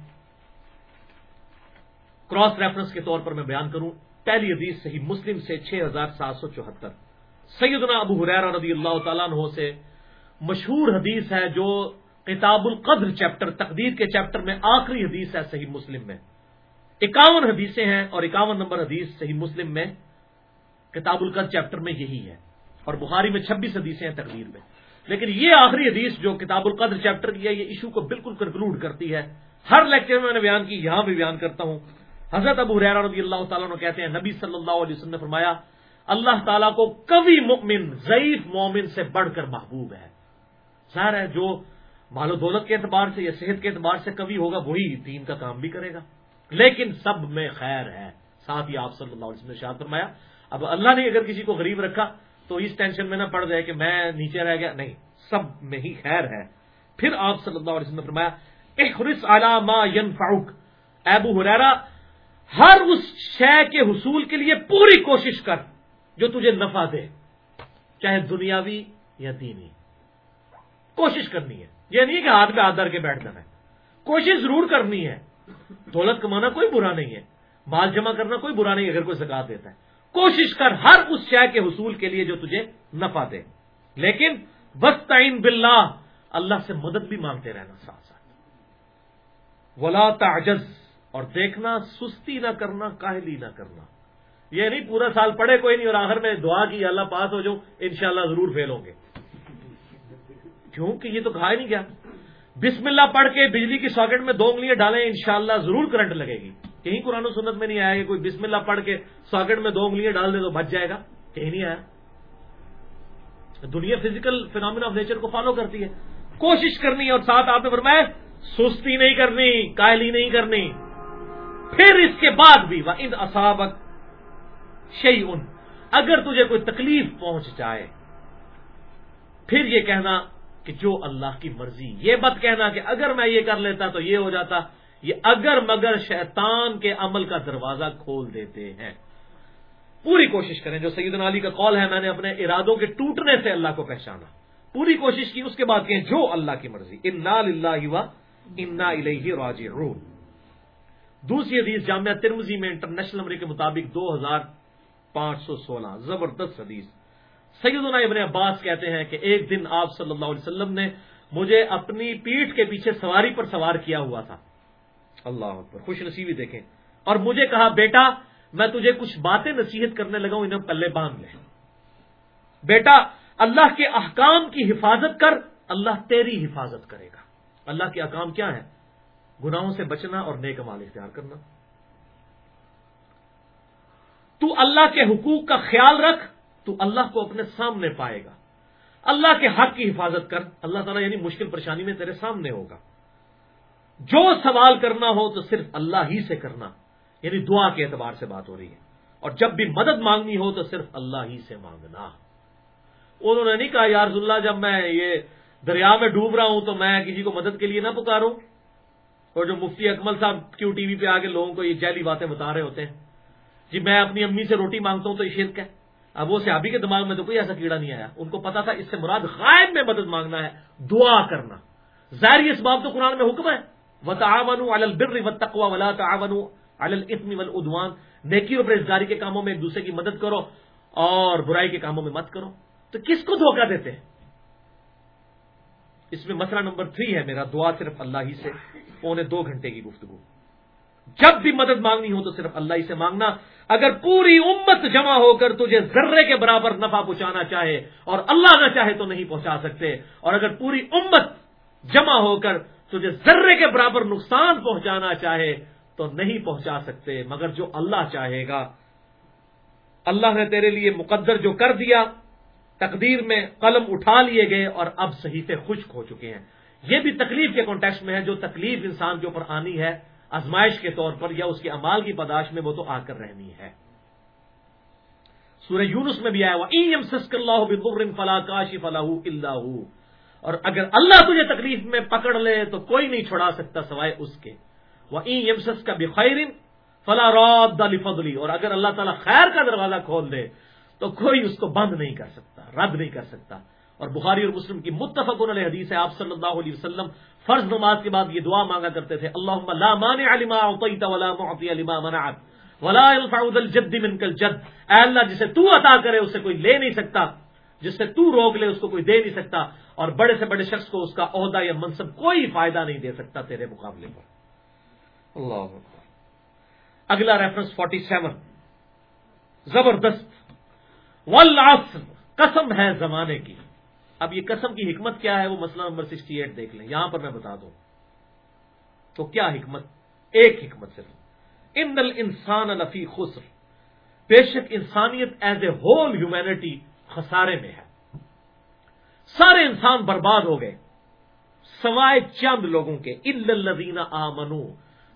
کراس ریفرنس کے طور پر میں بیان کروں۔ پہلی حدیث صحیح مسلم سے چھ ہزار سات سو چوہتر۔ سیدنا ابو حریر رضی اللہ تعالیٰ عنہ سے مشہور حدیث ہے جو کتاب القدر چیپٹر، تقدیر کے چیپٹر میں آخری حدیث ہے صحیح مسلم میں۔ اکاون حدیثیں ہیں اور اکاون نمبر حدیث صحیح مسلم میں کتاب القدر چیپٹر میں یہی ہے۔ اور بخاری میں چھبیس حدیثیں ہیں تقدیر میں۔ لیکن یہ آخری حدیث جو کتاب القدر چیپٹر کی ہے، یہ ایشو کو بالکل کنکلوڈ کرتی ہے۔ ہر لیکچر میں میں نے بیان کی، یہاں بھی بیان کرتا ہوں۔ حضرت ابو حریر رضی اللہ تعالیٰ نے کہتے ہیں، نبی صلی اللہ علیہ وسلم نے فرمایا، اللہ تعالیٰ کو کبھی مؤمن ضعیف مومن سے بڑھ کر محبوب ہے۔ ظاہر ہے، جو مال و دولت کے اعتبار سے یا صحت کے اعتبار سے کبھی ہوگا، وہی دین کا کام بھی کرے گا۔ لیکن سب میں خیر ہے۔ ساتھ ہی آپ صلی اللہ علیہ وسلم نے شاد فرمایا، اب اللہ نے اگر کسی کو غریب رکھا تو اس ٹینشن میں نہ پڑ جائے کہ میں نیچے رہ گیا۔ نہیں، سب میں ہی خیر ہے۔ پھر آپ صلی اللہ علیہ وسلم نے فرمایا احرس علامہ ین فاروق ابو حریرا ہر اس شے کے حصول کے لیے پوری کوشش کر جو تجھے نفع دے، چاہے دنیاوی یا دینی۔ کوشش کرنی ہے۔ یہ نہیں کہ ہاتھ پہ ہاتھ دھر کے بیٹھ جانا ہے۔ کوشش ضرور کرنی ہے۔ دولت کمانا کوئی برا نہیں ہے۔ مال جمع کرنا کوئی برا نہیں اگر کوئی زکات دیتا ہے۔ کوشش کر ہر اس شے کے حصول کے لیے جو تجھے نفع دے۔ لیکن وسطین باللہ اللہ سے مدد بھی مانگتے رہنا ساتھ ساتھ۔ ولا تعجز، اور دیکھنا، سستی نہ کرنا، کاہلی نہ کرنا۔ یہ نہیں پورا سال پڑھے کوئی نہیں اور آخر میں دعا کی، اللہ پاس ہو جاؤں انشاءاللہ ضرور فیل ہوں گے۔ کیونکہ یہ تو کہا ہی نہیں گیا۔ بسم اللہ پڑھ کے بجلی کی ساکٹ میں دو انگلیاں ڈالیں، انشاءاللہ ضرور کرنٹ لگے گی۔ کہیں قرآن و سنت میں نہیں آیا کہ کوئی بسم اللہ پڑھ کے ساکٹ میں دو انگلیاں ڈال دے تو بچ جائے گا؟ کہیں نہیں آیا۔ دنیا فزیکل فینامنا آف نیچر کو فالو کرتی ہے۔ کوشش کرنی اور ساتھ آپ نے فرمایا، سستی نہیں کرنی کائلی نہیں کرنی۔ پھر اس کے بعد بھی وہ ان اصابت شعی ان اگر تجھے کوئی تکلیف پہنچ جائے، پھر یہ کہنا کہ جو اللہ کی مرضی، یہ بت کہنا کہ اگر میں یہ کر لیتا تو یہ ہو جاتا۔ یہ اگر مگر شیطان کے عمل کا دروازہ کھول دیتے ہیں۔ پوری کوشش کریں، جو سیدنا علی کا قول ہے، میں نے اپنے ارادوں کے ٹوٹنے سے اللہ کو پہچانا۔ پوری کوشش کی، اس کے بعد کہیں جو اللہ کی مرضی۔ انا انا راج رو دوسری حدیث جامعہ ترمزی میں انٹرنیشنل نمبر کے مطابق دو ہزار پانچ سو سولہ۔ زبردست حدیث۔ سیدنا ابن عباس کہتے ہیں کہ ایک دن آپ صلی اللہ علیہ وسلم نے مجھے اپنی پیٹھ کے پیچھے سواری پر سوار کیا ہوا تھا۔ اللہ پر خوش نصیبی دیکھیں۔ اور مجھے کہا، بیٹا، میں تجھے کچھ باتیں نصیحت کرنے لگا ہوں، انہیں پلے باندھ لے۔ بیٹا، اللہ کے احکام کی حفاظت کر، اللہ تیری حفاظت کرے گا۔ اللہ کے احکام کیا ہے گناہوں سے بچنا اور نیک مال اختیار کرنا۔ تو اللہ کے حقوق کا خیال رکھ، تو اللہ کو اپنے سامنے پائے گا۔ اللہ کے حق کی حفاظت کر، اللہ تعالیٰ یعنی مشکل پریشانی میں تیرے سامنے ہوگا۔ جو سوال کرنا ہو تو صرف اللہ ہی سے کرنا یعنی دعا کے اعتبار سے بات ہو رہی ہے۔ اور جب بھی مدد مانگنی ہو تو صرف اللہ ہی سے مانگنا۔ انہوں نے نہیں کہا یارز اللہ، جب میں یہ دریا میں ڈوب رہا ہوں تو میں کسی کو مدد کے لیے نہ پکاروں۔ اور جو مفتی اکمل صاحب کیوں ٹی وی پہ آ کے لوگوں کو یہ جیلی باتیں بتا رہے ہوتے ہیں جی میں اپنی امی سے روٹی مانگتا ہوں تو یہ شرک ہے۔ اب وہ صحابی کے دماغ میں تو کوئی ایسا کیڑا نہیں آیا۔ ان کو پتا تھا اس سے مراد غائب میں مدد مانگنا ہے، دعا کرنا۔ ظاہر اس بات تو قرآن میں حکم ہے۔ و تعاون البر و تقوا ولا تعاون الاسم والعدوان. نیکی اور پرہزگاری کے کاموں میں ایک دوسرے کی مدد کرو اور برائی کے کاموں میں مت کرو. تو کس کو دھوکہ دیتے ہیں؟ اس میں مسئلہ نمبر تھری ہے میرا، دعا صرف اللہ ہی سے، پونے دو گھنٹے کی گفتگو. جب بھی مدد مانگنی ہو تو صرف اللہ ہی سے مانگنا. اگر پوری امت جمع ہو کر تجھے ذرے کے برابر نفع پہنچانا چاہے اور اللہ نہ چاہے تو نہیں پہنچا سکتے. اور اگر پوری امت جمع ہو کر تجھے ذرے کے برابر نقصان پہنچانا چاہے تو نہیں پہنچا سکتے، مگر جو اللہ چاہے گا۔ اللہ نے تیرے لیے مقدر جو کر دیا، تقدیر میں قلم اٹھا لیے گئے اور اب صحیفے خشک ہو چکے ہیں۔ یہ بھی تکلیف کے کانٹیکس میں ہے، جو تکلیف انسان کے اوپر آنی ہے، آزمائش کے طور پر یا اس کے امال کی پداش میں وہ تو آ کر رہنی ہے۔ سورہ یونس میں بھی آیا ہوا فلاح کاشی فلاح اللہ اور اگر اللہ تجھے تکلیف میں پکڑ لے تو کوئی نہیں چھڑا سکتا سوائے اس کے۔ وہ ایمسس کا بخیرن فلاں رود فضلی اور اگر اللہ تعالیٰ خیر کا دروازہ کھول دے تو کوئی اس کو بند نہیں کر سکتا، رد نہیں کر سکتا۔ اور بخاری اور مسلم کی متفق علیہ حدیث ہے، آپ صلی اللہ علیہ وسلم فرض نماز کے بعد یہ دعا مانگا کرتے تھے اللہ لا مانع لما اعطيت ولا معطي لما منعت ولا ينفع ذا الجد منك الجد اے اللہ جسے تو عطا کرے، اسے کوئی لے نہیں سکتا۔ جس سے تو روک لے اس کو کوئی دے نہیں سکتا اور بڑے سے بڑے شخص کو اس کا عہدہ یا منصب کوئی فائدہ نہیں دے سکتا تیرے مقابلے پر اللہ اگلا ریفرنس 47 زبردست۔ والعصر۔ قسم ہے زمانے کی۔ اب یہ قسم کی حکمت کیا ہے؟ وہ مسئلہ نمبر سکسٹی ایٹ دیکھ لیں۔ یہاں پر میں بتا دوں۔ تو کیا حکمت؟ ایک حکمت صرف۔ ان دل انسان الفی خسر۔ بے شک انسانیت ایز اے ہول ہیومینٹی خسارے میں ہے۔ سارے انسان برباد ہو گئے۔ سوائے چند لوگوں کے۔ الدین آ منو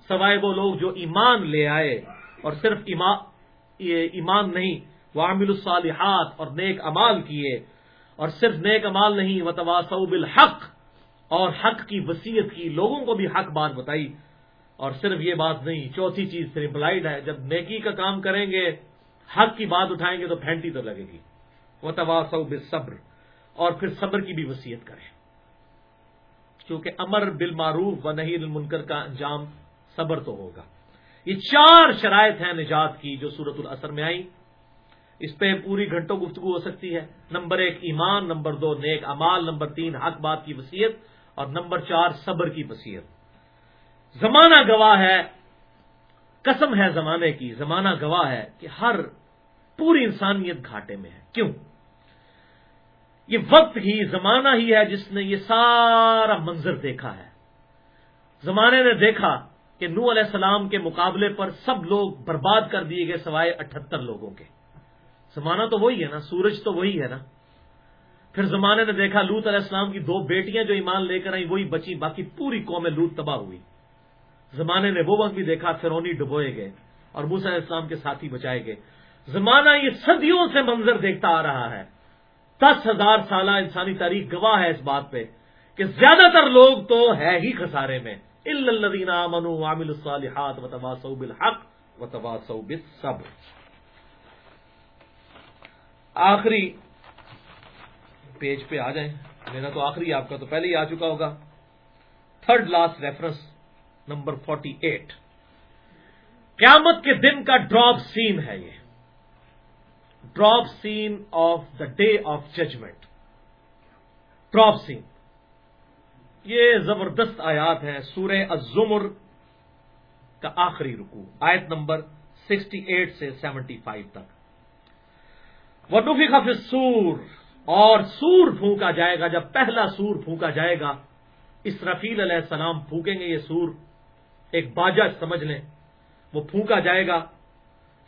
سوائے وہ لوگ جو ایمان لے آئے اور صرف ایمان نہیں وہ عامل الصالحات اور نیک امال کیے۔ اور صرف نیک امال نہیں و تواسو بالحق۔ اور حق کی وسیعت کی، لوگوں کو بھی حق بات بتائی۔ اور صرف یہ بات نہیں، چوتھی چیز صرف بلائڈ ہے۔ جب نیکی کا کام کریں گے، حق کی بات اٹھائیں گے تو پھینٹی تو لگے گی۔ وہ تواسو صبر اور پھر صبر کی بھی وسیعت کریں۔ کیونکہ امر بالمعروف و نہیں المنکر کا انجام صبر تو ہوگا۔ یہ چار شرائط ہیں نجات کی جو صورت الاثر میں آئی اس پہ پوری گھنٹوں گفتگو ہو سکتی ہے۔ نمبر ایک ایمان، نمبر دو نیک امال نمبر تین حق بات کی وصیت، اور نمبر چار صبر کی وصیت۔ زمانہ گواہ ہے، قسم ہے زمانے کی۔ زمانہ گواہ ہے کہ ہر پوری انسانیت گھاٹے میں ہے۔ کیوں؟ یہ وقت ہی، زمانہ ہی ہے جس نے یہ سارا منظر دیکھا ہے۔ زمانے نے دیکھا کہ نو علیہ السلام کے مقابلے پر سب لوگ برباد کر دیے گئے سوائے اٹھہتر لوگوں کے۔ زمانہ تو وہی ہے نا، سورج تو وہی ہے نا۔ پھر زمانے نے دیکھا لوت علیہ السلام کی دو بیٹیاں جو ایمان لے کر آئی وہی بچی، باقی پوری قوم لوت تباہ ہوئی۔ زمانے نے وہ وقت بھی دیکھا، فرونی ڈبوئے گئے اور موسیٰ علیہ السلام کے ساتھی بچائے گئے۔ زمانہ یہ صدیوں سے منظر دیکھتا آ رہا ہے۔ دس ہزار سالہ انسانی تاریخ گواہ ہے اس بات پہ کہ زیادہ تر لوگ تو ہے ہی خسارے میں۔ الدین عامل الصالحات و تباسب الحق و تباسب بالصبر۔ آخری پیج پہ آ جائیں۔ میرا تو آخری، آپ کا تو پہلے ہی آ چکا ہوگا۔ Third last reference number forty eight. قیامت کے دن کا ڈراپ سین ہے یہ۔ Drop scene of the day of judgement drop scene یہ زبردست آیات ہیں سورہ الزمر کا آخری رکو آیت نمبر سکسٹی ایٹ سے سیونٹی فائیو تک۔ وٹوفی خف سور اور سور پھونکا جائے گا، جب پہلا سور پھونکا جائے گا اس رفیل علیہ السلام پھونکیں گے یہ سور۔ ایک باجا سمجھ لیں، وہ پھونکا جائے گا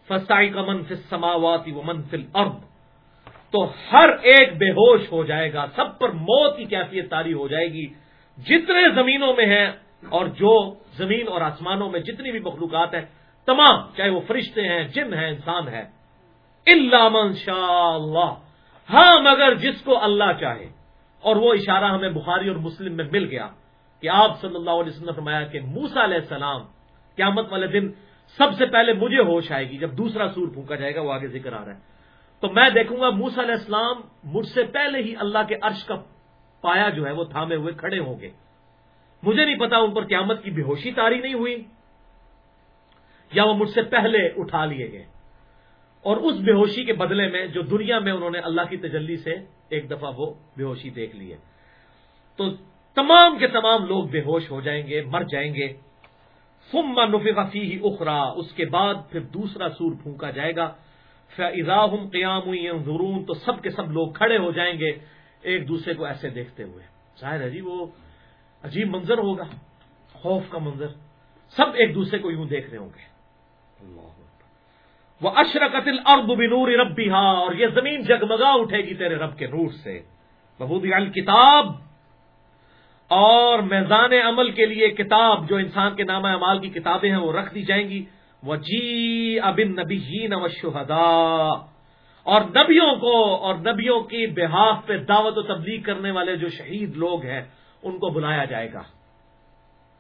فسائی کا من فل سماواتی و منفل ارد تو ہر ایک بے ہوش ہو جائے گا، سب پر موت کی کیفیت تاری ہو جائے گی۔ جتنے زمینوں میں ہیں اور جو زمین اور آسمانوں میں جتنی بھی مخلوقات ہیں، تمام، چاہے وہ فرشتے ہیں، جن ہیں، انسان ہے اللہ من شاء اللہ ہاں مگر جس کو اللہ چاہے۔ اور وہ اشارہ ہمیں بخاری اور مسلم میں مل گیا کہ آپ صلی اللہ علیہ وسلم نے فرمایا کہ موسا علیہ السلام قیامت والے دن سب سے پہلے مجھے ہوش آئے گی جب دوسرا سور پھونکا جائے گا، وہ آگے ذکر آ رہا ہے۔ تو میں دیکھوں گا موسا علیہ السلام مجھ سے پہلے ہی اللہ کے عرش کا پایا جو ہے وہ تھامے ہوئے کھڑے ہوں گے۔ مجھے نہیں پتا ان پر قیامت کی بے ہوشی تاری نہیں ہوئی، یا وہ مجھ سے پہلے اٹھا لیے گئے۔ اور اس بے ہوشی کے بدلے میں جو دنیا میں انہوں نے اللہ کی تجلی سے ایک دفعہ وہ بے ہوشی دیکھ لی ہے۔ تو تمام کے تمام لوگ بے ہوش ہو جائیں گے، مر جائیں گے۔ ثم نفخ فیہ اخرا اس کے بعد پھر دوسرا سور پھونکا جائے گا۔ فاذا قیام ينظرون، تو سب کے سب لوگ کھڑے ہو جائیں گے ایک دوسرے کو ایسے دیکھتے ہوئے۔ ظاہر ہے جی وہ عجیب منظر ہوگا، خوف کا منظر۔ سب ایک دوسرے کو یوں دیکھ رہے ہوں گے۔ وہ اشرکت الارض بنور ربها، اور یہ زمین جگمگا اٹھے گی تیرے رب کے نور سے۔ ببودی الکتاب اور میزان عمل کے لیے کتاب جو انسان کے نام اعمال کی کتابیں ہیں وہ رکھ دی جائیں گی۔ وہ جی ابن نبی و شہدا اور نبیوں کو اور نبیوں کی بحاف پہ دعوت و تبلیغ کرنے والے جو شہید لوگ ہیں، ان کو بلایا جائے گا۔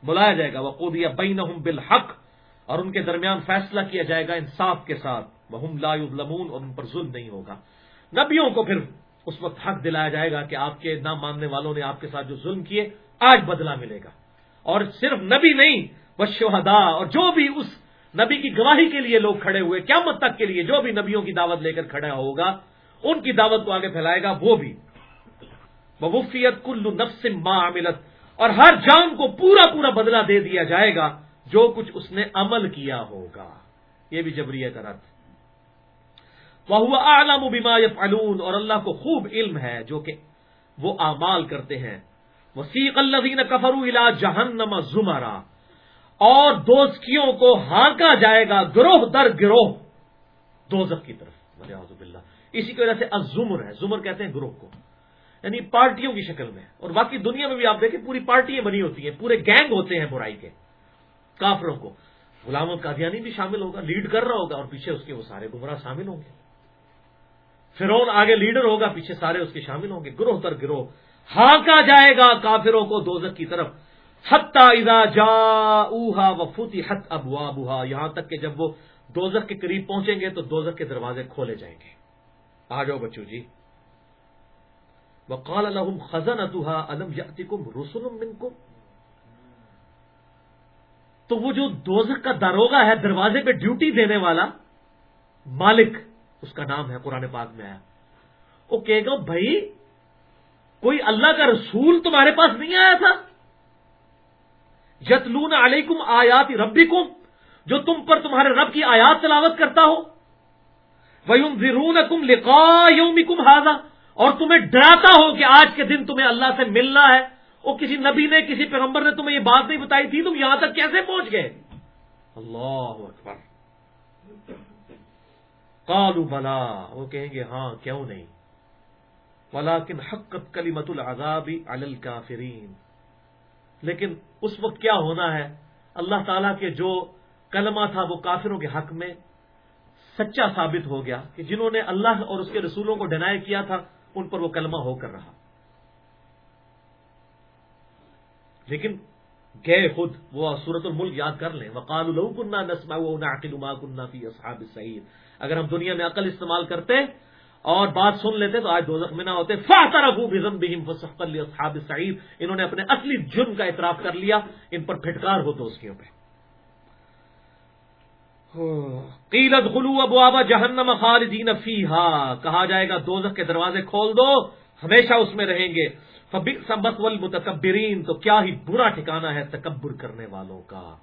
بلایا جائے گا۔ وہ بین بالحق۔ اور ان کے درمیان فیصلہ کیا جائے گا انصاف کے ساتھ۔ وہ لا لمون اور ان پر ظلم نہیں ہوگا۔ نبیوں کو پھر اس وقت حق دلایا جائے گا کہ آپ کے نہ ماننے والوں نے آپ کے ساتھ جو ظلم کیے، آج بدلہ ملے گا۔ اور صرف نبی نہیں وہ شہدا اور جو بھی اس نبی کی گواہی کے لیے لوگ کھڑے ہوئے کیا مت تک کے لیے جو بھی نبیوں کی دعوت لے کر کھڑا ہوگا، ان کی دعوت کو آگے پھیلائے گا، وہ بھی۔ وفیت کل نفس ما عملت۔ اور ہر جان کو پورا پورا بدلہ دے دیا جائے گا، جو کچھ اس نے عمل کیا ہوگا۔ یہ بھی جبریہ کا رد۔ وہ عالم بیما فلون اور اللہ کو خوب علم ہے جو کہ وہ اعمال کرتے ہیں۔ وسیق اللہ کفرو الا جہنم زمرا۔ اور دوستوں کو ہانکا جائے گا گروہ در گروہ دوزخ کی طرف۔ اللہ اسی کی وجہ سے ازمر ہے۔ زمر کہتے ہیں گروہ کو۔ یعنی پارٹیوں کی شکل میں۔ اور باقی دنیا میں بھی آپ دیکھیں پوری پارٹیاں بنی ہوتی ہیں۔ پورے گینگ ہوتے ہیں برائی کے۔ کافروں کو۔ غلام قادیانی بھی شامل ہوگا۔ لیڈ کر رہا ہوگا اور پیچھے اس کے وہ سارے گمراہ شامل ہوں گے۔ فرون آگے لیڈر ہوگا، پیچھے سارے اس کے شامل ہوں گے۔ گروہ تر گروہ۔ ہانکا جائے گا کافروں کو دوزک کی طرف۔ اذا جا اوہا وفوتی حت ابوا یہاں تک کہ جب وہ دوزک کے قریب پہنچیں گے تو دوزک کے دروازے کھولے جائیں گے۔ آ جاؤ بچو جی۔ وقال لهم خزنتها، الم ياتكم رسل منكم تو وہ جو دوزخ کا داروگا ہے، دروازے پہ ڈیوٹی دینے والا مالک اس کا نام ہے، قرآن پاک میں آیا۔ وہ کہے گا، بھائی، کوئی اللہ کا رسول تمہارے پاس نہیں آیا تھا؟ یتلون علیکم آیات ربی جو تم پر تمہارے رب کی آیات تلاوت کرتا ہو۔ وہ کم لکھا اور تمہیں ڈراتا ہو کہ آج کے دن تمہیں اللہ سے ملنا ہے۔ وہ کسی نبی نے، کسی پیغمبر نے تمہیں یہ بات نہیں بتائی تھی، تم یہاں تک کیسے پہنچ گئے؟ اللہ اکبر۔ کالو بلا، وہ کہیں گے ہاں کیوں نہیں؟ ولاکن حقت کلی مت العذابی الکافرین۔ لیکن اس وقت کیا ہونا ہے؟ اللہ تعالی کے جو کلمہ تھا وہ کافروں کے حق میں سچا ثابت ہو گیا کہ جنہوں نے اللہ اور اس کے رسولوں کو ڈینائی کیا تھا، ان پر وہ کلمہ ہو کر رہا۔ لیکن گئے خود، وہ صورت الملک یاد کر لیں۔ وقال کنہ نسما کنہ فی اصحاب سعید اگر ہم دنیا میں عقل استعمال کرتے اور بات سن لیتے تو آج دو زخم نہ ہوتے۔ اصحاب سعید انہوں نے اپنے اصلی جرم کا اعتراف کر لیا۔ ان پر پھٹکار ہو دوستیوں پہ قیلت خلو ابو آبا جہنم خالدین فیہا کہا جائے گا، دوزخ کے دروازے کھول دو، ہمیشہ اس میں رہیں گے۔ سبق والمتکبرین تو کیا ہی برا ٹھکانا ہے تکبر کرنے والوں کا۔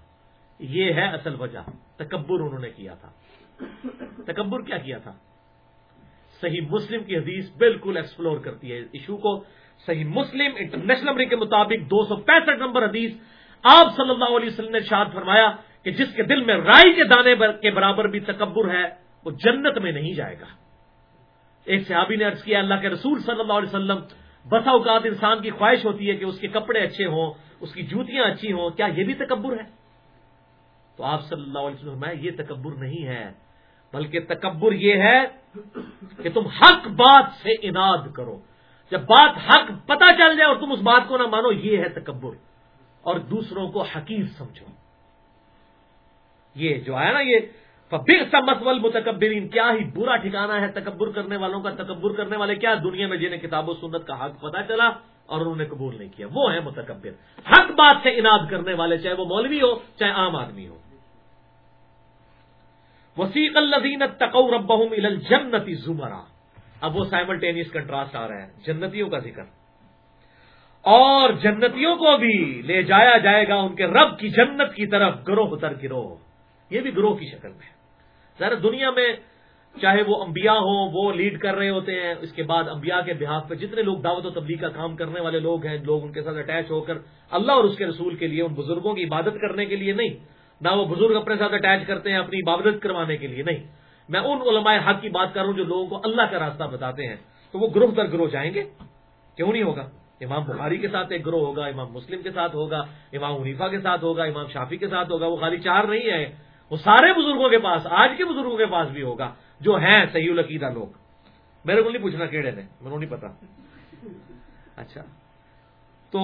یہ ہے اصل وجہ۔ تکبر انہوں نے کیا تھا۔ تکبر کیا کیا تھا؟ صحیح مسلم کی حدیث بالکل ایکسپلور کرتی ہے ایشو کو۔ صحیح مسلم انٹرنیشنل نمبر کے مطابق دو سو پینسٹھ نمبر حدیث آپ صلی اللہ علیہ وسلم نے شاد فرمایا کہ جس کے دل میں رائی کے دانے کے برابر بھی تکبر ہے، وہ جنت میں نہیں جائے گا۔ ایک صحابی نے عرض کیا، اللہ کے رسول صلی اللہ علیہ وسلم بسا اوقات انسان کی خواہش ہوتی ہے کہ اس کے کپڑے اچھے ہوں، اس کی جوتیاں اچھی ہوں، کیا یہ بھی تکبر ہے؟ تو آپ صلی اللہ علیہ وسلم یہ تکبر نہیں ہے۔ بلکہ تکبر یہ ہے کہ تم حق بات سے اناد کرو۔ جب بات حق پتہ چل جائے اور تم اس بات کو نہ مانو، یہ ہے تکبر۔ اور دوسروں کو حقیق سمجھو۔ یہ جو آیا نا، یہ مسول متکبرین کیا ہی برا ٹھکانا ہے تکبر کرنے والوں کا، تکبر کرنے والے کیا دنیا میں جنہیں کتاب و سنت کا حق پتا چلا اور انہوں نے قبول نہیں کیا۔ وہ ہے متکبر۔ حق بات سے اناد کرنے والے، چاہے وہ مولوی ہو، چاہے عام آدمی ہو۔ وسیق الدین تقو رب جنتی زمرا۔ اب وہ سائملٹینیس کنٹراسٹ آ رہا ہے جنتیوں کا ذکر۔ اور جنتیوں کو بھی لے جایا جائے گا ان کے رب کی جنت کی طرف، گروہ تر گروہ۔ یہ بھی گروہ کی شکل میں۔ ذرا دنیا میں چاہے وہ انبیاء ہوں، وہ لیڈ کر رہے ہوتے ہیں، اس کے بعد انبیاء کے بحاف پہ جتنے لوگ دعوت و تبلیغ کا کام کرنے والے لوگ ہیں، لوگ ان کے ساتھ اٹیچ ہو کر اللہ اور اس کے رسول کے لیے، ان بزرگوں کی عبادت کرنے کے لیے نہیں۔ نہ وہ بزرگ اپنے ساتھ اٹیچ کرتے ہیں اپنی عبادت کروانے کے لیے، نہیں۔ میں ان علماء حق کی بات کر رہا ہوں جو لوگوں کو اللہ کا راستہ بتاتے ہیں۔ تو وہ گروہ در گروہ جائیں گے؟ کیوں نہیں ہوگا؟ امام بخاری کے ساتھ ایک گروہ ہوگا، امام مسلم کے ساتھ ہوگا، امام حنیفا کے ساتھ ہوگا، امام شافی کے ساتھ ہوگا، وہ خالی چار نہیں ہے وہ سارے بزرگوں کے پاس، آج کے بزرگوں کے پاس بھی ہوگا، جو ہیں صحیح العقیدہ لوگ۔ میرے کو نہیں پوچھنا کیڑے نے میرے کو نہیں پتا۔ اچھا۔ تو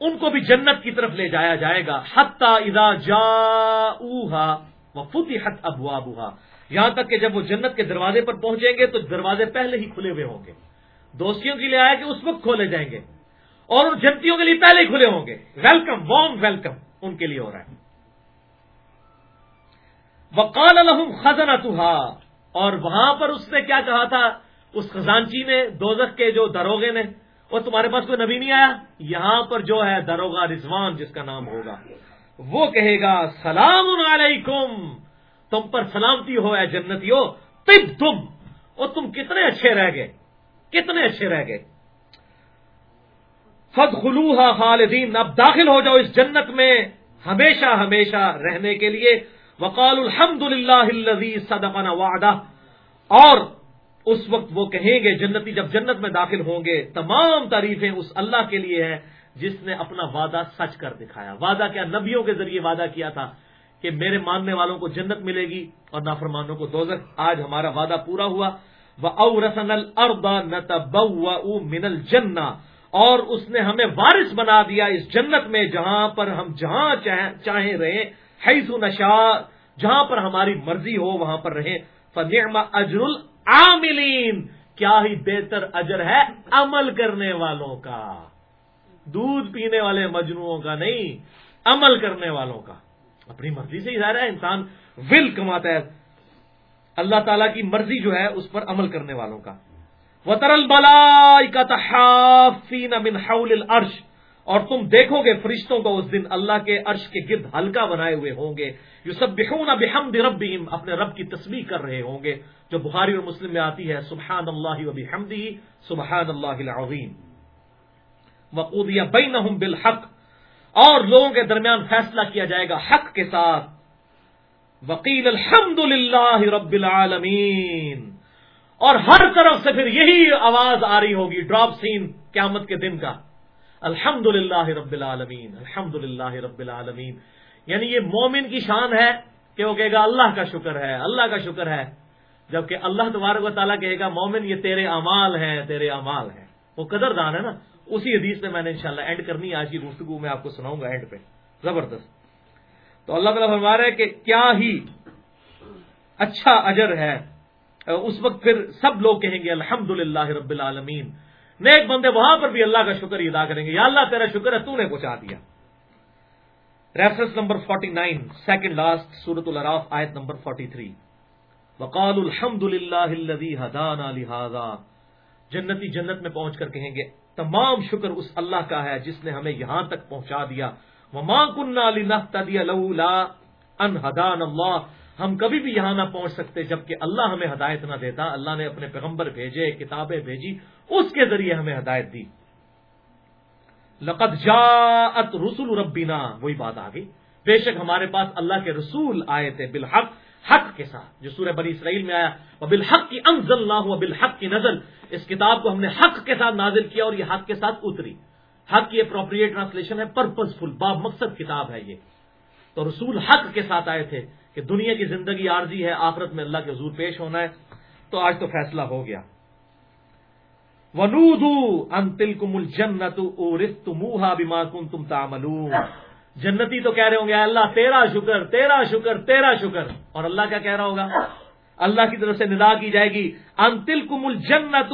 ان کو بھی جنت کی طرف لے جایا جائے گا۔ حتا ادا جا وہ فتی حت یہاں تک کہ جب وہ جنت کے دروازے پر پہنچیں گے تو دروازے پہلے ہی کھلے ہوئے ہوں گے۔ دوستیوں کے لیے آیا کہ اس وقت کھولے جائیں گے۔ اور ان جنتیوں کے لیے پہلے ہی کھلے ہوں گے۔ ویلکم، وارم ویلکم ان کے لیے ہو رہا ہے۔ وقال الحم خزن اور وہاں پر اس نے کیا کہا تھا؟ اس خزانچی نے، دوزخ کے جو دروگے نے وہ تمہارے پاس کوئی نبی نہیں آیا؟ یہاں پر جو ہے دروگا رضوان جس کا نام ہوگا، وہ کہے گا، سلام علیکم، تم پر سلامتی ہو یا جنتی ہو تب تم، اور تم کتنے اچھے رہ گئے، کتنے اچھے رہ گئے۔ فد خلوہ خالدین اب داخل ہو جاؤ اس جنت میں، ہمیشہ ہمیشہ رہنے کے لیے۔ وقال الحمد للہ صدقنا وعدہ اور اس وقت وہ کہیں گے جنتی جب جنت میں داخل ہوں گے، تمام تعریفیں اس اللہ کے لیے ہیں جس نے اپنا وعدہ سچ کر دکھایا۔ وعدہ کیا؟ نبیوں کے ذریعے وعدہ کیا تھا کہ میرے ماننے والوں کو جنت ملے گی اور نافرمانوں کو دوزخ۔ آج ہمارا وعدہ پورا ہوا۔ وہ او رسن من الجنہ اور اس نے ہمیں وارث بنا دیا اس جنت میں جہاں پر ہم جہاں چاہیں رہے حیث نشا جہاں پر ہماری مرضی ہو، وہاں پر رہیں۔ فنعم اجر العاملین کیا ہی بہتر اجر ہے عمل کرنے والوں کا۔ دودھ پینے والے مجنوؤں کا نہیں، عمل کرنے والوں کا۔ اپنی مرضی سے ہی ظاہر ہے، انسان ول کماتا ہے۔ اللہ تعالی کی مرضی جو ہے، اس پر عمل کرنے والوں کا۔ وطرل بلا کا تحافین من حول العرش۔ اور تم دیکھو گے فرشتوں کو اس دن اللہ کے عرش کے گرد ہلکا بنائے ہوئے ہوں گے۔ جو سب بحون بحمد ربهم اپنے رب کی تسبیح کر رہے ہوں گے، جو بخاری اور مسلم میں آتی ہے سبحان اللہ و بحمدہ سبحان اللہ العظیم۔ وقودیہ بینہم بالحق، اور لوگوں کے درمیان فیصلہ کیا جائے گا حق کے ساتھ۔ وکیل الحمد للہ رب العالمین۔ اور ہر طرف سے پھر یہی آواز آ رہی ہوگی ڈراپ سین قیامت کے دن کا۔ الحمد للہ رب العالمین الحمد رب العالمین۔ یعنی یہ مومن کی شان ہے کہ وہ کہے گا اللہ کا شکر ہے، اللہ کا شکر ہے۔ جبکہ اللہ تبارک و تعالیٰ کہے گا مومن یہ تیرے امال ہیں، تیرے امال ہیں۔ وہ قدر دان ہے نا۔ اسی حدیث میں میں نے انشاءاللہ اینڈ کرنی آج کی گفتگو میں آپ کو سناؤں گا اینڈ پہ۔ زبردست۔ تو اللہ تعالیٰ فرما رہا ہے کہ کیا ہی اچھا اجر ہے۔ اس وقت پھر سب لوگ کہیں گے الحمد رب العالمین۔ نیک بندے وہاں پر بھی اللہ کا شکر ادا کریں گے۔ یا اللہ، تیرا شکر ہے، تو نے پہنچا دیا۔ ریفرنس نمبر 49 سیکنڈ لاسٹ سورت الراف آیت نمبر 43 وقال الحمد للہ الذی هدانا لهذا۔ جنتی جنت میں پہنچ کر کہیں گے، تمام شکر اس اللہ کا ہے جس نے ہمیں یہاں تک پہنچا دیا۔ وہ ماں کن ان ہدان اللہ ہم کبھی بھی یہاں نہ پہنچ سکتے جبکہ اللہ ہمیں ہدایت نہ دیتا۔ اللہ نے اپنے پیغمبر بھیجے، کتابیں بھیجی۔ اس کے ذریعے ہمیں ہدایت دی۔ لقد جاءت رسول ربینا وہی بات آ گئی۔ بے شک ہمارے پاس اللہ کے رسول آئے تھے بالحق، حق کے ساتھ۔ جو سورہ بنی اسرائیل میں آیا وہ بالحق کی انزل اللہ ہوا بالحق کی نزل۔ اس کتاب کو ہم نے حق کے ساتھ نازل کیا اور یہ حق کے ساتھ اتری۔ حق کی اپروپریٹ ٹرانسلیشن ہے پرپز فل باب مقصد کتاب ہے یہ۔ تو رسول حق کے ساتھ آئے تھے کہ دنیا کی زندگی عارضی ہے، آخرت میں اللہ کے حضور پیش ہونا ہے۔ تو آج تو فیصلہ ہو گیا۔ ونودو ان تل کم الجنت منہ بیما کن تم تاملون جنتی تو کہہ رہے ہوں گے اللہ تیرا شکر تیرا شکر تیرا شکر. اور اللہ کیا کہہ رہا ہوگا؟ اللہ کی طرف سے ندا کی جائے گی ان تل کم الجنت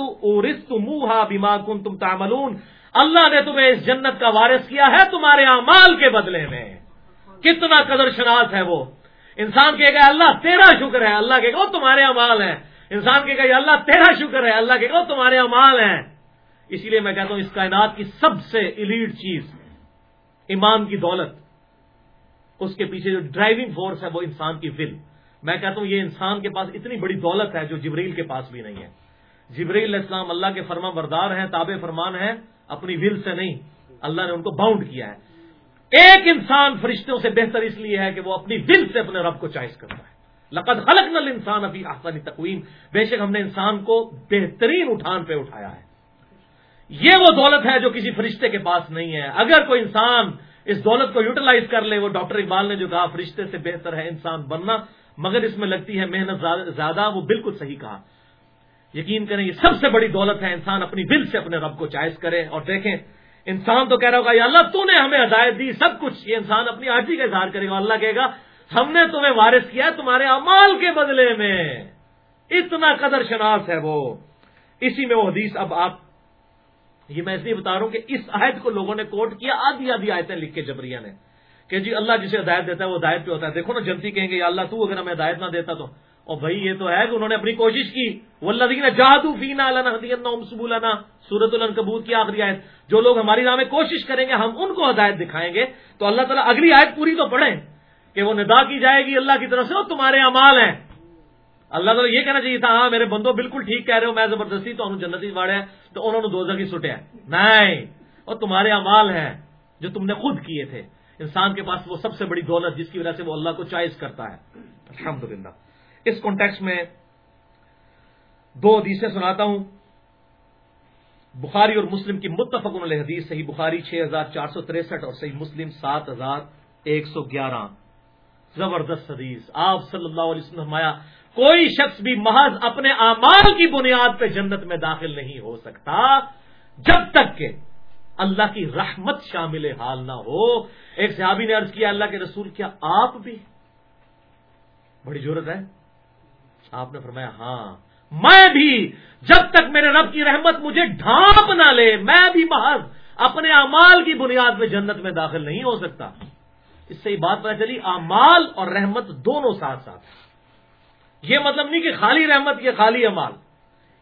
منہ بیما کن تم تاملون اللہ نے تمہیں اس جنت کا وارث کیا ہے تمہارے اعمال کے بدلے میں۔ کتنا قدر شناس ہے وہ۔ انسان کہے گا اللہ تیرا شکر ہے۔ اللہ کہ تمہارے امال ہیں۔ انسان کہے گا اللہ، تیرا شکر ہے۔ اللہ کہ تمہارے امال ہیں. اسی لیے میں کہتا ہوں، اس کائنات کی سب سے ایلیڈ چیز، ایمان کی دولت، اس کے پیچھے جو ڈرائیونگ فورس ہے، وہ انسان کی ول میں کہتا ہوں، یہ انسان کے پاس اتنی بڑی دولت ہے جو جبریل کے پاس بھی نہیں ہے۔ جبریل علیہ السلام اللہ کے فرما بردار ہیں، تابع فرمان ہیں، اپنی ول سے نہیں، اللہ نے ان کو باؤنڈ کیا ہے۔ ایک انسان فرشتوں سے بہتر اس لیے ہے کہ وہ اپنی دل سے اپنے رب کو چوائس کرتا ہے۔ لقد خلق نل انسان ابھی آسانی تقویم۔ بے شک ہم نے انسان کو بہترین اٹھان پہ اٹھایا ہے۔ یہ وہ دولت ہے جو کسی فرشتے کے پاس نہیں ہے۔ اگر کوئی انسان اس دولت کو یوٹیلائز کر لے، وہ ڈاکٹر اقبال نے جو کہا، فرشتے سے بہتر ہے انسان بننا، مگر اس میں لگتی ہے محنت زیادہ وہ بالکل صحیح کہا۔ یقین کریں، یہ سب سے بڑی دولت ہے۔ انسان اپنی دل سے اپنے رب کو چائس کرے۔ اور دیکھیں، انسان تو کہہ رہا ہوگا، یا اللہ تو نے ہمیں ہدایت دی، سب کچھ۔ یہ انسان اپنی آرٹی کا اظہار کرے گا۔ اللہ کہے گا ہم نے تمہیں وارث کیا تمہارے امال کے بدلے میں۔ اتنا قدر شناس ہے وہ۔ اسی میں وہ حدیث اب آپ یہ میں اس لیے بتا رہا ہوں کہ اس عہد کو لوگوں نے کوٹ کیا، آدھی آدھی آیتیں لکھ کے جبریہ نے۔ کہ جی اللہ جسے ہدایت دیتا ہے وہ ہدایت پہ ہوتا ہے۔ دیکھو نا، جنتی کہیں گے، یا اللہ تو اگر ہمیں ہدایت نہ دیتا تو۔ اور بھائی، یہ تو ہے کہ انہوں نے اپنی کوشش کی۔ وہ اللہ دیکھنا جادو فینا اللہ سورت النکبوت کی آخری آیت۔ جو لوگ ہماری راہ میں کوشش کریں گے، ہم ان کو ہدایت دکھائیں گے۔ تو اللہ تعالیٰ اگلی آیت پوری تو پڑھیں۔ کہ وہ ندا کی جائے گی اللہ کی طرف سے وہ تمہارے امال ہیں۔ اللہ تعالیٰ یہ کہنا چاہیے تھا ہاں میرے بندو بالکل ٹھیک کہہ رہے ہو، میں زبردستی تو جنت ہی واڑے تو انہوں نے دوزہ کی سٹیا نہیں، اور تمہارے اعمال ہیں جو تم نے خود کیے تھے۔ انسان کے پاس وہ سب سے بڑی دولت، جس کی وجہ سے وہ اللہ کو چوائز کرتا ہے۔ الحمد اس کانٹیکس میں دو حدیثیں سناتا ہوں۔ بخاری اور مسلم کی متفق علیہ حدیث، صحیح بخاری 6463 اور صحیح مسلم 7111 زبردست حدیث۔ آپ صلی اللہ علیہ وسلم فرمایا، کوئی شخص بھی محض اپنے اعمال کی بنیاد پہ جنت میں داخل نہیں ہو سکتا، جب تک کہ اللہ کی رحمت شامل حال نہ ہو۔ ایک صحابی نے عرض کیا، اللہ کے رسول، کیا آپ بھی؟ بڑی ضرورت ہے۔ آپ نے فرمایا ہاں۔ میں بھی، جب تک میرے رب کی رحمت مجھے ڈھانپ نہ لے، میں بھی محض اپنے امال کی بنیاد پہ جنت میں داخل نہیں ہو سکتا۔ اس سے یہ بات پتہ چلی امال اور رحمت دونوں ساتھ ساتھ۔ یہ مطلب نہیں کہ خالی رحمت یہ خالی امال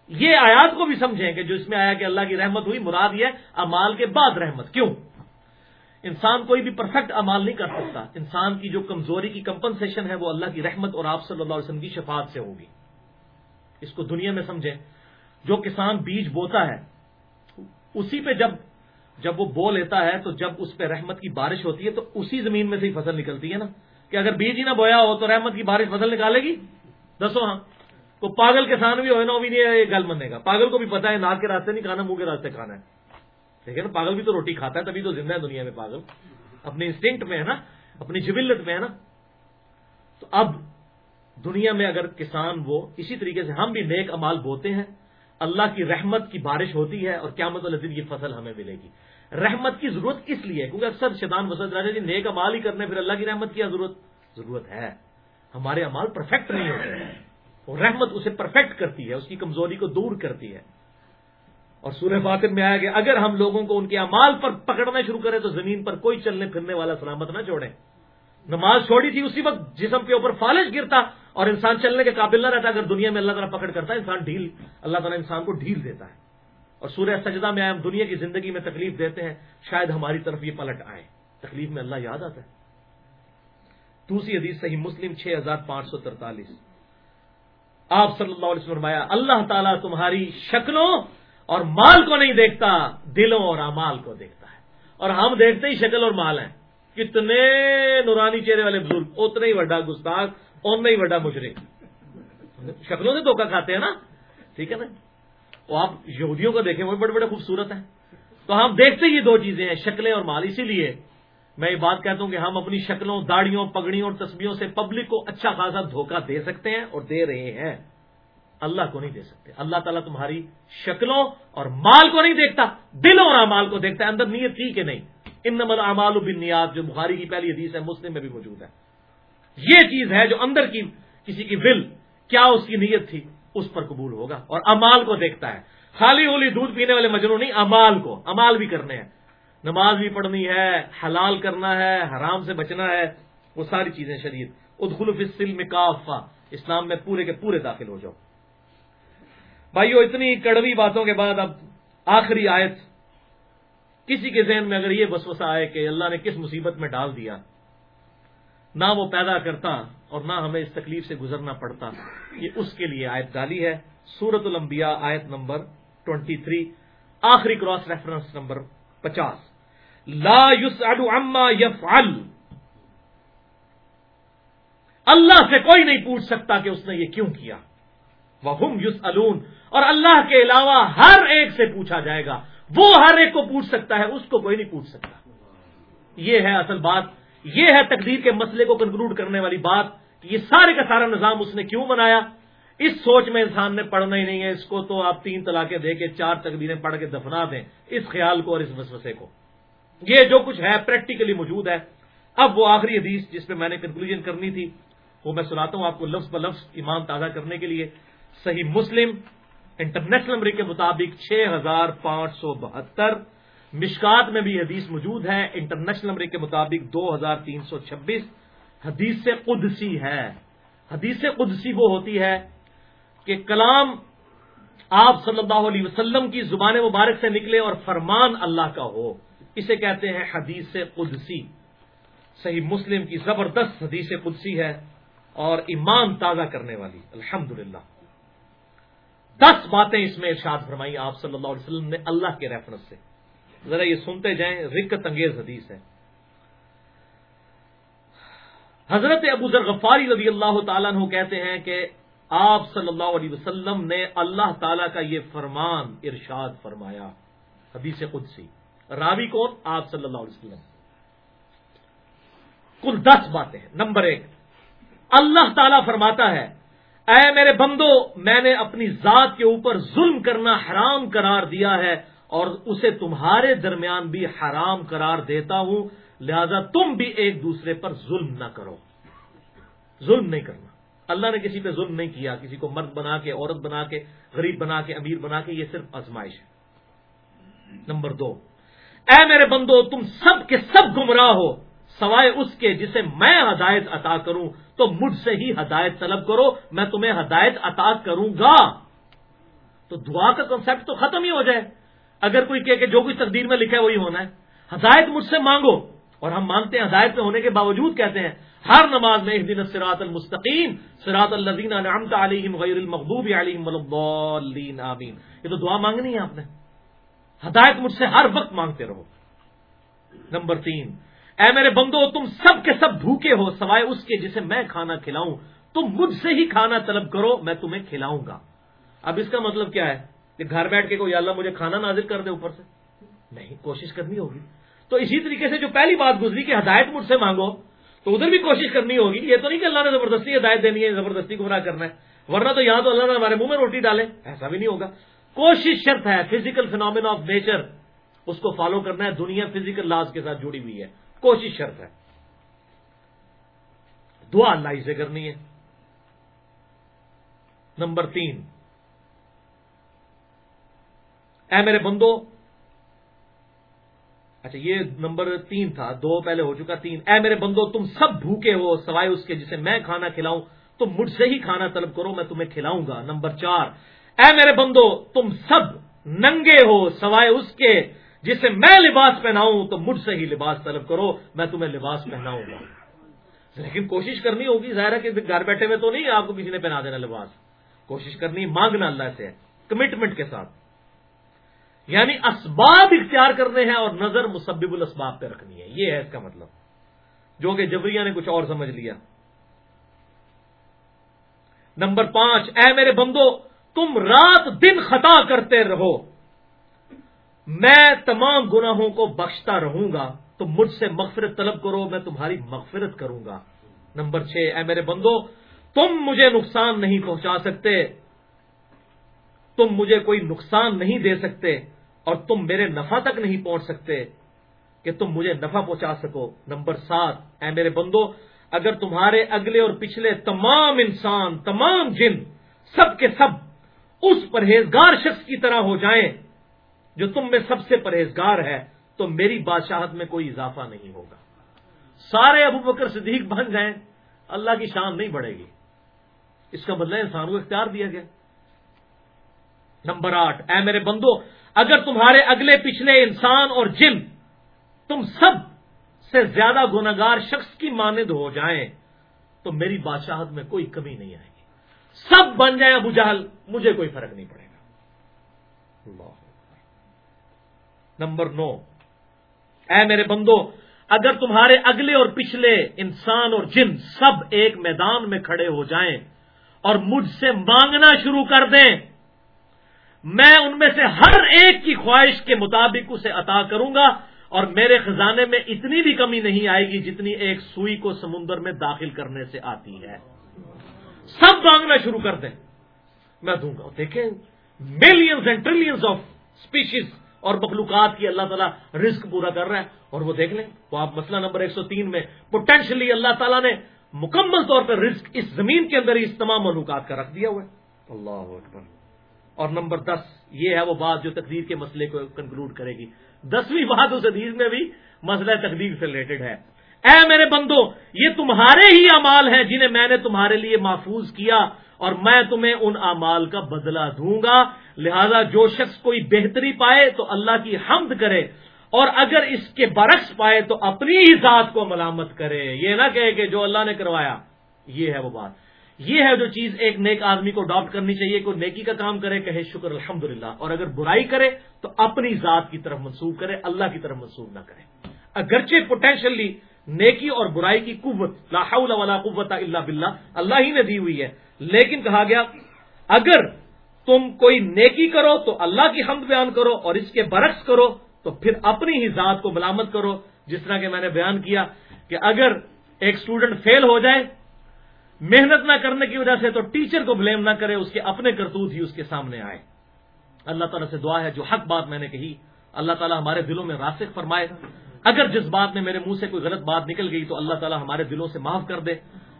یہ آیات کو بھی سمجھیں کہ جو اس میں آیا کہ اللہ کی رحمت ہوئی، مراد یہ امال کے بعد رحمت۔ کیوں؟ انسان کوئی بھی پرفیکٹ امال نہیں کر سکتا۔ انسان کی جو کمزوری کی کمپنسیشن ہے، وہ اللہ کی رحمت اور آپ صلی اللہ علیہ وسلم کی شفاعت سے ہوگی۔ اس کو دنیا میں سمجھیں۔ جو کسان بیج بوتا ہے، اسی پہ جب جب وہ بو لیتا ہے تو جب اس پہ رحمت کی بارش ہوتی ہے تو اسی زمین میں سے ہی فصل نکلتی ہے نا؟ کہ اگر بیج ہی نہ بویا ہو تو رحمت کی بارش فصل نکالے گی؟ دسو ہاں۔ تو پاگل کسان بھی ہوئے نا، وہ بھی نہیں یہ گل مننے گا۔ پاگل کو بھی پتا ہے ناک کے راستے نہیں کھانا، منہ کے راستے کھانا ہے۔ دیکھیں نا؟ پاگل بھی تو روٹی کھاتا ہے، تبھی تو زندہ ہے دنیا میں پاگل۔ اپنی انسٹنکٹ میں ہے نا، اپنی جبلت میں ہے نا۔ تو اب دنیا میں اگر کسان وہ اسی طریقے سے، ہم بھی نیک امال بوتے ہیں اللہ کی رحمت کی بارش ہوتی ہے اور کیا مطلب یہ فصل ہمیں ملے گی۔ رحمت کی ضرورت اس لیے کیونکہ اکثر شیطان وسط راجا جی نیک امال ہی کرنے، پھر اللہ کی رحمت کی ضرورت؟ ضرورت ہے۔ ہمارے امال پرفیکٹ نہیں ہوتے ہیں۔ اور رحمت اسے پرفیکٹ کرتی ہے، اس کی کمزوری کو دور کرتی ہے۔ اور سورہ فاطر میں آیا کہ اگر ہم لوگوں کو ان کے امال پر پکڑنا شروع کریں تو زمین پر کوئی چلنے پھرنے والا سلامت نہ چھوڑے نماز چھوڑی تھی اسی وقت جسم کے اوپر فالج گرتا اور انسان چلنے کے قابل نہ رہتا، اگر دنیا میں اللہ تعالیٰ پکڑ کرتا ہے انسان ڈھیل، اللہ تعالیٰ انسان کو ڈھیل دیتا ہے۔ اور سورہ سجدہ میں ہم دنیا کی زندگی میں تکلیف دیتے ہیں، شاید ہماری طرف یہ پلٹ آئے۔ تکلیف میں اللہ یاد آتا ہے۔ دوسری حدیث صحیح مسلم چھ ہزار پانچ سو ترتالیس۔ آپ صلی اللہ علیہ وسلم فرمایا، اللہ تعالیٰ تمہاری شکلوں اور مال کو نہیں دیکھتا، دلوں اور امال کو دیکھتا ہے۔ اور ہم دیکھتے ہی شکل اور مال ہیں۔ کتنے نورانی چہرے والے بزرگ، اتنے ہی وڈا گستاخ اتنا ہی وڈا مجرم شکلوں سے دھوکہ کھاتے ہیں نا؟ ٹھیک ہے نا؟ وہ آپ یہودیوں کو دیکھیں، وہ بڑے بڑے خوبصورت ہیں۔ تو ہم دیکھتے ہی دو چیزیں ہیں، شکلیں اور مال۔ اسی لیے میں یہ بات کہتا ہوں کہ ہم اپنی شکلوں داڑیوں پگڑیوں اور تصویروں سے پبلک کو اچھا خاصا دھوکہ دے سکتے ہیں اور دے رہے ہیں۔ اللہ کو نہیں دے سکتے۔ اللہ تعالیٰ تمہاری شکلوں اور مال کو نہیں دیکھتا دلوں اور امال کو دیکھتا ہے۔ اندر نیت تھی کہ نہیں؟ ان نمبر امال بن جو بخاری کی پہلی حدیث ہے، مسلم میں بھی موجود ہے۔ یہ چیز ہے جو اندر کی کسی کی ول کیا اس کی نیت تھی، اس پر قبول ہوگا اور امال کو دیکھتا ہے۔ خالی ہولی دودھ پینے والے مجرو نہیں امال کو امال بھی کرنے ہیں۔ نماز بھی پڑھنی ہے، حلال کرنا ہے، حرام سے بچنا ہے، وہ ساری چیزیں شریعت۔ ادخلف السلم کافہ، اسلام میں پورے کے پورے داخل ہو جاؤ۔ بھائیو، اتنی کڑوی باتوں کے بعد اب آخری آیت۔ کسی کے ذہن میں اگر یہ وسوسہ آئے کہ اللہ نے کس مصیبت میں ڈال دیا، نہ وہ پیدا کرتا اور نہ ہمیں اس تکلیف سے گزرنا پڑتا۔ یہ اس کے لیے آیت ڈالی ہے۔ سورت الانبیاء آیت نمبر ٹوینٹی تھری آخری کراس ریفرنس نمبر پچاس۔ لا یوس اما یفعل۔ اللہ سے کوئی نہیں پوچھ سکتا کہ اس نے یہ کیوں کیا۔ وہ یوس اور اللہ کے علاوہ ہر ایک سے پوچھا جائے گا۔ وہ ہر ایک کو پوچھ سکتا ہے، اس کو کوئی نہیں پوچھ سکتا۔ یہ ہے اصل بات۔ یہ ہے تقدیر کے مسئلے کو کنکلوڈ کرنے والی بات۔ کہ یہ سارے کا سارا نظام اس نے کیوں بنایا؟ اس سوچ میں انسان نے پڑھنا ہی نہیں ہے۔ اس کو تو آپ تین طلاقیں دے کے چار تقدیریں پڑھ کے دفنا دیں۔ اس خیال کو اور اس وسوسے کو۔ یہ جو کچھ ہے پریکٹیکلی موجود ہے۔ اب وہ آخری حدیث جس پہ میں نے کنکلوژن کرنی تھی، وہ میں سناتا ہوں آپ کو لفظ بلفظ ایمان تازہ کرنے کے لیے۔ صحیح مسلم انٹرنیشنل نمبر کے مطابق چھ ہزار پانچ سو بہتر۔ مشکات میں بھی حدیث موجود ہے انٹرنیشنل نمبر کے مطابق دو ہزار تین سو چھبیس۔ حدیث قدسی ہے۔ حدیث قدسی وہ ہوتی ہے کہ کلام آپ صلی اللہ علیہ وسلم کی زبان مبارک سے نکلے اور فرمان اللہ کا ہو۔ اسے کہتے ہیں حدیث قدسی۔ صحیح مسلم کی زبردست حدیث قدسی ہے اور ایمان تازہ کرنے والی۔ الحمدللہ۔ دس باتیں اس میں ارشاد فرمائی آپ صلی اللہ علیہ وسلم نے اللہ کے ریفرنس سے۔ ذرا یہ سنتے جائیں، رکت انگیز حدیث ہے۔ حضرت ابو ذر غفاری رضی اللہ تعالیٰ عنہ کہتے ہیں کہ آپ صلی اللہ علیہ وسلم نے اللہ تعالی کا یہ فرمان ارشاد فرمایا۔ حدیث قدسی۔ راوی کون؟ آپ صلی اللہ علیہ وسلم۔ کل دس باتیں ہیں۔ نمبر ایک، اللہ تعالیٰ فرماتا ہے اے میرے بندو، میں نے اپنی ذات کے اوپر ظلم کرنا حرام قرار دیا ہے اور اسے تمہارے درمیان بھی حرام قرار دیتا ہوں۔ لہذا تم بھی ایک دوسرے پر ظلم نہ کرو۔ ظلم نہیں کرنا۔ اللہ نے کسی پہ ظلم نہیں کیا، کسی کو مرد بنا کے، عورت بنا کے، غریب بنا کے، امیر بنا کے، یہ صرف آزمائش ہے۔ نمبر دو، اے میرے بندو، تم سب کے سب گمراہ ہو، سوائے اس کے جسے میں ہدایت عطا کروں۔ تو مجھ سے ہی ہدایت طلب کرو، میں تمہیں ہدایت عطا کروں گا۔ تو دعا کا کنسپٹ تو ختم ہی ہو جائے۔ اگر کوئی کہ جو کچھ تقدیر میں لکھا ہے وہی ہونا ہے۔ ہدایت مجھ سے مانگو۔ اور ہم مانگتے ہیں ہدایت میں ہونے کے باوجود کہتے ہیں، ہر نماز میں ایک دن سراط المستقیم سراط الدین علیہم غیر المحبوب علیہم آمین۔ یہ تو دعا مانگنی ہے آپ نے۔ ہدایت مجھ سے ہر وقت مانگتے رہو۔ نمبر تین اے میرے بندو، تم سب کے سب بھوکے ہو، سوائے اس کے جسے میں کھانا کھلاؤں۔ تم مجھ سے ہی کھانا طلب کرو، میں تمہیں کھلاؤں گا۔ اب اس کا مطلب کیا ہے؟ کہ گھر بیٹھ کے کوئی اللہ مجھے کھانا نازل کر دے اوپر سے؟ نہیں، کوشش کرنی ہوگی۔ تو اسی طریقے سے جو پہلی بات گزری کہ ہدایت مجھ سے مانگو، تو ادھر بھی کوشش کرنی ہوگی۔ یہ تو نہیں کہ اللہ نے زبردستی ہدایت دینی ہے، زبردستی گمراہ کرنا ہے، ورنہ تو یہاں تو اللہ نے ہمارے منہ میں روٹی ڈالے، ایسا بھی نہیں ہوگا۔ کوشش شرط ہے فزیکل فینومین آف نیچر اس کو فالو کرنا ہے، دنیا فزیکل لاز کے ساتھ جڑی ہوئی ہے۔ کوشش شرط ہے۔ دعا اللہ سے کرنی ہے۔ نمبر تین، اے میرے بندو اچھا یہ نمبر تین تھا، دو پہلے ہو چکا، تین۔ اے میرے بندو، تم سب بھوکے ہو، سوائے اس کے جسے میں کھانا کھلاؤں، تم مجھ سے ہی کھانا طلب کرو، میں تمہیں کھلاؤں گا۔ نمبر چار، اے میرے بندو، تم سب ننگے ہو، سوائے اس کے جسے میں لباس پہناؤں تو مجھ سے ہی لباس طلب کرو، میں تمہیں لباس پہناؤں گا۔ لیکن کوشش کرنی ہوگی، ظاہر ہے کہ گھر بیٹھے ہوئے تو نہیں، آپ کو کسی نے پہنا دینا لباس۔ کوشش کرنی، مانگنا اللہ سے کمٹمنٹ کے ساتھ۔ یعنی اسباب اختیار کرنے ہیں اور نظر مسبب الاسباب پہ رکھنی ہے۔ یہ ہے اس کا مطلب۔ جو کہ جبریہ نے کچھ اور سمجھ لیا۔ نمبر پانچ، اے میرے بندو، تم رات دن خطا کرتے رہو۔ میں تمام گناہوں کو بخشتا رہوں گا تو مجھ سے مغفرت طلب کرو، میں تمہاری مغفرت کروں گا۔ نمبر چھ، اے میرے بندو، تم مجھے نقصان نہیں پہنچا سکتے۔ تم مجھے کوئی نقصان نہیں دے سکتے اور تم میرے نفع تک نہیں پہنچ سکتے کہ تم مجھے نفع پہنچا سکو۔ نمبر سات، اے میرے بندو، اگر تمہارے اگلے اور پچھلے تمام انسان، تمام جن، سب کے سب اس پرہیزگار شخص کی طرح ہو جائیں جو تم میں سب سے پرہیزگار ہے، تو میری بادشاہت میں کوئی اضافہ نہیں ہوگا۔ سارے ابو بکر صدیق بن جائیں، اللہ کی شان نہیں بڑھے گی۔ اس کا بدلہ انسان کو اختیار دیا گیا۔ نمبر آٹھ، اے میرے بندو، اگر تمہارے اگلے پچھلے انسان اور جن تم سب سے زیادہ گناگار شخص کی مانند ہو جائیں، تو میری بادشاہت میں کوئی کمی نہیں آئے گی۔ سب بن جائیں ابو جہل، مجھے کوئی فرق نہیں پڑے گا۔ نمبر نو۔ اے میرے بندو، اگر تمہارے اگلے اور پچھلے انسان اور جن سب ایک میدان میں کھڑے ہو جائیں اور مجھ سے مانگنا شروع کر دیں، میں ان میں سے ہر ایک کی خواہش کے مطابق اسے عطا کروں گا اور میرے خزانے میں اتنی بھی کمی نہیں آئے گی جتنی ایک سوئی کو سمندر میں داخل کرنے سے آتی ہے۔ سب مانگنا شروع کر دیں۔ میں دوں گا۔ دیکھیں millions and trillions of species اور مخلوقات کی اللہ تعالیٰ رزق پورا کر رہا ہے۔ اور وہ دیکھ لیں، وہ آپ مسئلہ نمبر ایک سو تین میں پوٹینشلی اللہ تعالیٰ نے مکمل طور پر رزق اس زمین کے اندر ہی اس تمام مخلوقات کا رکھ دیا ہوا ہے۔ اللہ اکبر۔ اور نمبر دس یہ ہے، وہ بات جو تقدیر کے مسئلے کو کنکلوڈ کرے گی۔ دسویں بات اس حدیث میں بھی مسئلہ تقدیر سے ریلیٹڈ ہے۔ اے میرے بندو، یہ تمہارے ہی امال ہیں جنہیں میں نے تمہارے لیے محفوظ کیا اور میں تمہیں ان امال کا بدلہ دوں گا۔ لہذا جو شخص کوئی بہتری پائے تو اللہ کی حمد کرے، اور اگر اس کے برعکس پائے تو اپنی ہی ذات کو ملامت کرے۔ یہ نہ کہے کہ جو اللہ نے کروایا، یہ ہے وہ بات۔ یہ ہے جو چیز ایک نیک آدمی کو اڈاپٹ کرنی چاہیے، کوئی نیکی کا کام کرے، کہے شکر الحمد اور اگر برائی کرے تو اپنی ذات کی طرف منسوخ کرے، اللہ کی طرف منسوخ نہ کرے۔ اگرچہ پوٹینشلی نیکی اور برائی کی قوت، لا حول ولا قوت اللہ باللہ، اللہ ہی نے دی ہوئی ہے، لیکن کہا گیا، اگر تم کوئی نیکی کرو تو اللہ کی حمد بیان کرو اور اس کے برعکس کرو تو پھر اپنی ہی ذات کو ملامت کرو۔ جس طرح کہ میں نے بیان کیا کہ اگر ایک اسٹوڈنٹ فیل ہو جائے، محنت نہ کرنے کی وجہ سے تو ٹیچر کو بلیم نہ کرے، اس کے اپنے کرتوت ہی اس کے سامنے آئے۔ اللہ تعالیٰ سے دعا ہے، جو حق بات میں نے کہی، اللہ تعالیٰ ہمارے دلوں میں راسک فرمائے۔ اگر جس بات میں میرے منہ سے کوئی غلط بات نکل گئی تو اللہ تعالیٰ ہمارے دلوں سے معاف کر دے۔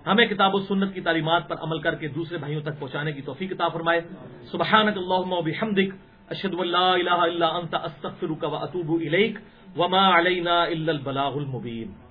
ہمیں کتاب و سنت کی تعلیمات پر عمل کر کے دوسرے بھائیوں تک پہنچانے کی توفیق کتاب فرمائے۔ سبحانک اللہم و بحمدک، اشہد اللہ الہ الا انت، استغفرک و اتوب الیک، وما علینا الا البلاغ المبین۔